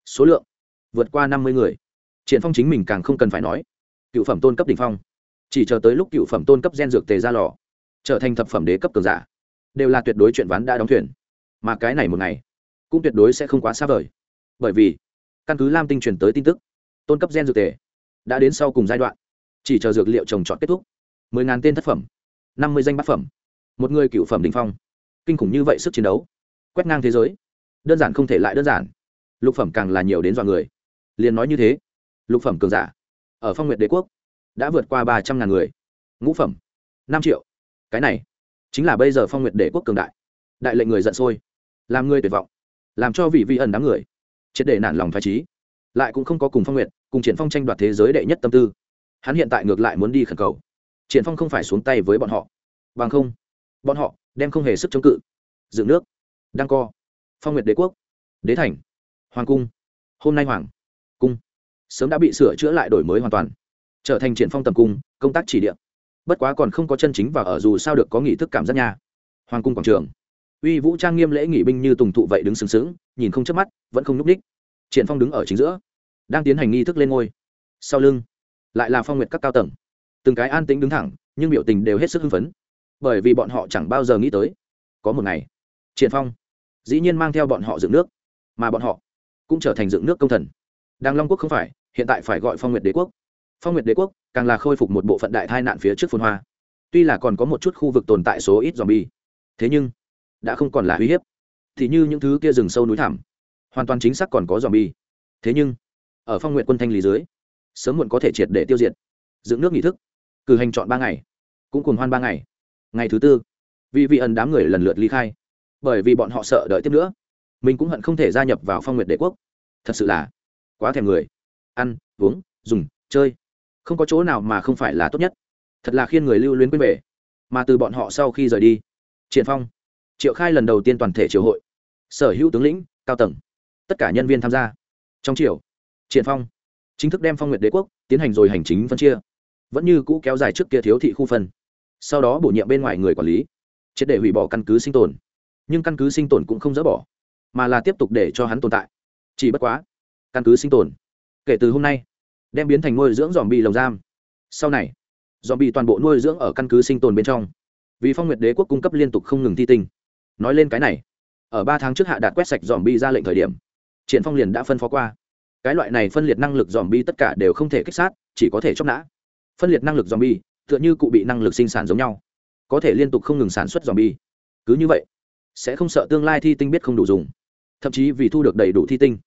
Speaker 1: Số lượng vượt qua năm mươi người. Triển phong chính mình càng không cần phải nói. Cựu phẩm tôn cấp đỉnh phong. Chỉ chờ tới lúc cựu phẩm tôn cấp gen dược tề ra lò, trở thành thập phẩm đế cấp cường giả, đều là tuyệt đối chuyện ván đã đóng thuyền. Mà cái này một ngày, cũng tuyệt đối sẽ không quá xa vời. Bởi vì, căn cứ lam tinh truyền tới tin tức, tôn cấp gen dược tề đã đến sau cùng giai đoạn. Chỉ chờ dược liệu trồng trọt kết thúc, mười ngàn tên thất phẩm, năm mươi danh bát phẩm, một người cựu phẩm đình phong kinh khủng như vậy sức chiến đấu. Quét ngang thế giới. Đơn giản không thể lại đơn giản. Lục phẩm càng là nhiều đến dọa người. Liền nói như thế. Lục phẩm cường giả. Ở phong nguyệt đế quốc, đã vượt qua ba trăm ngàn người. Ngũ phẩm, năm triệu. Cái này, chính là bây giờ phong nguyệt đế quốc cường đại. Đại lệnh người giận sôi. Làm người tuyệt vọng. Làm cho vị vi ẩn đám người. Triệt để nản lòng thoải trí. Lại cũng không có cùng phong nguyệt, cùng triển phong tranh đoạt thế giới đệ nhất tâm tư. Hắn hiện tại ngược lại muốn đi khẩn cầu. Triển phong không phải xuống tay với bọn họ. Bằng không, bọn họ đem không hề sức chống cự. Dựng nước. Đăng co. Phong nguyệt đế quốc. Đế thành. Hoàng cung. Hôm nay hoàng. Cung. Sớm đã bị sửa chữa lại đổi mới hoàn toàn. Trở thành triển phong tầm cung, công tác chỉ điểm. Bất quá còn không có chân chính và ở dù sao được có nghị thức cảm giác nha. Hoàng cung quảng trường. Uy vũ trang nghiêm lễ nghỉ binh như tùng thụ vậy đứng sừng sững, nhìn không chớp mắt, vẫn không nhúc ních triển phong đứng ở chính giữa, đang tiến hành nghi thức lên ngôi. Sau lưng, lại là phong nguyệt các cao tầng. Từng cái an tĩnh đứng thẳng, nhưng biểu tình đều hết sức hưng phấn bởi vì bọn họ chẳng bao giờ nghĩ tới. Có một ngày, triển phong dĩ nhiên mang theo bọn họ dựng nước, mà bọn họ cũng trở thành dựng nước công thần. Đang long quốc không phải, hiện tại phải gọi phong nguyệt đế quốc. Phong nguyệt đế quốc càng là khôi phục một bộ phận đại tai nạn phía trước phồn hoa. Tuy là còn có một chút khu vực tồn tại số ít zombie, thế nhưng đã không còn là uy hiếp. Thì như những thứ kia rừng sâu núi thẳm, hoàn toàn chính xác còn có zombie. Thế nhưng, ở phong nguyện quân thanh lý dưới, sớm muộn có thể triệt để tiêu diệt. Dựng nước nghị thức, cử hành chọn ba ngày, cũng cùng hoan ba ngày ngày thứ tư, vì vị ẩn đám người lần lượt ly khai. Bởi vì bọn họ sợ đợi tiếp nữa. Mình cũng hận không thể gia nhập vào phong nguyệt đế quốc. Thật sự là quá thèm người. Ăn, uống, dùng, chơi. Không có chỗ nào mà không phải là tốt nhất. Thật là khiên người lưu luyến quên về. Mà từ bọn họ sau khi rời đi, triển phong, triệu khai lần đầu tiên toàn thể triều hội, sở hữu tướng lĩnh, cao tầng, tất cả nhân viên tham gia. Trong triều, triển phong chính thức đem phong nguyệt đế quốc tiến hành rồi hành chính phân chia, vẫn như cũ kéo dài trước kia thiếu thị khu phân sau đó bổ nhiệm bên ngoài người quản lý, triệt để hủy bỏ căn cứ sinh tồn. Nhưng căn cứ sinh tồn cũng không dỡ bỏ, mà là tiếp tục để cho hắn tồn tại. Chỉ bất quá, căn cứ sinh tồn, kể từ hôm nay, đem biến thành nuôi dưỡng dòm bị lồng giam. Sau này dòm bị toàn bộ nuôi dưỡng ở căn cứ sinh tồn bên trong. Vì phong nguyệt đế quốc cung cấp liên tục không ngừng thi tinh. Nói lên cái này, ở ba tháng trước hạ đạt quét sạch dòm bi ra lệnh thời điểm, triển phong liền đã phân phó qua. Cái loại này phân liệt năng lực dòm bi tất cả đều không thể kích sát, chỉ có thể chóc nã. Phân liệt năng lực dòm bi tựa như cụ bị năng lực sinh sản giống nhau, có thể liên tục không ngừng sản xuất dòm bi cứ như vậy, sẽ không sợ tương lai thi tinh biết không đủ dùng, thậm chí vì thu được đầy đủ thi tinh.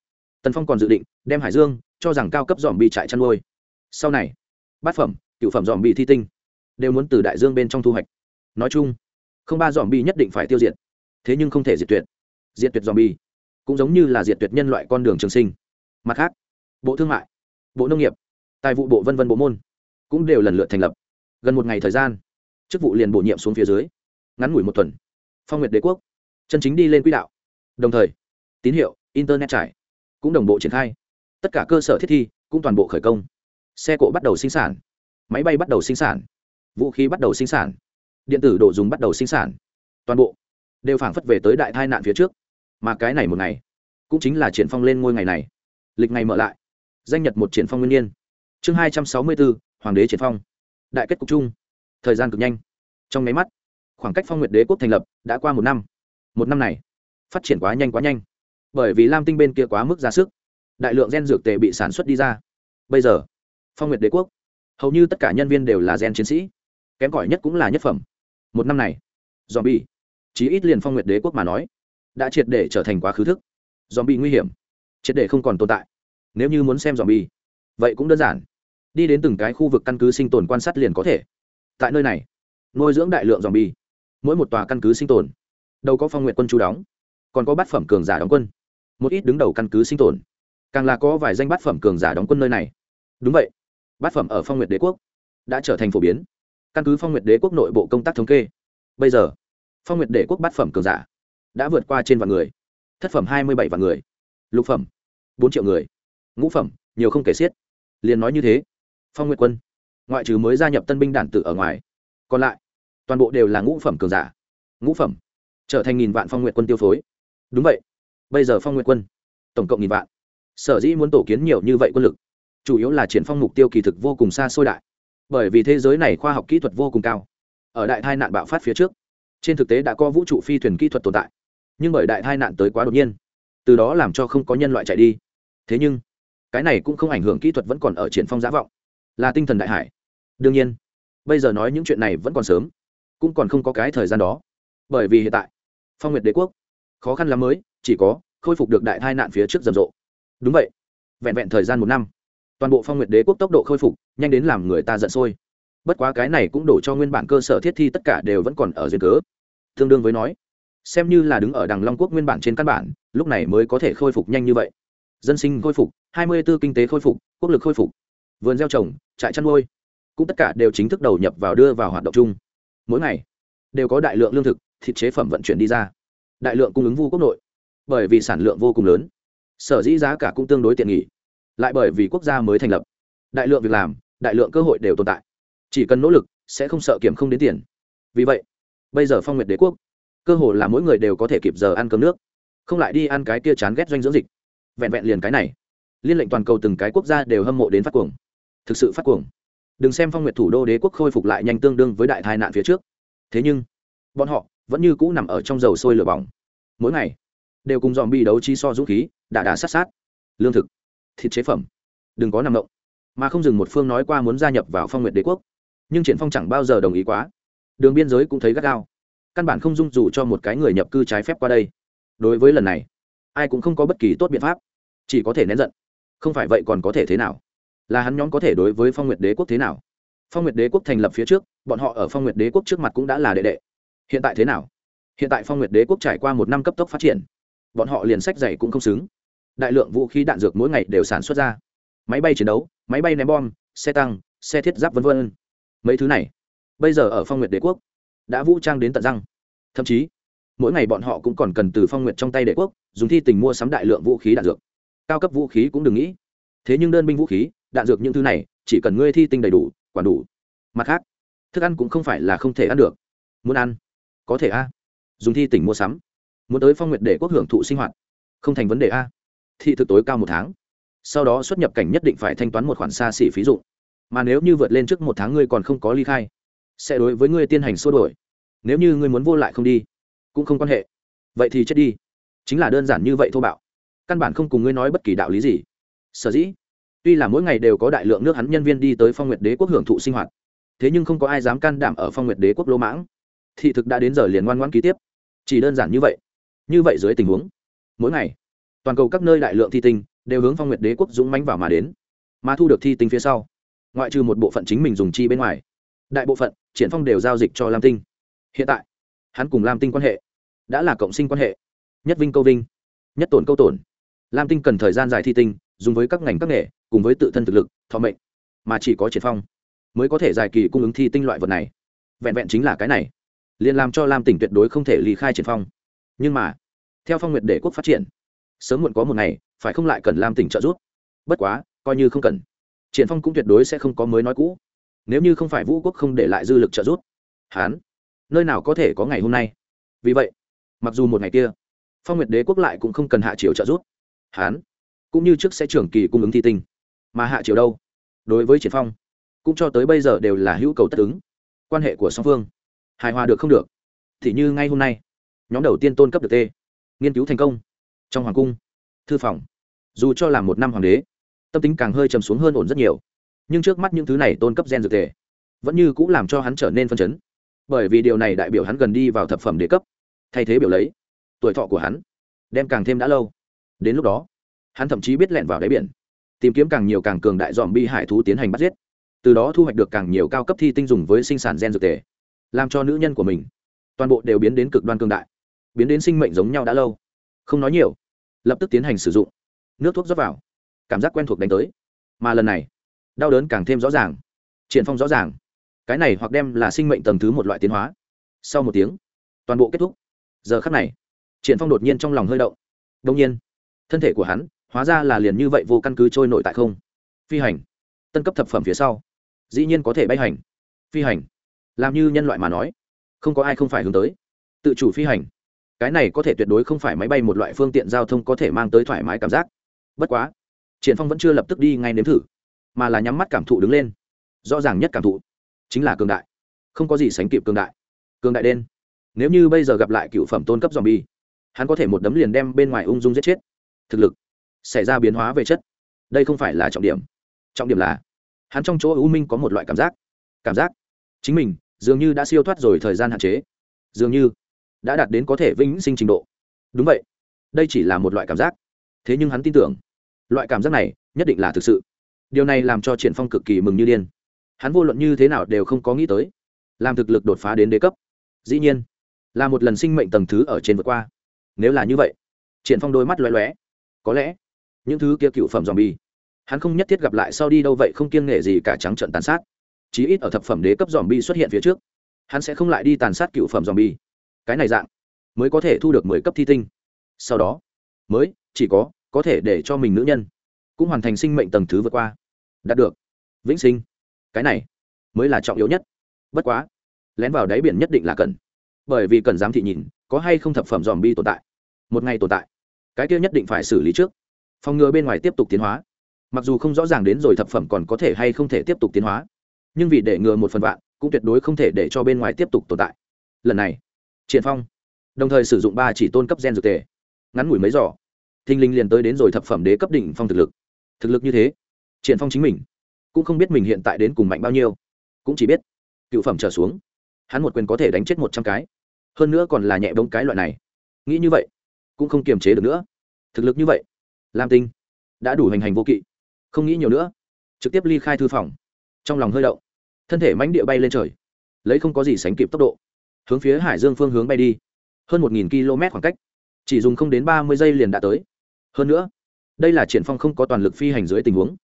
Speaker 1: Tần phong còn dự định đem hải dương cho rằng cao cấp dòm bị trại chăn nuôi. Sau này, bát phẩm, cựu phẩm dòm bị thi tinh đều muốn từ đại dương bên trong thu hoạch. Nói chung, không ba dòm bi nhất định phải tiêu diệt, thế nhưng không thể diệt tuyệt. Diệt tuyệt dòm bi cũng giống như là diệt tuyệt nhân loại con đường trường sinh. Mặt khác, bộ thương mại, bộ nông nghiệp, tài vụ bộ vân vân bộ môn cũng đều lần lượt thành lập gần một ngày thời gian, chức vụ liền bổ nhiệm xuống phía dưới, ngắn ngủi một tuần. Phong nguyệt đế quốc, chân chính đi lên quỹ đạo. Đồng thời, tín hiệu, internet trải, cũng đồng bộ triển khai. Tất cả cơ sở thiết thi cũng toàn bộ khởi công. Xe cộ bắt đầu sinh sản, máy bay bắt đầu sinh sản, vũ khí bắt đầu sinh sản, điện tử đồ dùng bắt đầu sinh sản. Toàn bộ đều phảng phất về tới đại tai nạn phía trước. Mà cái này một ngày, cũng chính là triển phong lên ngôi ngày này. Lịch ngày mở lại. Danh nhật một triển phong nguyên niên. Chương hai trăm sáu mươi bốn, hoàng đế triển phong đại kết cục chung. Thời gian cực nhanh. Trong máy mắt, khoảng cách phong nguyệt đế quốc thành lập đã qua một năm. Một năm này, phát triển quá nhanh quá nhanh. Bởi vì lam tinh bên kia quá mức ra sức, đại lượng gen dược tề bị sản xuất đi ra. Bây giờ, phong nguyệt đế quốc, hầu như tất cả nhân viên đều là gen chiến sĩ. Kém cỏi nhất cũng là nhất phẩm. Một năm này dòm bi chí ít liền phong nguyệt đế quốc mà nói, đã triệt để trở thành quá khứ thức. Dòm bi nguy hiểm, triệt để không còn tồn tại. Nếu như muốn xem dòm bi vậy cũng đơn giản đi đến từng cái khu vực căn cứ sinh tồn quan sát liền có thể. Tại nơi này, nuôi dưỡng đại lượng dòm bi mỗi một tòa căn cứ sinh tồn, đâu có phong nguyện quân chú đóng, còn có bát phẩm cường giả đóng quân. Một ít đứng đầu căn cứ sinh tồn, càng là có vài danh bát phẩm cường giả đóng quân nơi này. Đúng vậy, bát phẩm ở phong nguyệt đế quốc đã trở thành phổ biến. Căn cứ phong nguyệt đế quốc nội bộ công tác thống kê, bây giờ, phong nguyệt đế quốc bát phẩm cường giả đã vượt qua trên vạn người. Thất phẩm hai mươi bảy vạn người, lục phẩm bốn triệu người, ngũ phẩm, nhiều không kể xiết. Liền nói như thế phong nguyệt quân. Ngoại trừ mới gia nhập tân binh đản tử ở ngoài, còn lại, toàn bộ đều là ngũ phẩm cường giả. Ngũ phẩm, trở thành nghìn vạn phong nguyệt quân tiêu phối. Đúng vậy, bây giờ phong nguyệt quân, tổng cộng nghìn vạn. Sở dĩ muốn tổ kiến nhiều như vậy quân lực, chủ yếu là triển phong mục tiêu kỳ thực vô cùng xa xôi đại. Bởi vì thế giới này khoa học kỹ thuật vô cùng cao. Ở đại tai nạn bạo phát phía trước, trên thực tế đã có vũ trụ phi thuyền kỹ thuật tồn tại. Nhưng bởi đại tai nạn tới quá đột nhiên, từ đó làm cho không có nhân loại chạy đi. Thế nhưng, cái này cũng không ảnh hưởng kỹ thuật vẫn còn ở triển phong giả vọng là tinh thần đại hải. Đương nhiên, bây giờ nói những chuyện này vẫn còn sớm, cũng còn không có cái thời gian đó. Bởi vì hiện tại, phong nguyệt đế quốc, khó khăn lắm mới, chỉ có khôi phục được đại tai nạn phía trước rầm rộ. Đúng vậy, vẹn vẹn thời gian một năm, toàn bộ phong nguyệt đế quốc tốc độ khôi phục, nhanh đến làm người ta giận sôi. Bất quá cái này cũng đổ cho nguyên bản cơ sở thiết thi tất cả đều vẫn còn ở duyên cớ. Tương đương với nói, xem như là đứng ở đằng long quốc nguyên bản trên căn bản, lúc này mới có thể khôi phục nhanh như vậy. Dân sinh khôi phục, hai mươi 24 kinh tế khôi phục, quốc lực khôi phục vườn gieo trồng, trại chăn nuôi, cũng tất cả đều chính thức đầu nhập vào đưa vào hoạt động chung. Mỗi ngày, đều có đại lượng lương thực, thịt chế phẩm vận chuyển đi ra. Đại lượng cung ứng vu quốc nội. Bởi vì sản lượng vô cùng lớn, sở dĩ giá cả cũng tương đối tiện nghỉ lại bởi vì quốc gia mới thành lập. Đại lượng việc làm, đại lượng cơ hội đều tồn tại. Chỉ cần nỗ lực, sẽ không sợ kiểm không đến tiền. Vì vậy, bây giờ phong nguyệt đế quốc, cơ hội là mỗi người đều có thể kịp giờ ăn cơm nước. Không lại đi ăn cái kia chán ghét doanh dưỡng dịch. Vẹn vẹn liền cái này. Liên lệnh toàn cầu từng cái quốc gia đều hâm mộ đến phát cuồng thực sự phát cuồng. Đừng xem phong nguyệt thủ đô đế quốc khôi phục lại nhanh tương đương với đại tai nạn phía trước. Thế nhưng, bọn họ vẫn như cũ nằm ở trong dầu sôi lửa bỏng. Mỗi ngày, đều cùng dòm bi đấu trí so dũng khí đà đà sát sát. Lương thực, thịt chế phẩm, đừng có nằm động. Mà không dừng một phương nói qua muốn gia nhập vào phong nguyệt đế quốc. Nhưng triển phong chẳng bao giờ đồng ý quá. Đường biên giới cũng thấy gắt gao. Căn bản không dung dù cho một cái người nhập cư trái phép qua đây. Đối với lần này, ai cũng không có bất kỳ tốt biện pháp. Chỉ có thể nén giận. Không phải vậy còn có thể thế nào? Là hắn nhóm có thể đối với phong nguyệt đế quốc thế nào phong nguyệt đế quốc thành lập phía trước bọn họ ở phong nguyệt đế quốc trước mặt cũng đã là đệ đệ hiện tại thế nào hiện tại phong nguyệt đế quốc trải qua một năm cấp tốc phát triển bọn họ liền sách dày cũng không xứng đại lượng vũ khí đạn dược mỗi ngày đều sản xuất ra máy bay chiến đấu máy bay ném bom xe tăng xe thiết giáp v v mấy thứ này bây giờ ở phong nguyệt đế quốc đã vũ trang đến tận răng thậm chí mỗi ngày bọn họ cũng còn cần từ phong nguyệt trong tay đế quốc dùng thi tình mua sắm đại lượng vũ khí đạn dược cao cấp vũ khí cũng đừng nghĩ thế nhưng đơn binh vũ khí đạn dược những thứ này, chỉ cần ngươi thi tinh đầy đủ, quản đủ. Mặt khác, thức ăn cũng không phải là không thể ăn được. Muốn ăn? Có thể a. Dùng thi tỉnh mua sắm. Muốn tới phong nguyệt để quốc hưởng thụ sinh hoạt. Không thành vấn đề a. Thị thực tối cao một tháng. Sau đó xuất nhập cảnh nhất định phải thanh toán một khoản xa xỉ phí dụng. Mà nếu như vượt lên trước một tháng ngươi còn không có ly khai, sẽ đối với ngươi tiến hành xua đổi nếu như ngươi muốn vô lại không đi, cũng không quan hệ. Vậy thì chết đi. Chính là đơn giản như vậy thô bạo. Căn bản không cùng ngươi nói bất kỳ đạo lý gì. Sở dĩ tuy là mỗi ngày đều có đại lượng nước hắn nhân viên đi tới phong nguyệt đế quốc hưởng thụ sinh hoạt thế nhưng không có ai dám can đảm ở phong nguyệt đế quốc lỗ mãng thị thực đã đến giờ liền ngoan ngoan ký tiếp chỉ đơn giản như vậy như vậy dưới tình huống mỗi ngày toàn cầu các nơi đại lượng thi tinh đều hướng phong nguyệt đế quốc dũng mánh vào mà đến mà thu được thi tinh phía sau ngoại trừ một bộ phận chính mình dùng chi bên ngoài đại bộ phận triển phong đều giao dịch cho lam tinh hiện tại hắn cùng lam tinh quan hệ đã là cộng sinh quan hệ nhất vinh câu vinh nhất tổn câu tổn lam tinh cần thời gian dài thi tinh dùng với các ngành các nghề cùng với tự thân thực lực, thọ mệnh, mà chỉ có triển phong, mới có thể dài kỳ cung ứng thi tinh loại vật này. Vẹn vẹn chính là cái này, liền làm cho lam tỉnh tuyệt đối không thể lý khai triển phong. Nhưng mà, theo phong nguyệt để quốc phát triển, sớm muộn có một ngày, phải không lại cần lam tỉnh trợ giúp? Bất quá, coi như không cần triển phong cũng tuyệt đối sẽ không có mới nói cũ. Nếu như không phải vũ quốc không để lại dư lực trợ giúp, hán, nơi nào có thể có ngày hôm nay? Vì vậy, mặc dù một ngày kia, phong nguyệt đế quốc lại cũng không cần hạ triều trợ giúp, hán, cũng như trước sẽ trưởng kỳ cung ứng thi tinh mà hạ triều đâu? Đối với triển phong, cũng cho tới bây giờ đều là hữu cầu tất ứng. Quan hệ của song phương, hài hòa được không được, thì như ngay hôm nay, nhóm đầu tiên tôn cấp được t nghiên cứu thành công, trong hoàng cung, thư phòng, dù cho là một năm hoàng đế, tâm tính càng hơi trầm xuống hơn ổn rất nhiều. Nhưng trước mắt những thứ này tôn cấp gen dược thể vẫn như cũng làm cho hắn trở nên phân chấn. Bởi vì điều này đại biểu hắn gần đi vào thập phẩm đế cấp, thay thế biểu lấy, tuổi thọ của hắn, đem càng thêm đã lâu. Đến lúc đó, hắn thậm chí biết lẹn vào đáy biển tìm kiếm càng nhiều càng cường đại dòm bi hải thú tiến hành bắt giết. Từ đó thu hoạch được càng nhiều cao cấp thi tinh dùng với sinh sản gen dược tề, làm cho nữ nhân của mình toàn bộ đều biến đến cực đoan cường đại, biến đến sinh mệnh giống nhau đã lâu. Không nói nhiều, lập tức tiến hành sử dụng, nước thuốc rót vào, cảm giác quen thuộc đánh tới. Mà lần này, đau đớn càng thêm rõ ràng, triển phong rõ ràng. Cái này hoặc đem là sinh mệnh tầng thứ một loại tiến hóa. Sau một tiếng, toàn bộ kết thúc. Giờ khắc này, triển phong đột nhiên trong lòng hơi động. Đông nhiên, thân thể của hắn hóa ra là liền như vậy vô căn cứ trôi nổi tại không. Phi hành. Tân cấp thập phẩm phía sau. Dĩ nhiên có thể bay hành. Phi hành. Làm như nhân loại mà nói, không có ai không phải hướng tới. Tự chủ phi hành. Cái này có thể tuyệt đối không phải máy bay một loại phương tiện giao thông có thể mang tới thoải mái cảm giác. Bất quá, triển phong vẫn chưa lập tức đi ngay nếm thử, mà là nhắm mắt cảm thụ đứng lên. Rõ ràng nhất cảm thụ chính là cường đại. Không có gì sánh kịp cường đại. Cường đại đen nếu như bây giờ gặp lại cựu phẩm tôn cấp zombie, hắn có thể một đấm liền đem bên ngoài ung dung giết chết. Thực lực xảy ra biến hóa về chất. Đây không phải là trọng điểm. Trọng điểm là, hắn trong chỗ u minh có một loại cảm giác. Cảm giác chính mình dường như đã siêu thoát rồi thời gian hạn chế. Dường như đã đạt đến có thể vĩnh sinh trình độ. Đúng vậy, đây chỉ là một loại cảm giác. Thế nhưng hắn tin tưởng, loại cảm giác này nhất định là thực sự. Điều này làm cho triển phong cực kỳ mừng như điên. Hắn vô luận như thế nào đều không có nghĩ tới, làm thực lực đột phá đến đế cấp. Dĩ nhiên, là một lần sinh mệnh tầng thứ ở trên vượt qua. Nếu là như vậy, triển phong đôi mắt lóe lóe. Có lẽ những thứ kia cựu phẩm dòm bi hắn không nhất thiết gặp lại sau đi đâu vậy, không kiêng nghệ gì cả trắng trận tàn sát. Chí ít ở thập phẩm đế cấp dòm bi xuất hiện phía trước, hắn sẽ không lại đi tàn sát cựu phẩm dòm bi cái này dạng, mới có thể thu được mười cấp thi tinh. Sau đó, mới chỉ có có thể để cho mình nữ nhân cũng hoàn thành sinh mệnh tầng thứ vượt qua. Đạt được. Vĩnh sinh. Cái này mới là trọng yếu nhất. Bất quá, lén vào đáy biển nhất định là cần. Bởi vì cần giám thị nhìn, có hay không thập phẩm dòm bi tồn tại. Một ngày tồn tại. Cái kia nhất định phải xử lý trước phòng ngừa bên ngoài tiếp tục tiến hóa. Mặc dù không rõ ràng đến rồi thập phẩm còn có thể hay không thể tiếp tục tiến hóa, nhưng vì để ngừa một phần vạn, cũng tuyệt đối không thể để cho bên ngoài tiếp tục tồn tại. Lần này, triển phong đồng thời sử dụng ba chỉ tôn cấp gen dược tề, ngắn ngủi mấy giỏ. Thinh linh liền tới đến rồi thập phẩm đế cấp đỉnh phong thực lực. Thực lực như thế, triển phong chính mình cũng không biết mình hiện tại đến cùng mạnh bao nhiêu, cũng chỉ biết cựu phẩm trở xuống, hắn một quyền có thể đánh chết một trăm cái. Hơn nữa còn là nhẹ bóng cái loại này. Nghĩ như vậy, cũng không kiềm chế được nữa. Thực lực như vậy lam tinh. Đã đủ hành hành vô kỵ. Không nghĩ nhiều nữa. Trực tiếp ly khai thư phòng. Trong lòng hơi đậu thân thể mánh địa bay lên trời. Lấy không có gì sánh kịp tốc độ. Hướng phía hải dương phương hướng bay đi. Hơn một km khoảng cách. Chỉ dùng không đến ba mươi giây liền đã tới. Hơn nữa, đây là triển phong không có toàn lực phi hành dưới tình huống.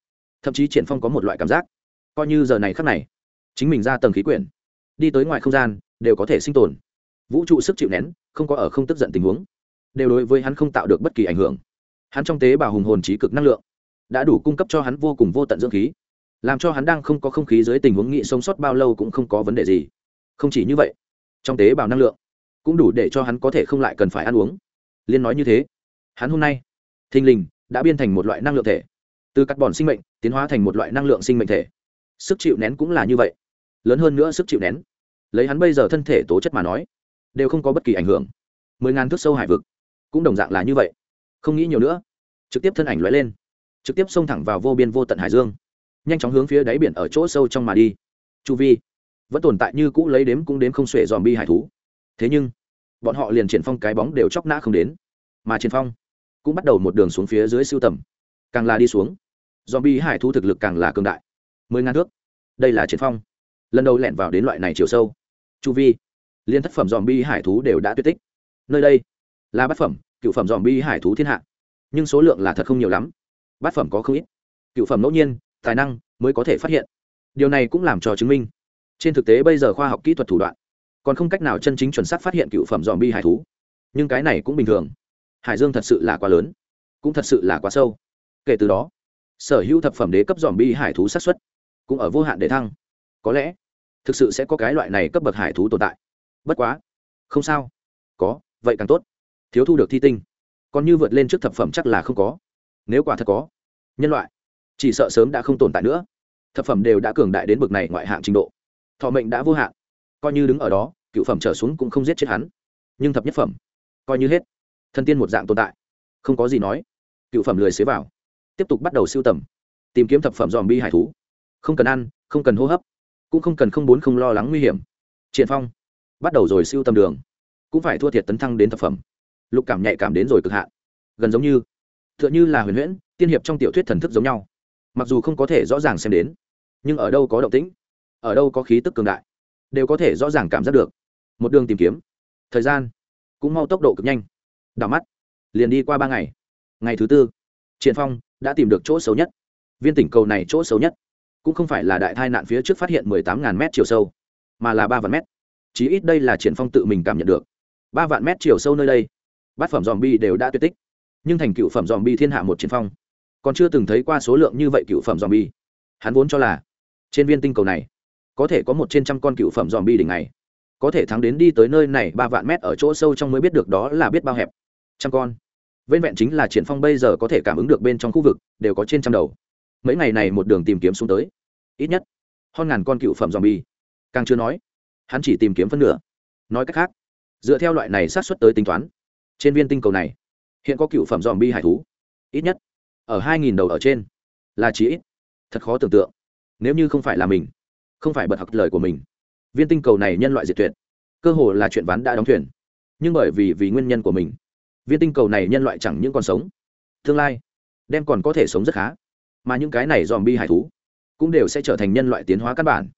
Speaker 1: Thậm chí triển phong có một loại cảm giác. Coi như giờ này khắc này, chính mình ra tầng khí quyển. Đi tới ngoài không gian, đều có thể sinh tồn. Vũ trụ sức chịu nén, không có ở không tức giận tình huống. Đều đối với hắn không tạo được bất kỳ ảnh hưởng hắn trong tế bào hùng hồn trí cực năng lượng, đã đủ cung cấp cho hắn vô cùng vô tận dưỡng khí, làm cho hắn đang không có không khí dưới tình huống nghị sống sót bao lâu cũng không có vấn đề gì. Không chỉ như vậy, trong tế bào năng lượng cũng đủ để cho hắn có thể không lại cần phải ăn uống. Liên nói như thế, hắn hôm nay, thình lình, đã biên thành một loại năng lượng thể. Từ cắt bòn sinh mệnh, tiến hóa thành một loại năng lượng sinh mệnh thể. Sức chịu nén cũng là như vậy. Lớn hơn nữa sức chịu nén, lấy hắn bây giờ thân thể tố chất mà nói, đều không có bất kỳ ảnh hưởng. Mười ngàn thước sâu hải vực cũng đồng dạng là như vậy không nghĩ nhiều nữa. Trực tiếp thân ảnh lóe lên. Trực tiếp xông thẳng vào vô biên vô tận hải dương. Nhanh chóng hướng phía đáy biển ở chỗ sâu trong mà đi. Chu vi, vẫn tồn tại như cũ lấy đếm cũng đếm không xuể dòm bi hải thú. Thế nhưng, bọn họ liền triển phong cái bóng đều chóc nã không đến. Mà triển phong cũng bắt đầu một đường xuống phía dưới siêu tầm. Càng là đi xuống dòm bi hải thú thực lực càng là cường đại. Mười ngàn thước. Đây là triển phong. Lần đầu lẻn vào đến loại này chiều sâu. Chu vi, liên thất phẩm dòm bi hải thú đều đã tuyệt tích. Nơi đây là bát phẩm cựu phẩm dòm bi hải thú thiên hạ. Nhưng số lượng là thật không nhiều lắm. Bát phẩm có không ít. Cựu phẩm ngẫu nhiên, tài năng mới có thể phát hiện. Điều này cũng làm cho chứng minh. Trên thực tế bây giờ khoa học kỹ thuật thủ đoạn, còn không cách nào chân chính chuẩn xác phát hiện cựu phẩm dòm bi hải thú. Nhưng cái này cũng bình thường. Hải dương thật sự là quá lớn, cũng thật sự là quá sâu. Kể từ đó, sở hữu thập phẩm đế cấp dòm bi hải thú sát xuất cũng ở vô hạn để thăng. Có lẽ, thực sự sẽ có cái loại này cấp bậc hải thú tồn tại. Bất quá, không sao. Có, vậy càng tốt thiếu thu được thi tinh. Còn như vượt lên trước thập phẩm chắc là không có. Nếu quả thật có, nhân loại, chỉ sợ sớm đã không tồn tại nữa. Thập phẩm đều đã cường đại đến bậc này ngoại hạng trình độ. Thọ mệnh đã vô hạn. Coi như đứng ở đó, cựu phẩm trở xuống cũng không giết chết hắn. Nhưng thập nhất phẩm, coi như hết. Thân tiên một dạng tồn tại. Không có gì nói. Cựu phẩm lười xế vào. Tiếp tục bắt đầu siêu tầm. Tìm kiếm thập phẩm dòm bi hải thú. Không cần ăn, không cần hô hấp. Cũng không cần không bốn không lo lắng nguy hiểm. Triển phong. Bắt đầu rồi siêu tầm đường. Cũng phải thua thiệt tấn thăng đến thập phẩm lục cảm nhạy cảm đến rồi cực hạn. Gần giống như, tựa như là huyền huyễn, tiên hiệp trong tiểu thuyết thần thức giống nhau. Mặc dù không có thể rõ ràng xem đến, nhưng ở đâu có động tĩnh, ở đâu có khí tức cường đại, đều có thể rõ ràng cảm giác được. Một đường tìm kiếm, thời gian cũng mau tốc độ cực nhanh. Đảo mắt, liền đi qua ba ngày. Ngày thứ tư, triển phong đã tìm được chỗ xấu nhất. Viên tỉnh cầu này chỗ xấu nhất, cũng không phải là đại tai nạn phía trước phát hiện mười tám ngàn mét chiều sâu, mà là ba vạn mét. Chí ít đây là triển phong tự mình cảm nhận được. Ba vạn mét chiều sâu nơi đây bát phẩm dòm bi đều đã tuyệt tích. Nhưng thành cựu phẩm dòm bi thiên hạ một chiến phong. Còn chưa từng thấy qua số lượng như vậy cựu phẩm dòm bi. Hắn vốn cho là, trên viên tinh cầu này, có thể có một trên trăm con cựu phẩm dòm bi đỉnh này có thể thắng đến đi tới nơi này ba vạn mét ở chỗ sâu trong mới biết được đó là biết bao hẹp. Trăm con. Vên vẹn chính là triển phong bây giờ có thể cảm ứng được bên trong khu vực, đều có trên trăm đầu. Mấy ngày này một đường tìm kiếm xuống tới. Ít nhất, hơn ngàn con cựu phẩm dòm bi. Càng chưa nói, hắn chỉ tìm kiếm phân nửa. Nói cách khác, dựa theo loại này sát xuất tới tính toán trên viên tinh cầu này, hiện có cựu phẩm dòm bi hải thú. Ít nhất, ở hai nghìn đầu ở trên, là chí ít. Thật khó tưởng tượng. Nếu như không phải là mình, không phải bật học lời của mình, viên tinh cầu này nhân loại diệt tuyệt, cơ hồ là chuyện ván đã đóng thuyền. Nhưng bởi vì vì nguyên nhân của mình, viên tinh cầu này nhân loại chẳng những còn sống, tương lai đem còn có thể sống rất khá, mà những cái này dòm bi hải thú cũng đều sẽ trở thành nhân loại tiến hóa căn bản.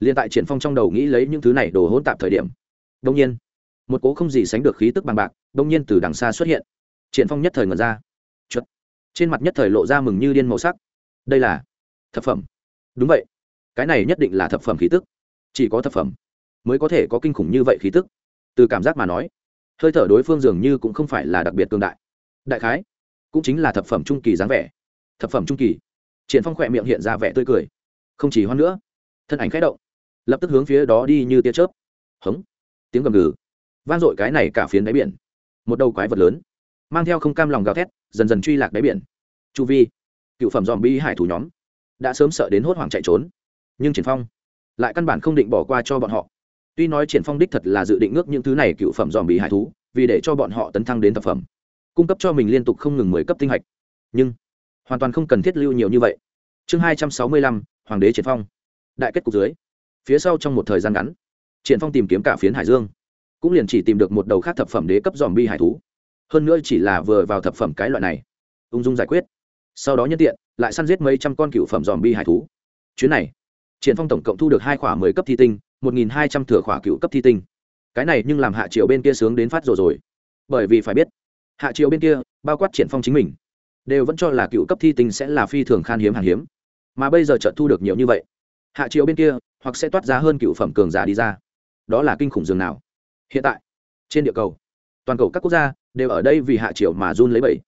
Speaker 1: Liền tại triển phong trong đầu nghĩ lấy những thứ này đồ hỗn tạp thời điểm đông nhiên một cố không gì sánh được khí tức bằng bạc đông nhiên từ đằng xa xuất hiện. Triển phong nhất thời ngẩn ra. Chuột trên mặt nhất thời lộ ra mừng như điên màu sắc. Đây là thập phẩm. Đúng vậy. Cái này nhất định là thập phẩm khí tức. Chỉ có thập phẩm mới có thể có kinh khủng như vậy khí tức. Từ cảm giác mà nói, hơi thở đối phương dường như cũng không phải là đặc biệt cương đại. Đại khái, cũng chính là thập phẩm trung kỳ dáng vẻ. Thập phẩm trung kỳ. Triển phong khỏe miệng hiện ra vẻ tươi cười. Không chỉ hoan nữa, thân ảnh khẽ động, lập tức hướng phía đó đi như tia chớp. Hống. Tiếng gầm gừ vang dội cái này cả phiến đáy biển. Một đầu quái vật lớn, mang theo không cam lòng gào thét, dần dần truy lạc đáy biển. Chu vi, cựu phẩm dòm bi hải thủ nhóm, đã sớm sợ đến hốt hoảng chạy trốn, nhưng triển phong lại căn bản không định bỏ qua cho bọn họ. Tuy nói triển phong đích thật là dự định ngước những thứ này cựu phẩm dòm bi hải thú, vì để cho bọn họ tấn thăng đến tập phẩm, cung cấp cho mình liên tục không ngừng mười cấp tinh hạch. Nhưng, hoàn toàn không cần thiết lưu nhiều như vậy. Chương hai trăm sáu mươi lăm, hoàng đế triển phong. Đại kết cục dưới. Phía sau trong một thời gian ngắn, triển phong tìm kiếm cả phiến hải dương cũng liền chỉ tìm được một đầu khác thập phẩm đế cấp dòm bi hải thú. Hơn nữa chỉ là vừa vào thập phẩm cái loại này. Ung dung giải quyết. Sau đó nhân tiện, lại săn giết mấy trăm con cựu phẩm dòm bi hải thú. Chuyến này, triển phong tổng cộng thu được hai khỏa mười cấp thi tinh, một nghìn hai trăm thừa khỏa cựu cấp thi tinh. Cái này nhưng làm hạ triều bên kia sướng đến phát rồi rồi. Bởi vì phải biết, hạ triều bên kia, bao quát triển phong chính mình, đều vẫn cho là cựu cấp thi tinh sẽ là phi thường khan hiếm hàng hiếm. Mà bây giờ chợt thu được nhiều như vậy, hạ triều bên kia, hoặc sẽ toát ra hơn cựu phẩm cường giả đi ra. Đó là kinh khủng dường nào hiện tại, trên địa cầu, toàn cầu các quốc gia đều ở đây vì hạ triều mà run lấy bẩy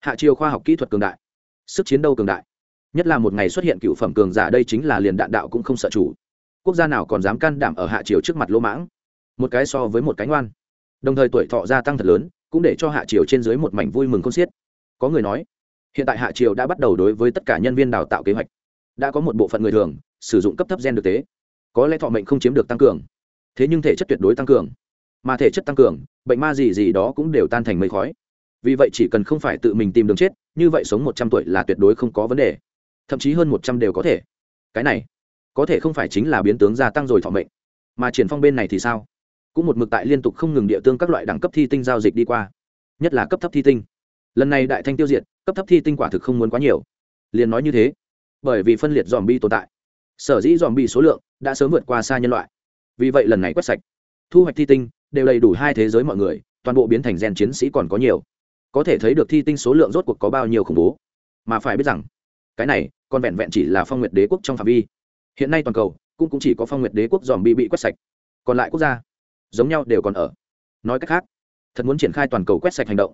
Speaker 1: hạ triều khoa học kỹ thuật cường đại, sức chiến đấu cường đại. Nhất là một ngày xuất hiện cựu phẩm cường giả đây chính là liền đạn đạo cũng không sợ chủ. Quốc gia nào còn dám can đảm ở hạ triều trước mặt lỗ mãng? Một cái so với một cánh oan đồng thời tuổi thọ gia tăng thật lớn, cũng để cho hạ triều trên dưới một mảnh vui mừng không xiết. Có người nói, hiện tại hạ triều đã bắt đầu đối với tất cả nhân viên đào tạo kế hoạch. Đã có một bộ phận người thường sử dụng cấp thấp gen được tế. Có lẽ thọ mệnh không chiếm được tăng cường. Thế nhưng thể chất tuyệt đối tăng cường mà thể chất tăng cường, bệnh ma gì gì đó cũng đều tan thành mây khói. Vì vậy chỉ cần không phải tự mình tìm đường chết, như vậy sống một trăm tuổi là tuyệt đối không có vấn đề. Thậm chí hơn một trăm đều có thể. Cái này, có thể không phải chính là biến tướng gia tăng rồi thọ mệnh. Mà triển phong bên này thì sao? Cũng một mực tại liên tục không ngừng địa tương các loại đẳng cấp thi tinh giao dịch đi qua. Nhất là cấp thấp thi tinh. Lần này đại thanh tiêu diệt, cấp thấp thi tinh quả thực không muốn quá nhiều. Liền nói như thế. Bởi vì phân liệt dòm bi tồn tại. Sở dĩ dòm bi số lượng đã sớm vượt qua xa nhân loại. Vì vậy lần này quét sạch. Thu hoạch thi tinh đều đầy đủ hai thế giới mọi người toàn bộ biến thành gen chiến sĩ còn có nhiều. Có thể thấy được thi tinh số lượng rốt cuộc có bao nhiêu khủng bố. Mà phải biết rằng cái này còn vẹn vẹn chỉ là phong nguyệt đế quốc trong phạm vi. Hiện nay toàn cầu cũng, cũng chỉ có phong nguyệt đế quốc dòm bị bị quét sạch. Còn lại quốc gia giống nhau đều còn ở. Nói cách khác thật muốn triển khai toàn cầu quét sạch hành động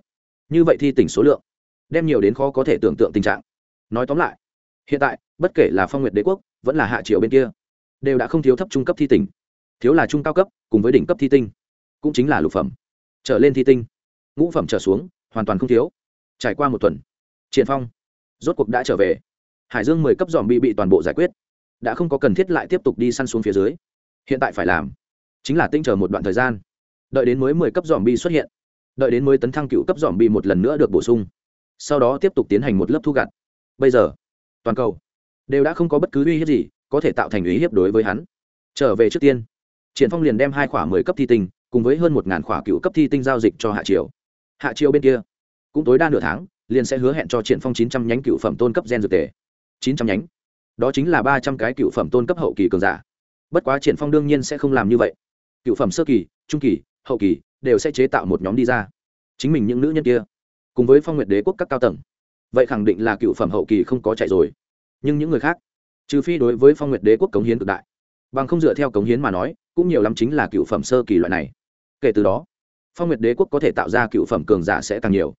Speaker 1: như vậy thi tỉnh số lượng đem nhiều đến khó có thể tưởng tượng tình trạng. Nói tóm lại hiện tại bất kể là phong nguyệt đế quốc vẫn là hạ triều bên kia đều đã không thiếu thấp trung cấp thi tỉnh thiếu là trung cao cấp cùng với đỉnh cấp thi tinh cũng chính là lục phẩm. Trở lên thi tinh, ngũ phẩm trở xuống, hoàn toàn không thiếu. Trải qua một tuần, triển phong, rốt cuộc đã trở về. Hải dương mười cấp dòm bị bị toàn bộ giải quyết. Đã không có cần thiết lại tiếp tục đi săn xuống phía dưới. Hiện tại phải làm, chính là tinh chờ một đoạn thời gian. Đợi đến mới mười cấp dòm bi xuất hiện. Đợi đến mới tấn thăng cựu cấp dòm bi một lần nữa được bổ sung. Sau đó tiếp tục tiến hành một lớp thu gặt. Bây giờ, toàn cầu đều đã không có bất cứ uy hiếp gì có thể tạo thành uy hiếp đối với hắn. Trở về trước tiên, triển phong liền đem hai khỏa mười cấp thi tinh cùng với hơn một ngàn khỏa cựu cấp thi tinh giao dịch cho hạ triều. Hạ triều bên kia, cũng tối đa nửa tháng, liền sẽ hứa hẹn cho triển phong chín trăm nhánh cựu phẩm tôn cấp gen dược tề. Chín trăm nhánh? Đó chính là ba trăm cái cựu phẩm tôn cấp hậu kỳ cường giả. Bất quá triển phong đương nhiên sẽ không làm như vậy. Cựu phẩm sơ kỳ, trung kỳ, hậu kỳ đều sẽ chế tạo một nhóm đi ra. Chính mình những nữ nhân kia, cùng với phong nguyệt đế quốc các cao tầng, vậy khẳng định là cựu phẩm hậu kỳ không có chạy rồi. Nhưng những người khác, trừ phi đối với phong nguyệt đế quốc cống hiến cực đại, bằng không dựa theo cống hiến mà nói, cũng nhiều lắm chính là cựu phẩm sơ kỳ loại này kể từ đó, phong nguyệt đế quốc có thể tạo ra cựu phẩm cường giả sẽ càng nhiều.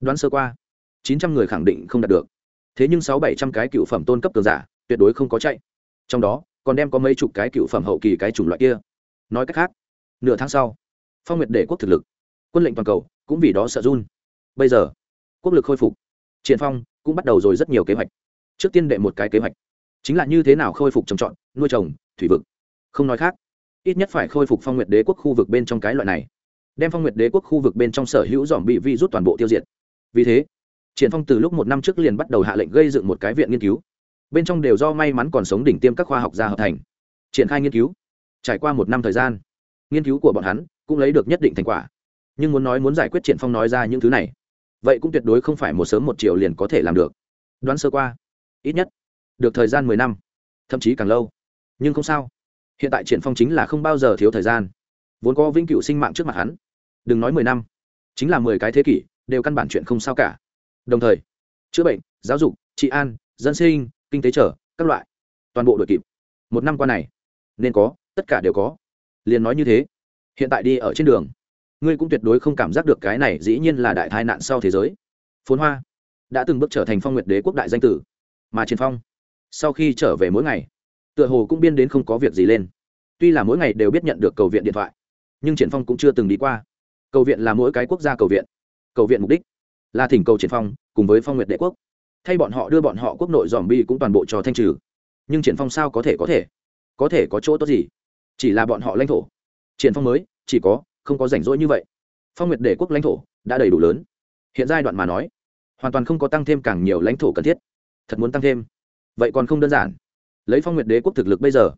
Speaker 1: Đoán sơ qua, chín trăm người khẳng định không đạt được. Thế nhưng sáu bảy trăm cái cựu phẩm tôn cấp cường giả, tuyệt đối không có chạy. Trong đó, còn đem có mấy chục cái cựu phẩm hậu kỳ cái chủng loại kia. Nói cách khác, nửa tháng sau, phong nguyệt đế quốc thực lực, quân lệnh toàn cầu cũng vì đó sợ run. Bây giờ, quốc lực khôi phục, triển phong cũng bắt đầu rồi rất nhiều kế hoạch. Trước tiên đệ một cái kế hoạch, chính là như thế nào khôi phục trồng trọt, nuôi trồng, thủy vực. Không nói khác ít nhất phải khôi phục phong nguyệt đế quốc khu vực bên trong cái loại này. Đem phong nguyệt đế quốc khu vực bên trong sở hữu dòm bị vi rút toàn bộ tiêu diệt. Vì thế, triển phong từ lúc một năm trước liền bắt đầu hạ lệnh gây dựng một cái viện nghiên cứu. Bên trong đều do may mắn còn sống đỉnh tiêm các khoa học gia hợp thành. Triển khai nghiên cứu. Trải qua một năm thời gian, nghiên cứu của bọn hắn cũng lấy được nhất định thành quả. Nhưng muốn nói muốn giải quyết triển phong nói ra những thứ này, vậy cũng tuyệt đối không phải một sớm một chiều liền có thể làm được. Đoán sơ qua, ít nhất được thời gian mười năm, thậm chí càng lâu. Nhưng không sao hiện tại triển phong chính là không bao giờ thiếu thời gian. Vốn có vĩnh cửu sinh mạng trước mặt hắn. Đừng nói mười năm. Chính là mười cái thế kỷ, đều căn bản chuyện không sao cả. Đồng thời, chữa bệnh, giáo dục, trị an, dân sinh, kinh tế trở, các loại. Toàn bộ đội kịp. Một năm qua này, nên có, tất cả đều có. Liền nói như thế. Hiện tại đi ở trên đường, ngươi cũng tuyệt đối không cảm giác được cái này dĩ nhiên là đại tai nạn sau thế giới. Phốn hoa đã từng bước trở thành phong nguyệt đế quốc đại danh tử, mà triển phong, sau khi trở về mỗi ngày tựa hồ cũng biên đến không có việc gì lên. Tuy là mỗi ngày đều biết nhận được cầu viện điện thoại, nhưng triển phong cũng chưa từng đi qua. Cầu viện là mỗi cái quốc gia cầu viện. Cầu viện mục đích là thỉnh cầu triển phong cùng với phong nguyệt đệ quốc. Thay bọn họ đưa bọn họ quốc nội dòm bi cũng toàn bộ cho thanh trừ. Nhưng triển phong sao có thể có thể? Có thể có chỗ tốt gì? Chỉ là bọn họ lãnh thổ. Triển phong mới, chỉ có, không có rảnh rỗi như vậy. Phong nguyệt đệ quốc lãnh thổ đã đầy đủ lớn. Hiện giai đoạn mà nói, hoàn toàn không có tăng thêm càng nhiều lãnh thổ cần thiết. Thật muốn tăng thêm. Vậy còn không đơn giản lấy phong nguyệt đế quốc thực lực bây giờ,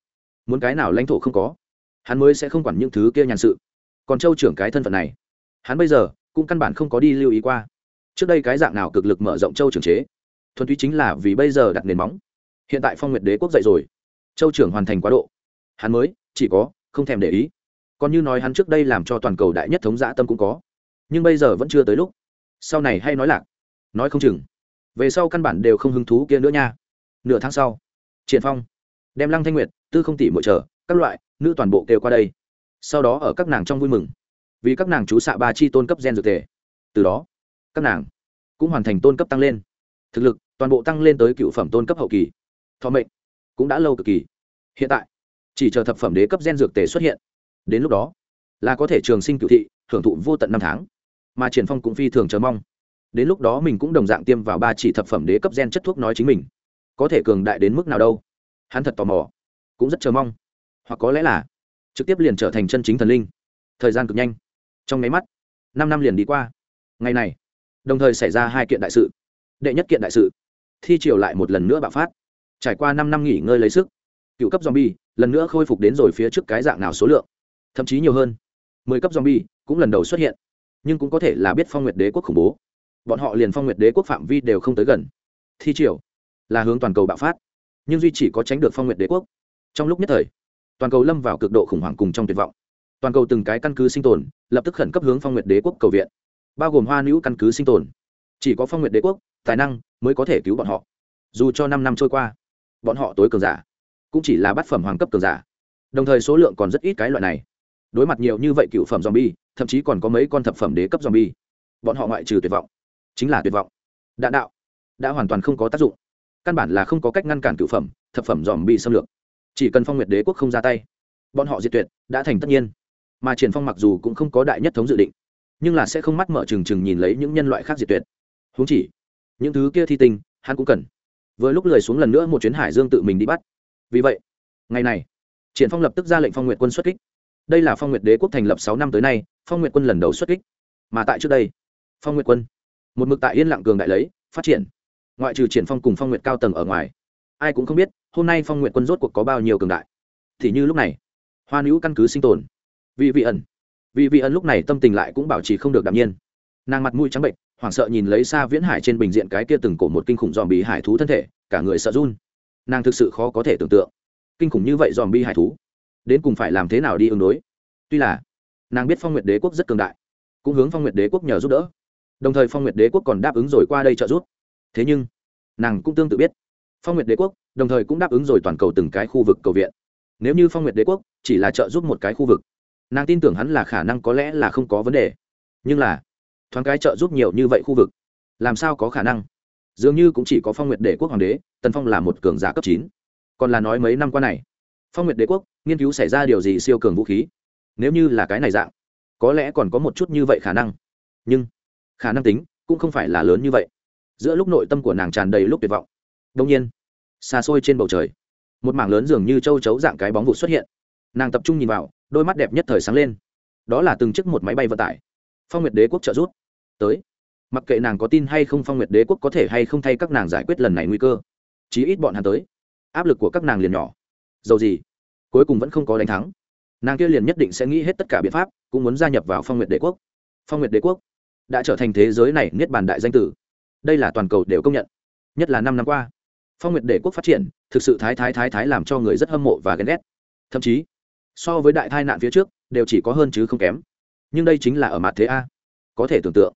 Speaker 1: muốn cái nào lãnh thổ không có, hắn mới sẽ không quản những thứ kia nhàn sự. Còn châu trưởng cái thân phận này, hắn bây giờ cũng căn bản không có đi lưu ý qua. Trước đây cái dạng nào cực lực mở rộng châu trưởng chế, thuần túy chính là vì bây giờ đặt nền móng. Hiện tại phong nguyệt đế quốc dậy rồi, châu trưởng hoàn thành quá độ. Hắn mới chỉ có không thèm để ý. Còn như nói hắn trước đây làm cho toàn cầu đại nhất thống giã tâm cũng có, nhưng bây giờ vẫn chưa tới lúc. Sau này hay nói lạc, nói không chừng, về sau căn bản đều không hứng thú kia nữa nha. Nửa tháng sau triển phong, đem lăng thanh nguyệt, tư không tỷ mỗi chờ, các loại, nữ toàn bộ kêu qua đây. Sau đó ở các nàng trong vui mừng. Vì các nàng chú xạ ba chi tôn cấp gen dược thể. Từ đó, các nàng cũng hoàn thành tôn cấp tăng lên. Thực lực toàn bộ tăng lên tới cựu phẩm tôn cấp hậu kỳ. Thọ mệnh cũng đã lâu cực kỳ. Hiện tại, chỉ chờ thập phẩm đế cấp gen dược tề xuất hiện. Đến lúc đó, là có thể trường sinh cựu thị, hưởng thụ vô tận năm tháng. Mà triển phong cũng phi thường chờ mong. Đến lúc đó mình cũng đồng dạng tiêm vào ba chỉ thập phẩm đế cấp gen chất thuốc nói chính mình có thể cường đại đến mức nào đâu. Hắn thật tò mò, cũng rất chờ mong. Hoặc có lẽ là trực tiếp liền trở thành chân chính thần linh. Thời gian cực nhanh. Trong nháy mắt, năm năm liền đi qua. Ngày này, đồng thời xảy ra hai kiện đại sự. Đệ nhất kiện đại sự, thi triều lại một lần nữa bạo phát. Trải qua năm năm nghỉ ngơi lấy sức, cựu cấp zombie lần nữa khôi phục đến rồi phía trước cái dạng nào số lượng. Thậm chí nhiều hơn, mười cấp zombie cũng lần đầu xuất hiện. Nhưng cũng có thể là biết phong nguyệt đế quốc khủng bố. Bọn họ liền phong nguyệt đế quốc phạm vi đều không tới gần. Thi triều là hướng toàn cầu bạo phát, nhưng duy chỉ có tránh được phong nguyệt đế quốc. Trong lúc nhất thời, toàn cầu lâm vào cực độ khủng hoảng cùng trong tuyệt vọng. Toàn cầu từng cái căn cứ sinh tồn, lập tức khẩn cấp hướng phong nguyệt đế quốc cầu viện, bao gồm hoa nữ căn cứ sinh tồn. Chỉ có phong nguyệt đế quốc, tài năng mới có thể cứu bọn họ. Dù cho năm năm trôi qua, bọn họ tối cường giả, cũng chỉ là bát phẩm hoàng cấp cường giả. Đồng thời số lượng còn rất ít cái loại này. Đối mặt nhiều như vậy cựu phẩm zombie, thậm chí còn có mấy con thập phẩm đế cấp zombie, bọn họ ngoại trừ tuyệt vọng, chính là tuyệt vọng. Đạn đạo đã hoàn toàn không có tác dụng căn bản là không có cách ngăn cản cựu phẩm, thập phẩm dòm bị xâm lược. Chỉ cần phong nguyệt đế quốc không ra tay, bọn họ diệt tuyệt, đã thành tất nhiên. Mà triển phong mặc dù cũng không có đại nhất thống dự định, nhưng là sẽ không mắt mở trừng trừng nhìn lấy những nhân loại khác diệt tuyệt. Huống chỉ, những thứ kia thi tinh, hắn cũng cần. Vừa lúc lười xuống lần nữa một chuyến hải dương tự mình đi bắt. Vì vậy, ngày này, triển phong lập tức ra lệnh phong nguyệt quân xuất kích. Đây là phong nguyệt đế quốc thành lập sáu năm tới nay, phong nguyệt quân lần đầu xuất kích. Mà tại trước đây, phong nguyệt quân, một mực tại yên lặng cường đại lấy, phát triển ngoại trừ triển phong cùng phong nguyệt cao tầng ở ngoài, ai cũng không biết hôm nay phong nguyệt quân rốt cuộc có bao nhiêu cường đại. Thì như lúc này, hoa nữ căn cứ sinh tồn. Vị vị ẩn vị vị ẩn lúc này tâm tình lại cũng bảo trì không được đạm nhiên. Nàng mặt mũi trắng bệnh hoảng sợ nhìn lấy xa viễn hải trên bình diện cái kia từng cổ một kinh khủng dòm bị hải thú thân thể, cả người sợ run. Nàng thực sự khó có thể tưởng tượng, kinh khủng như vậy dòm bi hải thú, đến cùng phải làm thế nào đi ứng đối. Tuy là, nàng biết phong nguyệt đế quốc rất cường đại, cũng hướng phong nguyệt đế quốc nhờ giúp đỡ. Đồng thời phong nguyệt đế quốc còn đáp ứng rồi qua đây trợ giúp thế nhưng, nàng cũng tương tự biết, phong nguyệt đế quốc đồng thời cũng đáp ứng rồi toàn cầu từng cái khu vực cầu viện. Nếu như phong nguyệt đế quốc chỉ là trợ giúp một cái khu vực, nàng tin tưởng hắn là khả năng có lẽ là không có vấn đề. Nhưng là, thoáng cái trợ giúp nhiều như vậy khu vực, làm sao có khả năng? Dường như cũng chỉ có phong nguyệt đế quốc hoàng đế, tần phong là một cường giả cấp chín. Còn là nói mấy năm qua này, phong nguyệt đế quốc nghiên cứu xảy ra điều gì siêu cường vũ khí? Nếu như là cái này dạng, có lẽ còn có một chút như vậy khả năng. Nhưng, khả năng tính cũng không phải là lớn như vậy giữa lúc nội tâm của nàng tràn đầy lúc tuyệt vọng. Đông nhiên, xa xôi trên bầu trời, một mảng lớn dường như châu chấu dạng cái bóng vụ xuất hiện. Nàng tập trung nhìn vào, đôi mắt đẹp nhất thời sáng lên. Đó là từng chiếc một máy bay vận tải. Phong nguyệt đế quốc trợ rút tới. Mặc kệ nàng có tin hay không phong nguyệt đế quốc có thể hay không thay các nàng giải quyết lần này nguy cơ. Chí ít bọn hắn tới. Áp lực của các nàng liền nhỏ. Dầu gì, cuối cùng vẫn không có đánh thắng. Nàng kia liền nhất định sẽ nghĩ hết tất cả biện pháp, cũng muốn gia nhập vào phong nguyệt đế quốc. Phong nguyệt đế quốc đã trở thành thế giới này niết bàn đại danh tử đây là toàn cầu đều công nhận. Nhất là năm năm qua, phong nguyệt đế quốc phát triển, thực sự thái thái thái thái làm cho người rất hâm mộ và ghen ghét. Thậm chí, so với đại tai nạn phía trước, đều chỉ có hơn chứ không kém. Nhưng đây chính là ở mặt thế a. Có thể tưởng tượng,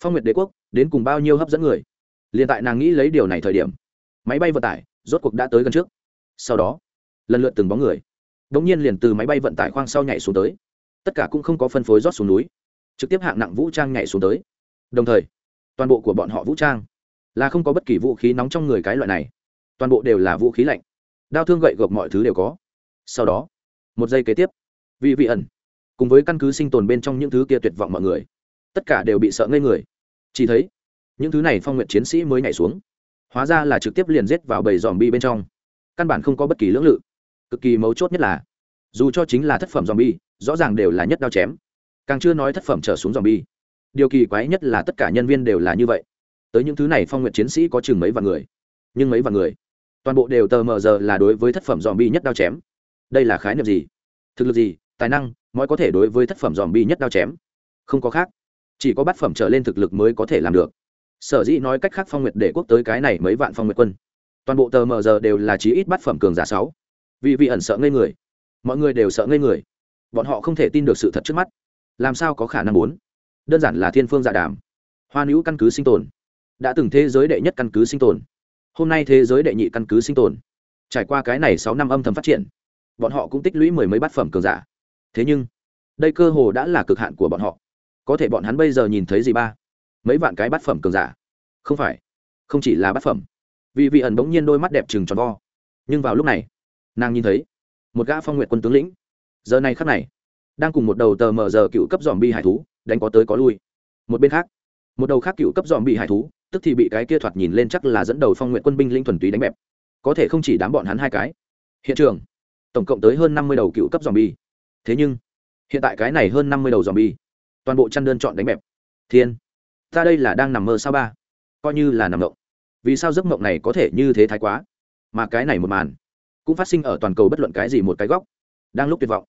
Speaker 1: phong nguyệt đế quốc đến cùng bao nhiêu hấp dẫn người. Liền tại nàng nghĩ lấy điều này thời điểm, máy bay vận tải rốt cuộc đã tới gần trước. Sau đó, lần lượt từng bóng người đ ỗ n g nhiên liền từ máy bay vận tải khoang sau nhảy xuống tới. Tất cả cũng không có phân phối rót xuống núi, trực tiếp hạng nặng vũ trang nhảy xuống tới. Đồng thời toàn bộ của bọn họ vũ trang là không có bất kỳ vũ khí nóng trong người cái loại này. Toàn bộ đều là vũ khí lạnh. Đao thương gậy gộc mọi thứ đều có. Sau đó, một giây kế tiếp, vị vị ẩn, cùng với căn cứ sinh tồn bên trong những thứ kia tuyệt vọng mọi người, tất cả đều bị sợ ngây người. Chỉ thấy, những thứ này phong nguyện chiến sĩ mới nhảy xuống. Hóa ra là trực tiếp liền giết vào bầy dòm bi bên trong. Căn bản không có bất kỳ lưỡng lự. Cực kỳ mấu chốt nhất là, dù cho chính là thất phẩm dòm bi rõ ràng đều là nhất đao chém. Càng chưa nói thất phẩm trở xuống dòm bi điều kỳ quái nhất là tất cả nhân viên đều là như vậy. Tới những thứ này phong nguyện chiến sĩ có chừng mấy vạn người. Nhưng mấy vạn người, toàn bộ đều tờ mờ giờ là đối với thất phẩm dòm bi nhất đao chém. Đây là khái niệm gì? Thực lực gì? Tài năng? Mọi có thể đối với thất phẩm dòm bi nhất đao chém? Không có khác. Chỉ có bát phẩm trở lên thực lực mới có thể làm được. Sở dĩ nói cách khác phong nguyệt để quốc tới cái này mấy vạn phong nguyệt quân. Toàn bộ tờ mờ giờ đều là chí ít bát phẩm cường giả sáu. Vì vị ẩn sợ ngây người. Mọi người đều sợ ngây người. Bọn họ không thể tin được sự thật trước mắt. Làm sao có khả năng muốn đơn giản là thiên phương dạ đàm. Hoa nữ căn cứ sinh tồn. Đã từng thế giới đệ nhất căn cứ sinh tồn. Hôm nay thế giới đệ nhị căn cứ sinh tồn. Trải qua cái này sáu năm âm thầm phát triển, bọn họ cũng tích lũy mười mấy bát phẩm cường giả. Thế nhưng, đây cơ hồ đã là cực hạn của bọn họ. Có thể bọn hắn bây giờ nhìn thấy gì ba? Mấy vạn cái bát phẩm cường giả. Không phải, không chỉ là bát phẩm. Vì vị ẩn bỗng nhiên đôi mắt đẹp trừng tròn vo. Nhưng vào lúc này, nàng nhìn thấy một gã phong nguyện quân tướng lĩnh. Giờ này khắc này, đang cùng một đầu tờ mờ giờ cựu cấp dòm bi hải thú đánh có tới có lui. Một bên khác, một đầu khác cựu cấp dòm bị hải thú, tức thì bị cái kia thoạt nhìn lên chắc là dẫn đầu phong nguyện quân binh linh thuần túy đánh bẹp. Có thể không chỉ đám bọn hắn hai cái. Hiện trường, tổng cộng tới hơn năm mươi đầu cựu cấp dòm bi. Thế nhưng, hiện tại cái này hơn năm mươi đầu dòm bi, toàn bộ chăn đơn chọn đánh bẹp. Thiên, ta đây là đang nằm mơ sao ba? Coi như là nằm động vì sao giấc mộng này có thể như thế thái quá? Mà cái này một màn, cũng phát sinh ở toàn cầu bất luận cái gì một cái góc. Đang lúc tuyệt vọng,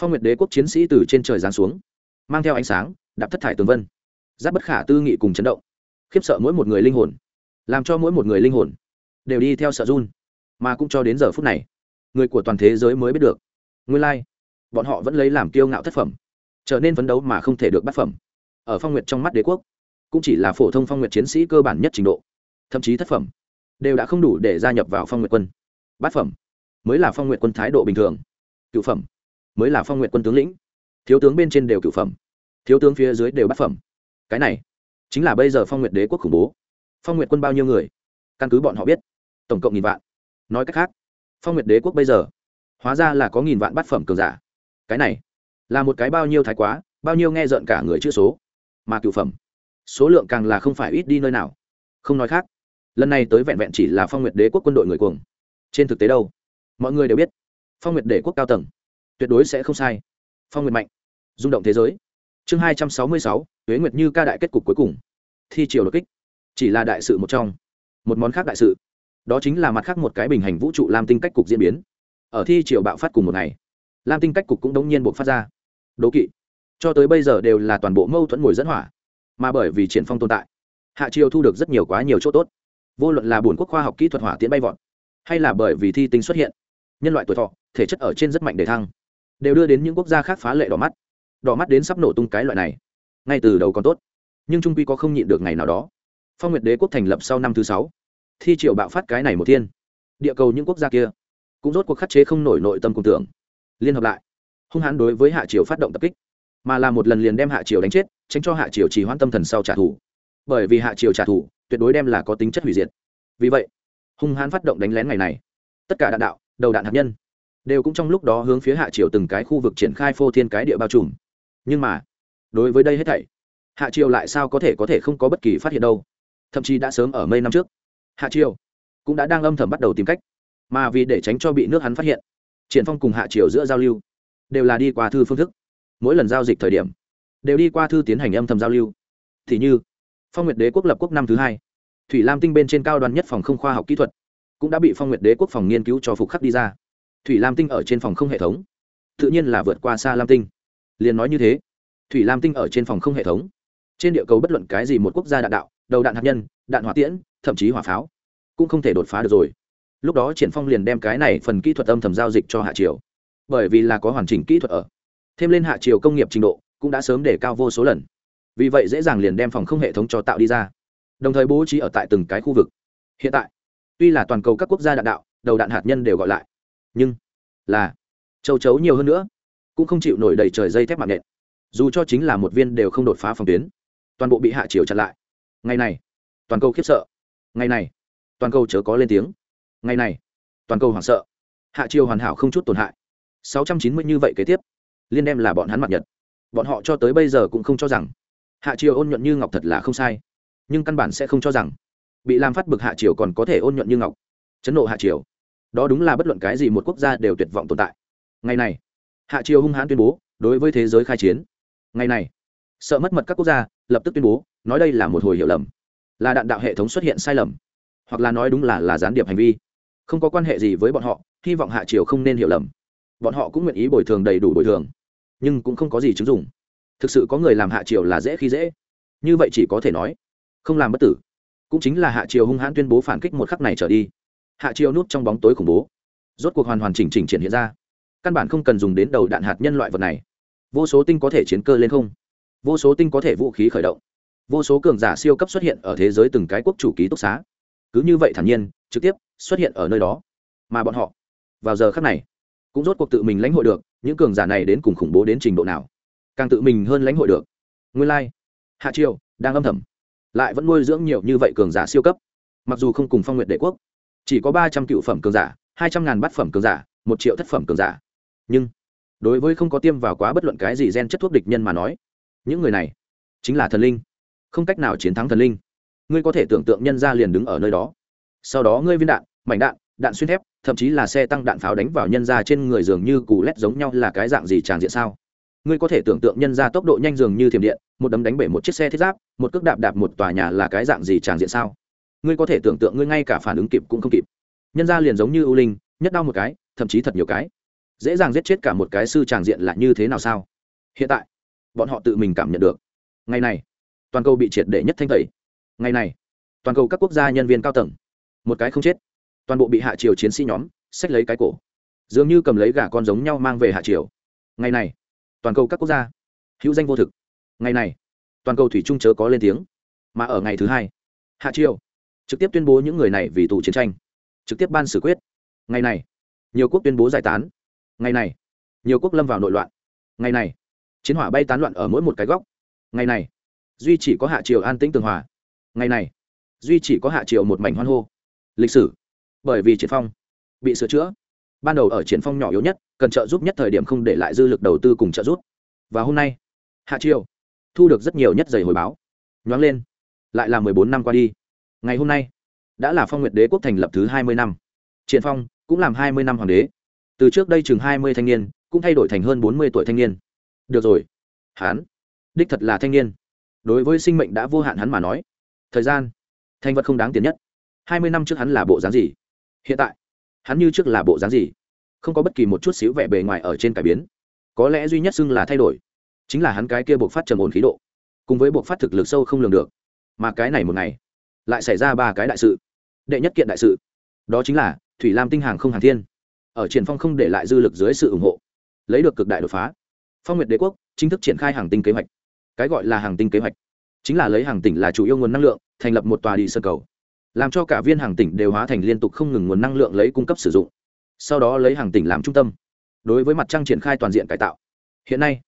Speaker 1: phong nguyệt đế quốc chiến sĩ từ trên trời giáng xuống mang theo ánh sáng đạp thất thải tường vân. Giáp bất khả tư nghị cùng chấn động. Khiếp sợ mỗi một người linh hồn. Làm cho mỗi một người linh hồn đều đi theo sợ run. Mà cũng cho đến giờ phút này người của toàn thế giới mới biết được. Nguyên lai、like, bọn họ vẫn lấy làm kiêu ngạo thất phẩm trở nên phấn đấu mà không thể được bắt phẩm. Ở phong nguyệt trong mắt đế quốc cũng chỉ là phổ thông phong nguyệt chiến sĩ cơ bản nhất trình độ. Thậm chí thất phẩm đều đã không đủ để gia nhập vào phong nguyệt quân. Bát phẩm mới là phong nguyệt quân thái độ bình thường. Cựu phẩm mới là phong nguyệt quân tướng lĩnh thiếu tướng bên trên đều cựu phẩm, thiếu tướng phía dưới đều bát phẩm. Cái này chính là bây giờ phong nguyệt đế quốc khủng bố. Phong nguyệt quân bao nhiêu người? Căn cứ bọn họ biết. Tổng cộng nghìn vạn. Nói cách khác, phong nguyệt đế quốc bây giờ, hóa ra là có nghìn vạn bát phẩm cường giả. Cái này là một cái bao nhiêu thái quá, bao nhiêu nghe rợn cả người chữ số, mà cựu phẩm số lượng càng là không phải ít đi nơi nào. Không nói khác, lần này tới vẹn vẹn chỉ là phong nguyệt đế quốc quân đội người cuồng. Trên thực tế đâu, mọi người đều biết, phong nguyệt đế quốc cao tầng, tuyệt đối sẽ không sai. Phong nguyệt mạnh rung động thế giới. Chương hai trăm sáu mươi sáu huế nguyệt như ca đại kết cục cuối cùng. Thi triều đột kích. Chỉ là đại sự một trong. Một món khác đại sự. Đó chính là mặt khác một cái bình hành vũ trụ lam tinh cách cục diễn biến. Ở thi triều bạo phát cùng một ngày, lam tinh cách cục cũng đống nhiên buộc phát ra. Đố kỵ. Cho tới bây giờ đều là toàn bộ mâu thuẫn ngồi dẫn hỏa. Mà bởi vì triển phong tồn tại, hạ triều thu được rất nhiều quá nhiều chỗ tốt. Vô luận là bổn quốc khoa học kỹ thuật hỏa tiễn bay vọt, hay là bởi vì thi tinh xuất hiện, nhân loại tuổi thọ, thể chất ở trên rất mạnh để thăng, đều đưa đến những quốc gia khác phá lệ đỏ mắt đỏ mắt đến sắp nổ tung cái loại này. Ngay từ đầu còn tốt, nhưng trung quy có không nhịn được ngày nào đó. Phong nguyệt đế quốc thành lập sau năm thứ sáu, thi triều bạo phát cái này một thiên. Địa cầu những quốc gia kia cũng rốt cuộc khắc chế không nổi nội tâm cùng tưởng. Liên hợp lại, hung hãn đối với hạ triều phát động tập kích, mà là một lần liền đem hạ triều đánh chết, tránh cho hạ triều chỉ hoãn tâm thần sau trả thù. Bởi vì hạ triều trả thù, tuyệt đối đem là có tính chất hủy diệt. Vì vậy, hung hãn phát động đánh lén ngày này, tất cả đạn đạo, đầu đạn hạt nhân, đều cũng trong lúc đó hướng phía hạ triều từng cái khu vực triển khai phô thiên cái địa bao trùm nhưng mà, đối với đây hết thảy, hạ triều lại sao có thể có thể không có bất kỳ phát hiện đâu? Thậm chí đã sớm ở mấy năm trước, hạ triều cũng đã đang âm thầm bắt đầu tìm cách. Mà vì để tránh cho bị nước hắn phát hiện, triển phong cùng hạ triều giữa giao lưu đều là đi qua thư phương thức. Mỗi lần giao dịch thời điểm, đều đi qua thư tiến hành âm thầm giao lưu. Thì như, phong nguyệt đế quốc lập quốc năm thứ hai, thủy lam tinh bên trên cao đoàn nhất phòng không khoa học kỹ thuật cũng đã bị phong nguyệt đế quốc phòng nghiên cứu cho phục khắc đi ra. Thủy lam tinh ở trên phòng không hệ thống, tự nhiên là vượt qua xa lam tinh liền nói như thế. Thủy lam tinh ở trên phòng không hệ thống. Trên địa cầu bất luận cái gì một quốc gia đạn đạo, đầu đạn hạt nhân, đạn hỏa tiễn, thậm chí hỏa pháo, cũng không thể đột phá được rồi. Lúc đó triển phong liền đem cái này phần kỹ thuật âm thầm giao dịch cho hạ triều. Bởi vì là có hoàn chỉnh kỹ thuật ở. Thêm lên hạ triều công nghiệp trình độ, cũng đã sớm để cao vô số lần. Vì vậy dễ dàng liền đem phòng không hệ thống cho tạo đi ra. Đồng thời bố trí ở tại từng cái khu vực. Hiện tại, tuy là toàn cầu các quốc gia đạn đạo, đầu đạn hạt nhân đều gọi lại. Nhưng là châu chấu nhiều hơn nữa cũng không chịu nổi đầy trời dây thép mạng nện dù cho chính là một viên đều không đột phá phòng tuyến, toàn bộ bị hạ chiều chặn lại. Ngày này, toàn cầu khiếp sợ. Ngày này, toàn cầu chớ có lên tiếng. Ngày này, toàn cầu hoảng sợ. Hạ chiều hoàn hảo không chút tổn hại. 690 như vậy kế tiếp, liên đem là bọn hắn mặt nhật. Bọn họ cho tới bây giờ cũng không cho rằng, hạ chiều ôn nhuận như ngọc thật là không sai. Nhưng căn bản sẽ không cho rằng, bị làm phát bực hạ triều còn có thể ôn nhuận như ngọc. Chấn nộ hạ triều đó đúng là bất luận cái gì một quốc gia đều tuyệt vọng tồn tại. Ngày này hạ triều hung hãn tuyên bố, đối với thế giới khai chiến. Ngày này, sợ mất mật các quốc gia lập tức tuyên bố, nói đây là một hồi hiểu lầm, là đạn đạo hệ thống xuất hiện sai lầm, hoặc là nói đúng là là gián điệp hành vi. Không có quan hệ gì với bọn họ, hy vọng hạ triều không nên hiểu lầm. Bọn họ cũng nguyện ý bồi thường đầy đủ bồi thường, nhưng cũng không có gì chứng dụng. Thực sự có người làm hạ triều là dễ khi dễ. Như vậy chỉ có thể nói, không làm bất tử. Cũng chính là hạ triều hung hãn tuyên bố phản kích một khắc này trở đi. Hạ triều nút trong bóng tối khủng bố. Rốt cuộc hoàn hoàn chỉnh chỉnh triển hiện ra căn bản không cần dùng đến đầu đạn hạt nhân loại vật này. Vô số tinh có thể chiến cơ lên không. Vô số tinh có thể vũ khí khởi động. Vô số cường giả siêu cấp xuất hiện ở thế giới từng cái quốc chủ ký túc xá. Cứ như vậy thản nhiên, trực tiếp xuất hiện ở nơi đó. Mà bọn họ, vào giờ khắc này, cũng rốt cuộc tự mình lãnh hội được, những cường giả này đến cùng khủng bố đến trình độ nào. Càng tự mình hơn lãnh hội được. Nguyên lai、like. hạ triều đang âm thầm, lại vẫn nuôi dưỡng nhiều như vậy cường giả siêu cấp. Mặc dù không cùng phong nguyện đệ quốc, chỉ có ba trăm cựu phẩm cường giả, hai trăm ngàn bát phẩm cường giả, một triệu thất phẩm cường giả nhưng, đối với không có tiêm vào quá bất luận cái gì gen chất thuốc địch nhân mà nói, những người này chính là thần linh. Không cách nào chiến thắng thần linh. Ngươi có thể tưởng tượng nhân ra liền đứng ở nơi đó. Sau đó ngươi viên đạn, mảnh đạn đạn xuyên thép, thậm chí là xe tăng đạn pháo đánh vào nhân ra trên người dường như cù lét giống nhau là cái dạng gì tràng diện sao? Ngươi có thể tưởng tượng nhân ra tốc độ nhanh dường như thiểm điện, một đấm đánh bể một chiếc xe thiết giáp, một cước đạp đạp một tòa nhà là cái dạng gì tràng diện sao? Ngươi có thể tưởng tượng ngươi ngay cả phản ứng kịp cũng không kịp. Nhân ra liền giống như ưu linh, nhất đau một cái, thậm chí thật nhiều cái dễ dàng giết chết cả một cái sư tràng diện là như thế nào sao? Hiện tại, bọn họ tự mình cảm nhận được. Ngày này, toàn cầu bị triệt để nhất thanh tẩy. Ngày này, toàn cầu các quốc gia nhân viên cao tầng, một cái không chết. Toàn bộ bị hạ triều chiến sĩ nhóm, xách lấy cái cổ. Dường như cầm lấy gà con giống nhau mang về hạ triều. Ngày này, toàn cầu các quốc gia, hữu danh vô thực. Ngày này, toàn cầu thủy trung chớ có lên tiếng. Mà ở ngày thứ hai, hạ triều, trực tiếp tuyên bố những người này vì tù chiến tranh. Trực tiếp ban xử quyết. Ngày này, nhiều quốc tuyên bố giải tán ngày này, nhiều quốc lâm vào nội loạn. Ngày này, chiến hỏa bay tán loạn ở mỗi một cái góc. Ngày này, duy chỉ có hạ triều an tĩnh tường hòa. Ngày này, duy chỉ có hạ triều một mảnh hoan hô. Lịch sử, bởi vì triển phong bị sửa chữa. Ban đầu ở triển phong nhỏ yếu nhất, cần trợ giúp nhất thời điểm không để lại dư lực đầu tư cùng trợ giúp. Và hôm nay, hạ triều thu được rất nhiều nhất giày hồi báo. Nhoáng lên, lại là mười bốn năm qua đi. Ngày hôm nay, đã là phong nguyệt đế quốc thành lập thứ hai mươi năm. Triển phong cũng làm hai mươi năm hoàng đế từ trước đây chừng hai mươi thanh niên, cũng thay đổi thành hơn bốn mươi tuổi thanh niên. Được rồi. Hắn đích thật là thanh niên. Đối với sinh mệnh đã vô hạn hắn mà nói. Thời gian. Thanh vật không đáng tiền nhất. Hai mươi năm trước hắn là bộ dáng gì? Hiện tại. Hắn như trước là bộ dáng gì? Không có bất kỳ một chút xíu vẻ bề ngoài ở trên cải biến. Có lẽ duy nhất xưng là thay đổi, chính là hắn cái kia buộc phát trầm ổn khí độ. Cùng với buộc phát thực lực sâu không lường được. Mà cái này một ngày, lại xảy ra ba cái đại sự. Đệ nhất kiện đại sự, đó chính là thủy lam tinh hàng không hàng thiên ở triển phong không để lại dư lực dưới sự ủng hộ, lấy được cực đại đột phá. Phong nguyệt đế quốc chính thức triển khai hàng tinh kế hoạch. Cái gọi là hàng tinh kế hoạch chính là lấy hàng tỉnh là chủ yếu nguồn năng lượng, thành lập một tòa đi sân cầu, làm cho cả viên hàng tỉnh đều hóa thành liên tục không ngừng nguồn năng lượng lấy cung cấp sử dụng. Sau đó lấy hàng tỉnh làm trung tâm. Đối với mặt trăng triển khai toàn diện cải tạo. Hiện nay,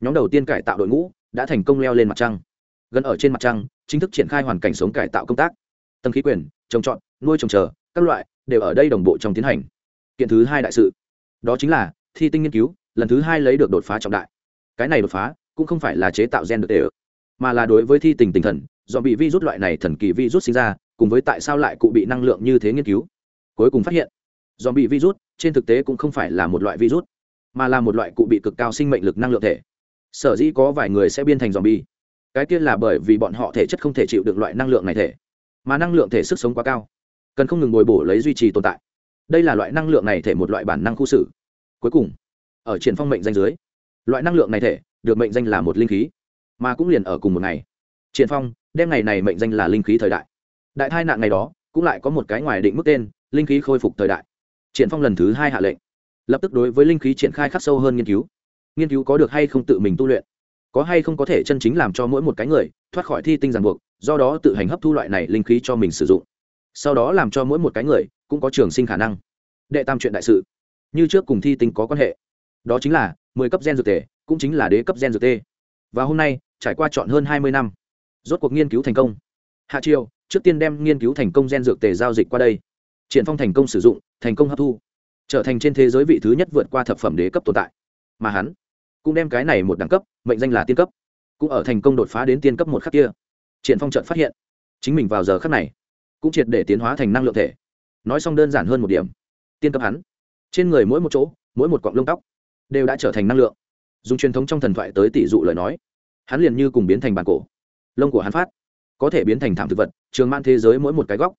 Speaker 1: nhóm đầu tiên cải tạo đội ngũ đã thành công leo lên mặt trăng. Gần ở trên mặt trăng, chính thức triển khai hoàn cảnh sống cải tạo công tác. Tầng khí quyền, trồng trọt, nuôi trồng chờ, các loại đều ở đây đồng bộ trong tiến hành kiện thứ hai đại sự. Đó chính là, thi tinh nghiên cứu, lần thứ hai lấy được đột phá trọng đại. Cái này đột phá, cũng không phải là chế tạo gen được để mà là đối với thi tình tinh thần do bị virus loại này thần kỳ virus sinh ra, cùng với tại sao lại cụ bị năng lượng như thế nghiên cứu. Cuối cùng phát hiện do bị virus trên thực tế cũng không phải là một loại virus, mà là một loại cụ bị cực cao sinh mệnh lực năng lượng thể. Sở dĩ có vài người sẽ biên thành zombie. Cái tiên là bởi vì bọn họ thể chất không thể chịu được loại năng lượng này thể, mà năng lượng thể sức sống quá cao, cần không ngừng bồi bổ lấy duy trì tồn tại đây là loại năng lượng này thể một loại bản năng khu xử. Cuối cùng, ở triển phong mệnh danh dưới, loại năng lượng này thể được mệnh danh là một linh khí, mà cũng liền ở cùng một ngày. Triển phong, đem ngày này mệnh danh là linh khí thời đại. Đại tai nạn ngày đó, cũng lại có một cái ngoài định mức tên, linh khí khôi phục thời đại. Triển phong lần thứ hai hạ lệnh, lập tức đối với linh khí triển khai khắc sâu hơn nghiên cứu. Nghiên cứu có được hay không tự mình tu luyện, có hay không có thể chân chính làm cho mỗi một cái người thoát khỏi thi tinh ràng buộc, do đó tự hành hấp thu loại này linh khí cho mình sử dụng. Sau đó làm cho mỗi một cái người cũng có trường sinh khả năng. Đệ tam chuyện đại sự. Như trước cùng thi tinh có quan hệ. Đó chính là, mười cấp gen dược tề, cũng chính là đế cấp gen dược tê. Và hôm nay, trải qua chọn hơn hai mươi năm, rốt cuộc nghiên cứu thành công. Hạ triều, trước tiên đem nghiên cứu thành công gen dược tề giao dịch qua đây. Triển phong thành công sử dụng, thành công hấp thu. Trở thành trên thế giới vị thứ nhất vượt qua thập phẩm đế cấp tồn tại. Mà hắn, cũng đem cái này một đẳng cấp, mệnh danh là tiên cấp, cũng ở thành công đột phá đến tiên cấp một khắc kia. Triển phong chợt phát hiện, chính mình vào giờ khắc này, cũng triệt để tiến hóa thành năng lượng thể nói xong đơn giản hơn một điểm. Tiên cấp hắn. Trên người mỗi một chỗ, mỗi một cọng lông tóc đều đã trở thành năng lượng. Dùng truyền thống trong thần thoại tới tỷ dụ lời nói, hắn liền như cùng biến thành bàn cổ. Lông của hắn phát, có thể biến thành thảm thực vật, trường man thế giới mỗi một cái góc.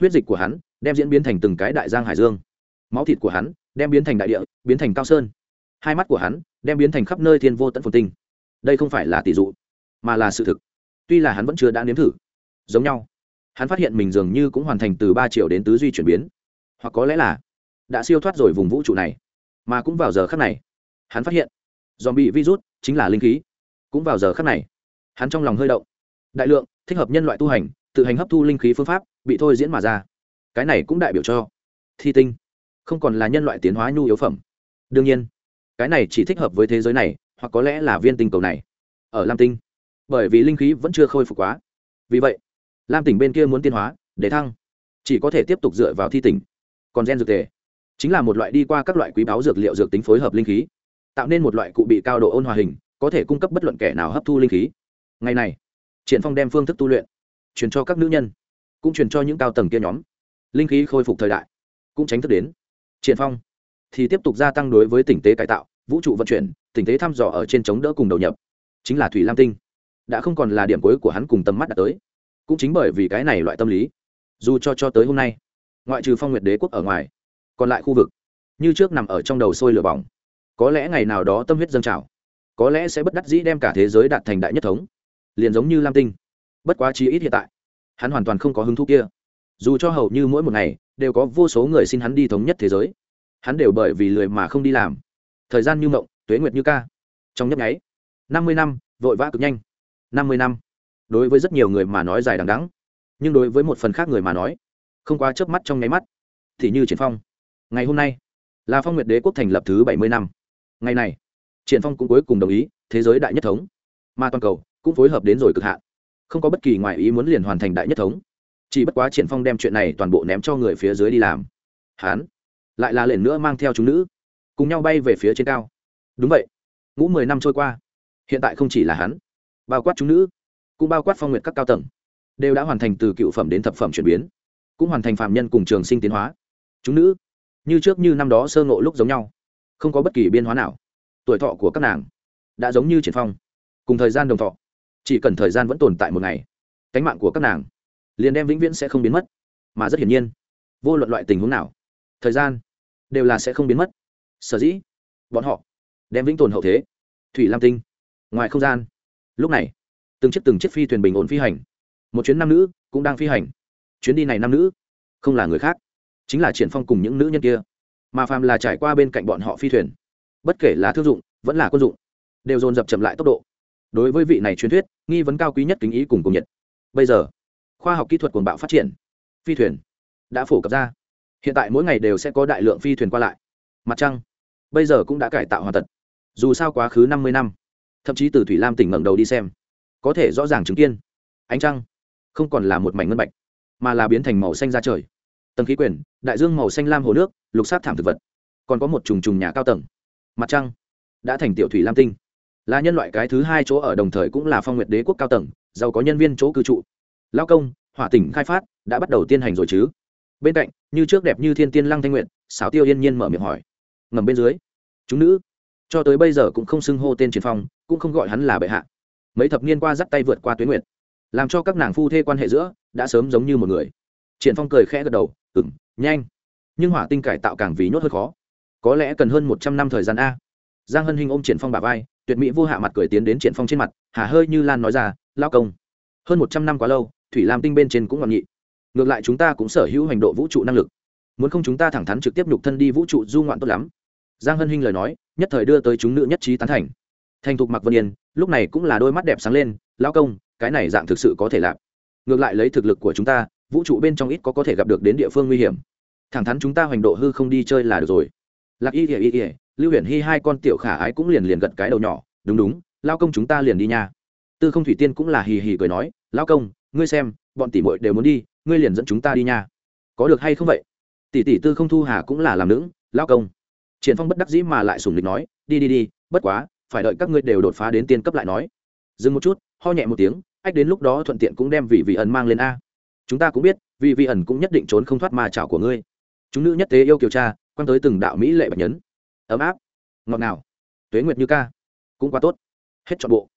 Speaker 1: Huyết dịch của hắn đem diễn biến thành từng cái đại giang hải dương. Máu thịt của hắn đem biến thành đại địa, biến thành cao sơn. Hai mắt của hắn đem biến thành khắp nơi thiên vô tận phồn tinh. Đây không phải là tỷ dụ, mà là sự thực. Tuy là hắn vẫn chưa đã nếm thử, giống nhau hắn phát hiện mình dường như cũng hoàn thành từ ba triệu đến tứ duy chuyển biến. Hoặc có lẽ là đã siêu thoát rồi vùng vũ trụ này, mà cũng vào giờ khắc này, hắn phát hiện dòm bị virus chính là linh khí. Cũng vào giờ khắc này, hắn trong lòng hơi động. Đại lượng, thích hợp nhân loại tu hành, tự hành hấp thu linh khí phương pháp, bị thôi diễn mà ra. Cái này cũng đại biểu cho thi tinh, không còn là nhân loại tiến hóa nhu yếu phẩm. Đương nhiên, cái này chỉ thích hợp với thế giới này, hoặc có lẽ là viên tinh cầu này, ở lam tinh. Bởi vì linh khí vẫn chưa khôi phục quá. Vì vậy lam tỉnh bên kia muốn tiến hóa, để thăng. Chỉ có thể tiếp tục dựa vào thi tỉnh. Còn gen dược tề. Chính là một loại đi qua các loại quý báo dược liệu dược tính phối hợp linh khí. Tạo nên một loại cụ bị cao độ ôn hòa hình, có thể cung cấp bất luận kẻ nào hấp thu linh khí. Ngày này, triển phong đem phương thức tu luyện truyền cho các nữ nhân, cũng truyền cho những cao tầng kia nhóm. Linh khí khôi phục thời đại, cũng tránh thức đến. Triển phong thì tiếp tục gia tăng đối với tỉnh tế cải tạo, vũ trụ vận chuyển, tỉnh tế thăm dò ở trên chống đỡ cùng đầu nhập. Chính là thủy lam tinh. Đã không còn là điểm cuối của hắn cùng tầm mắt đã tới cũng chính bởi vì cái này loại tâm lý. Dù cho cho tới hôm nay, ngoại trừ phong nguyệt đế quốc ở ngoài, còn lại khu vực, như trước nằm ở trong đầu sôi lửa bỏng, có lẽ ngày nào đó tâm huyết dâng trào, có lẽ sẽ bất đắc dĩ đem cả thế giới đạt thành đại nhất thống, liền giống như lam tinh. Bất quá chí ít hiện tại, hắn hoàn toàn không có hứng thú kia. Dù cho hầu như mỗi một ngày, đều có vô số người xin hắn đi thống nhất thế giới, hắn đều bởi vì lười mà không đi làm. Thời gian như mộng, tuế nguyệt như ca. Trong nhấp nháy, năm mươi năm, vội vã cực nhanh. Năm mươi năm đối với rất nhiều người mà nói dài đằng đắng nhưng đối với một phần khác người mà nói, không quá chớp mắt trong nháy mắt. Thì như triển phong, ngày hôm nay, là phong nguyệt đế quốc thành lập thứ bảy mươi năm. Ngày này, triển phong cũng cuối cùng đồng ý, thế giới đại nhất thống, mà toàn cầu cũng phối hợp đến rồi cực hạn. Không có bất kỳ ngoại ý muốn liền hoàn thành đại nhất thống. Chỉ bất quá triển phong đem chuyện này toàn bộ ném cho người phía dưới đi làm. Hán, lại là lần nữa mang theo chúng nữ, cùng nhau bay về phía trên cao. Đúng vậy, ngũ mười năm trôi qua, hiện tại không chỉ là hắn, bao quát chúng nữ cũng bao quát phong nguyện các cao tầng, đều đã hoàn thành từ cựu phẩm đến thập phẩm chuyển biến, cũng hoàn thành phạm nhân cùng trường sinh tiến hóa. Chúng nữ, như trước như năm đó sơ ngộ lúc giống nhau, không có bất kỳ biên hóa nào. Tuổi thọ của các nàng đã giống như triển phong, cùng thời gian đồng thọ, chỉ cần thời gian vẫn tồn tại một ngày, cánh mạng của các nàng liền đem vĩnh viễn sẽ không biến mất. Mà rất hiển nhiên, vô luận loại tình huống nào, thời gian đều là sẽ không biến mất. Sở dĩ, bọn họ đem vĩnh tồn hậu thế, thủy lam tinh, ngoài không gian. Lúc này từng chiếc từng chiếc phi thuyền bình ổn phi hành. Một chuyến nam nữ cũng đang phi hành. Chuyến đi này nam nữ không là người khác, chính là triển phong cùng những nữ nhân kia. Mà phàm là trải qua bên cạnh bọn họ phi thuyền. Bất kể là thương dụng, vẫn là quân dụng, đều dồn dập chậm lại tốc độ. Đối với vị này truyền thuyết, nghi vấn cao quý nhất kính ý cùng cùng nhiệt. Bây giờ, khoa học kỹ thuật cuồng bạo phát triển, phi thuyền đã phổ cập ra. Hiện tại mỗi ngày đều sẽ có đại lượng phi thuyền qua lại. Mặt trăng, bây giờ cũng đã cải tạo hoàn tật dù sao quá khứ năm mươi năm, thậm chí từ thủy lam tỉnh ngẩng đầu đi xem có thể rõ ràng chứng kiến. Ánh trăng không còn là một mảnh ngân bạch, mà là biến thành màu xanh ra trời. Tầng khí quyển, đại dương màu xanh lam hồ nước, lục sát thảm thực vật. Còn có một trùng trùng nhà cao tầng. Mặt trăng đã thành tiểu thủy lam tinh. Là nhân loại cái thứ hai chỗ ở đồng thời cũng là phong nguyệt đế quốc cao tầng, giàu có nhân viên chỗ cư trụ. Lao công, hỏa tỉnh khai phát, đã bắt đầu tiên hành rồi chứ? Bên cạnh, như trước đẹp như thiên tiên lăng thanh nguyện sáo tiêu yên nhiên mở miệng hỏi. Ngầm bên dưới, chúng nữ, cho tới bây giờ cũng không xưng hô tên triển phong, cũng không gọi hắn là bệ hạ mấy thập niên qua dắt tay vượt qua tuyến nguyện làm cho các nàng phu thê quan hệ giữa đã sớm giống như một người. Triển phong cười khẽ gật đầu ừng nhanh. Nhưng hỏa tinh cải tạo càng vì nhốt hơi khó. Có lẽ cần hơn một trăm năm thời gian a. Giang hân hinh ôm triển phong bà vai, tuyệt mỹ vô hạ mặt cười tiến đến triển phong trên mặt, hà hơi như lan nói ra, lao công, hơn một trăm năm quá lâu, thủy lam tinh bên trên cũng ngọn nhị. Ngược lại chúng ta cũng sở hữu hành độ vũ trụ năng lực. Muốn không chúng ta thẳng thắn trực tiếp nhục thân đi vũ trụ du ngoạn tốt lắm. Giang hân hinh lời nói, nhất thời đưa tới chúng nữ nhất trí tán thành. Thành thục mặc vân yên lúc này cũng là đôi mắt đẹp sáng lên lao công, cái này dạng thực sự có thể làm. Ngược lại lấy thực lực của chúng ta, vũ trụ bên trong ít có có thể gặp được đến địa phương nguy hiểm. Thẳng thắn chúng ta hoành độ hư không đi chơi là được rồi. Lạc y ỉa y ỉa lưu huyền hy hai con tiểu khả ái cũng liền liền gật cái đầu nhỏ, đúng đúng lao công chúng ta liền đi nha. Tư không thủy tiên cũng là hì hì cười nói lao công, ngươi xem, bọn tỷ muội đều muốn đi, ngươi liền dẫn chúng ta đi nha. Có được hay không vậy? Tỷ tỷ tư không thu hà cũng là làm nữ lao công. Triển phong bất đắc dĩ mà lại sùng lịch nói, đi đi đi, bất quá phải đợi các ngươi đều đột phá đến tiên cấp lại nói. Dừng một chút, ho nhẹ một tiếng, ách đến lúc đó thuận tiện cũng đem vị vị ẩn mang lên a. Chúng ta cũng biết vị vị ẩn cũng nhất định trốn không thoát ma chảo của ngươi. Chúng nữ nhất tế yêu kiều cha quan tới từng đạo mỹ lệ bạch nhấn. Ấm áp. Ngọt ngào. Tuế nguyệt như ca. Cũng quá tốt. Hết trọn bộ.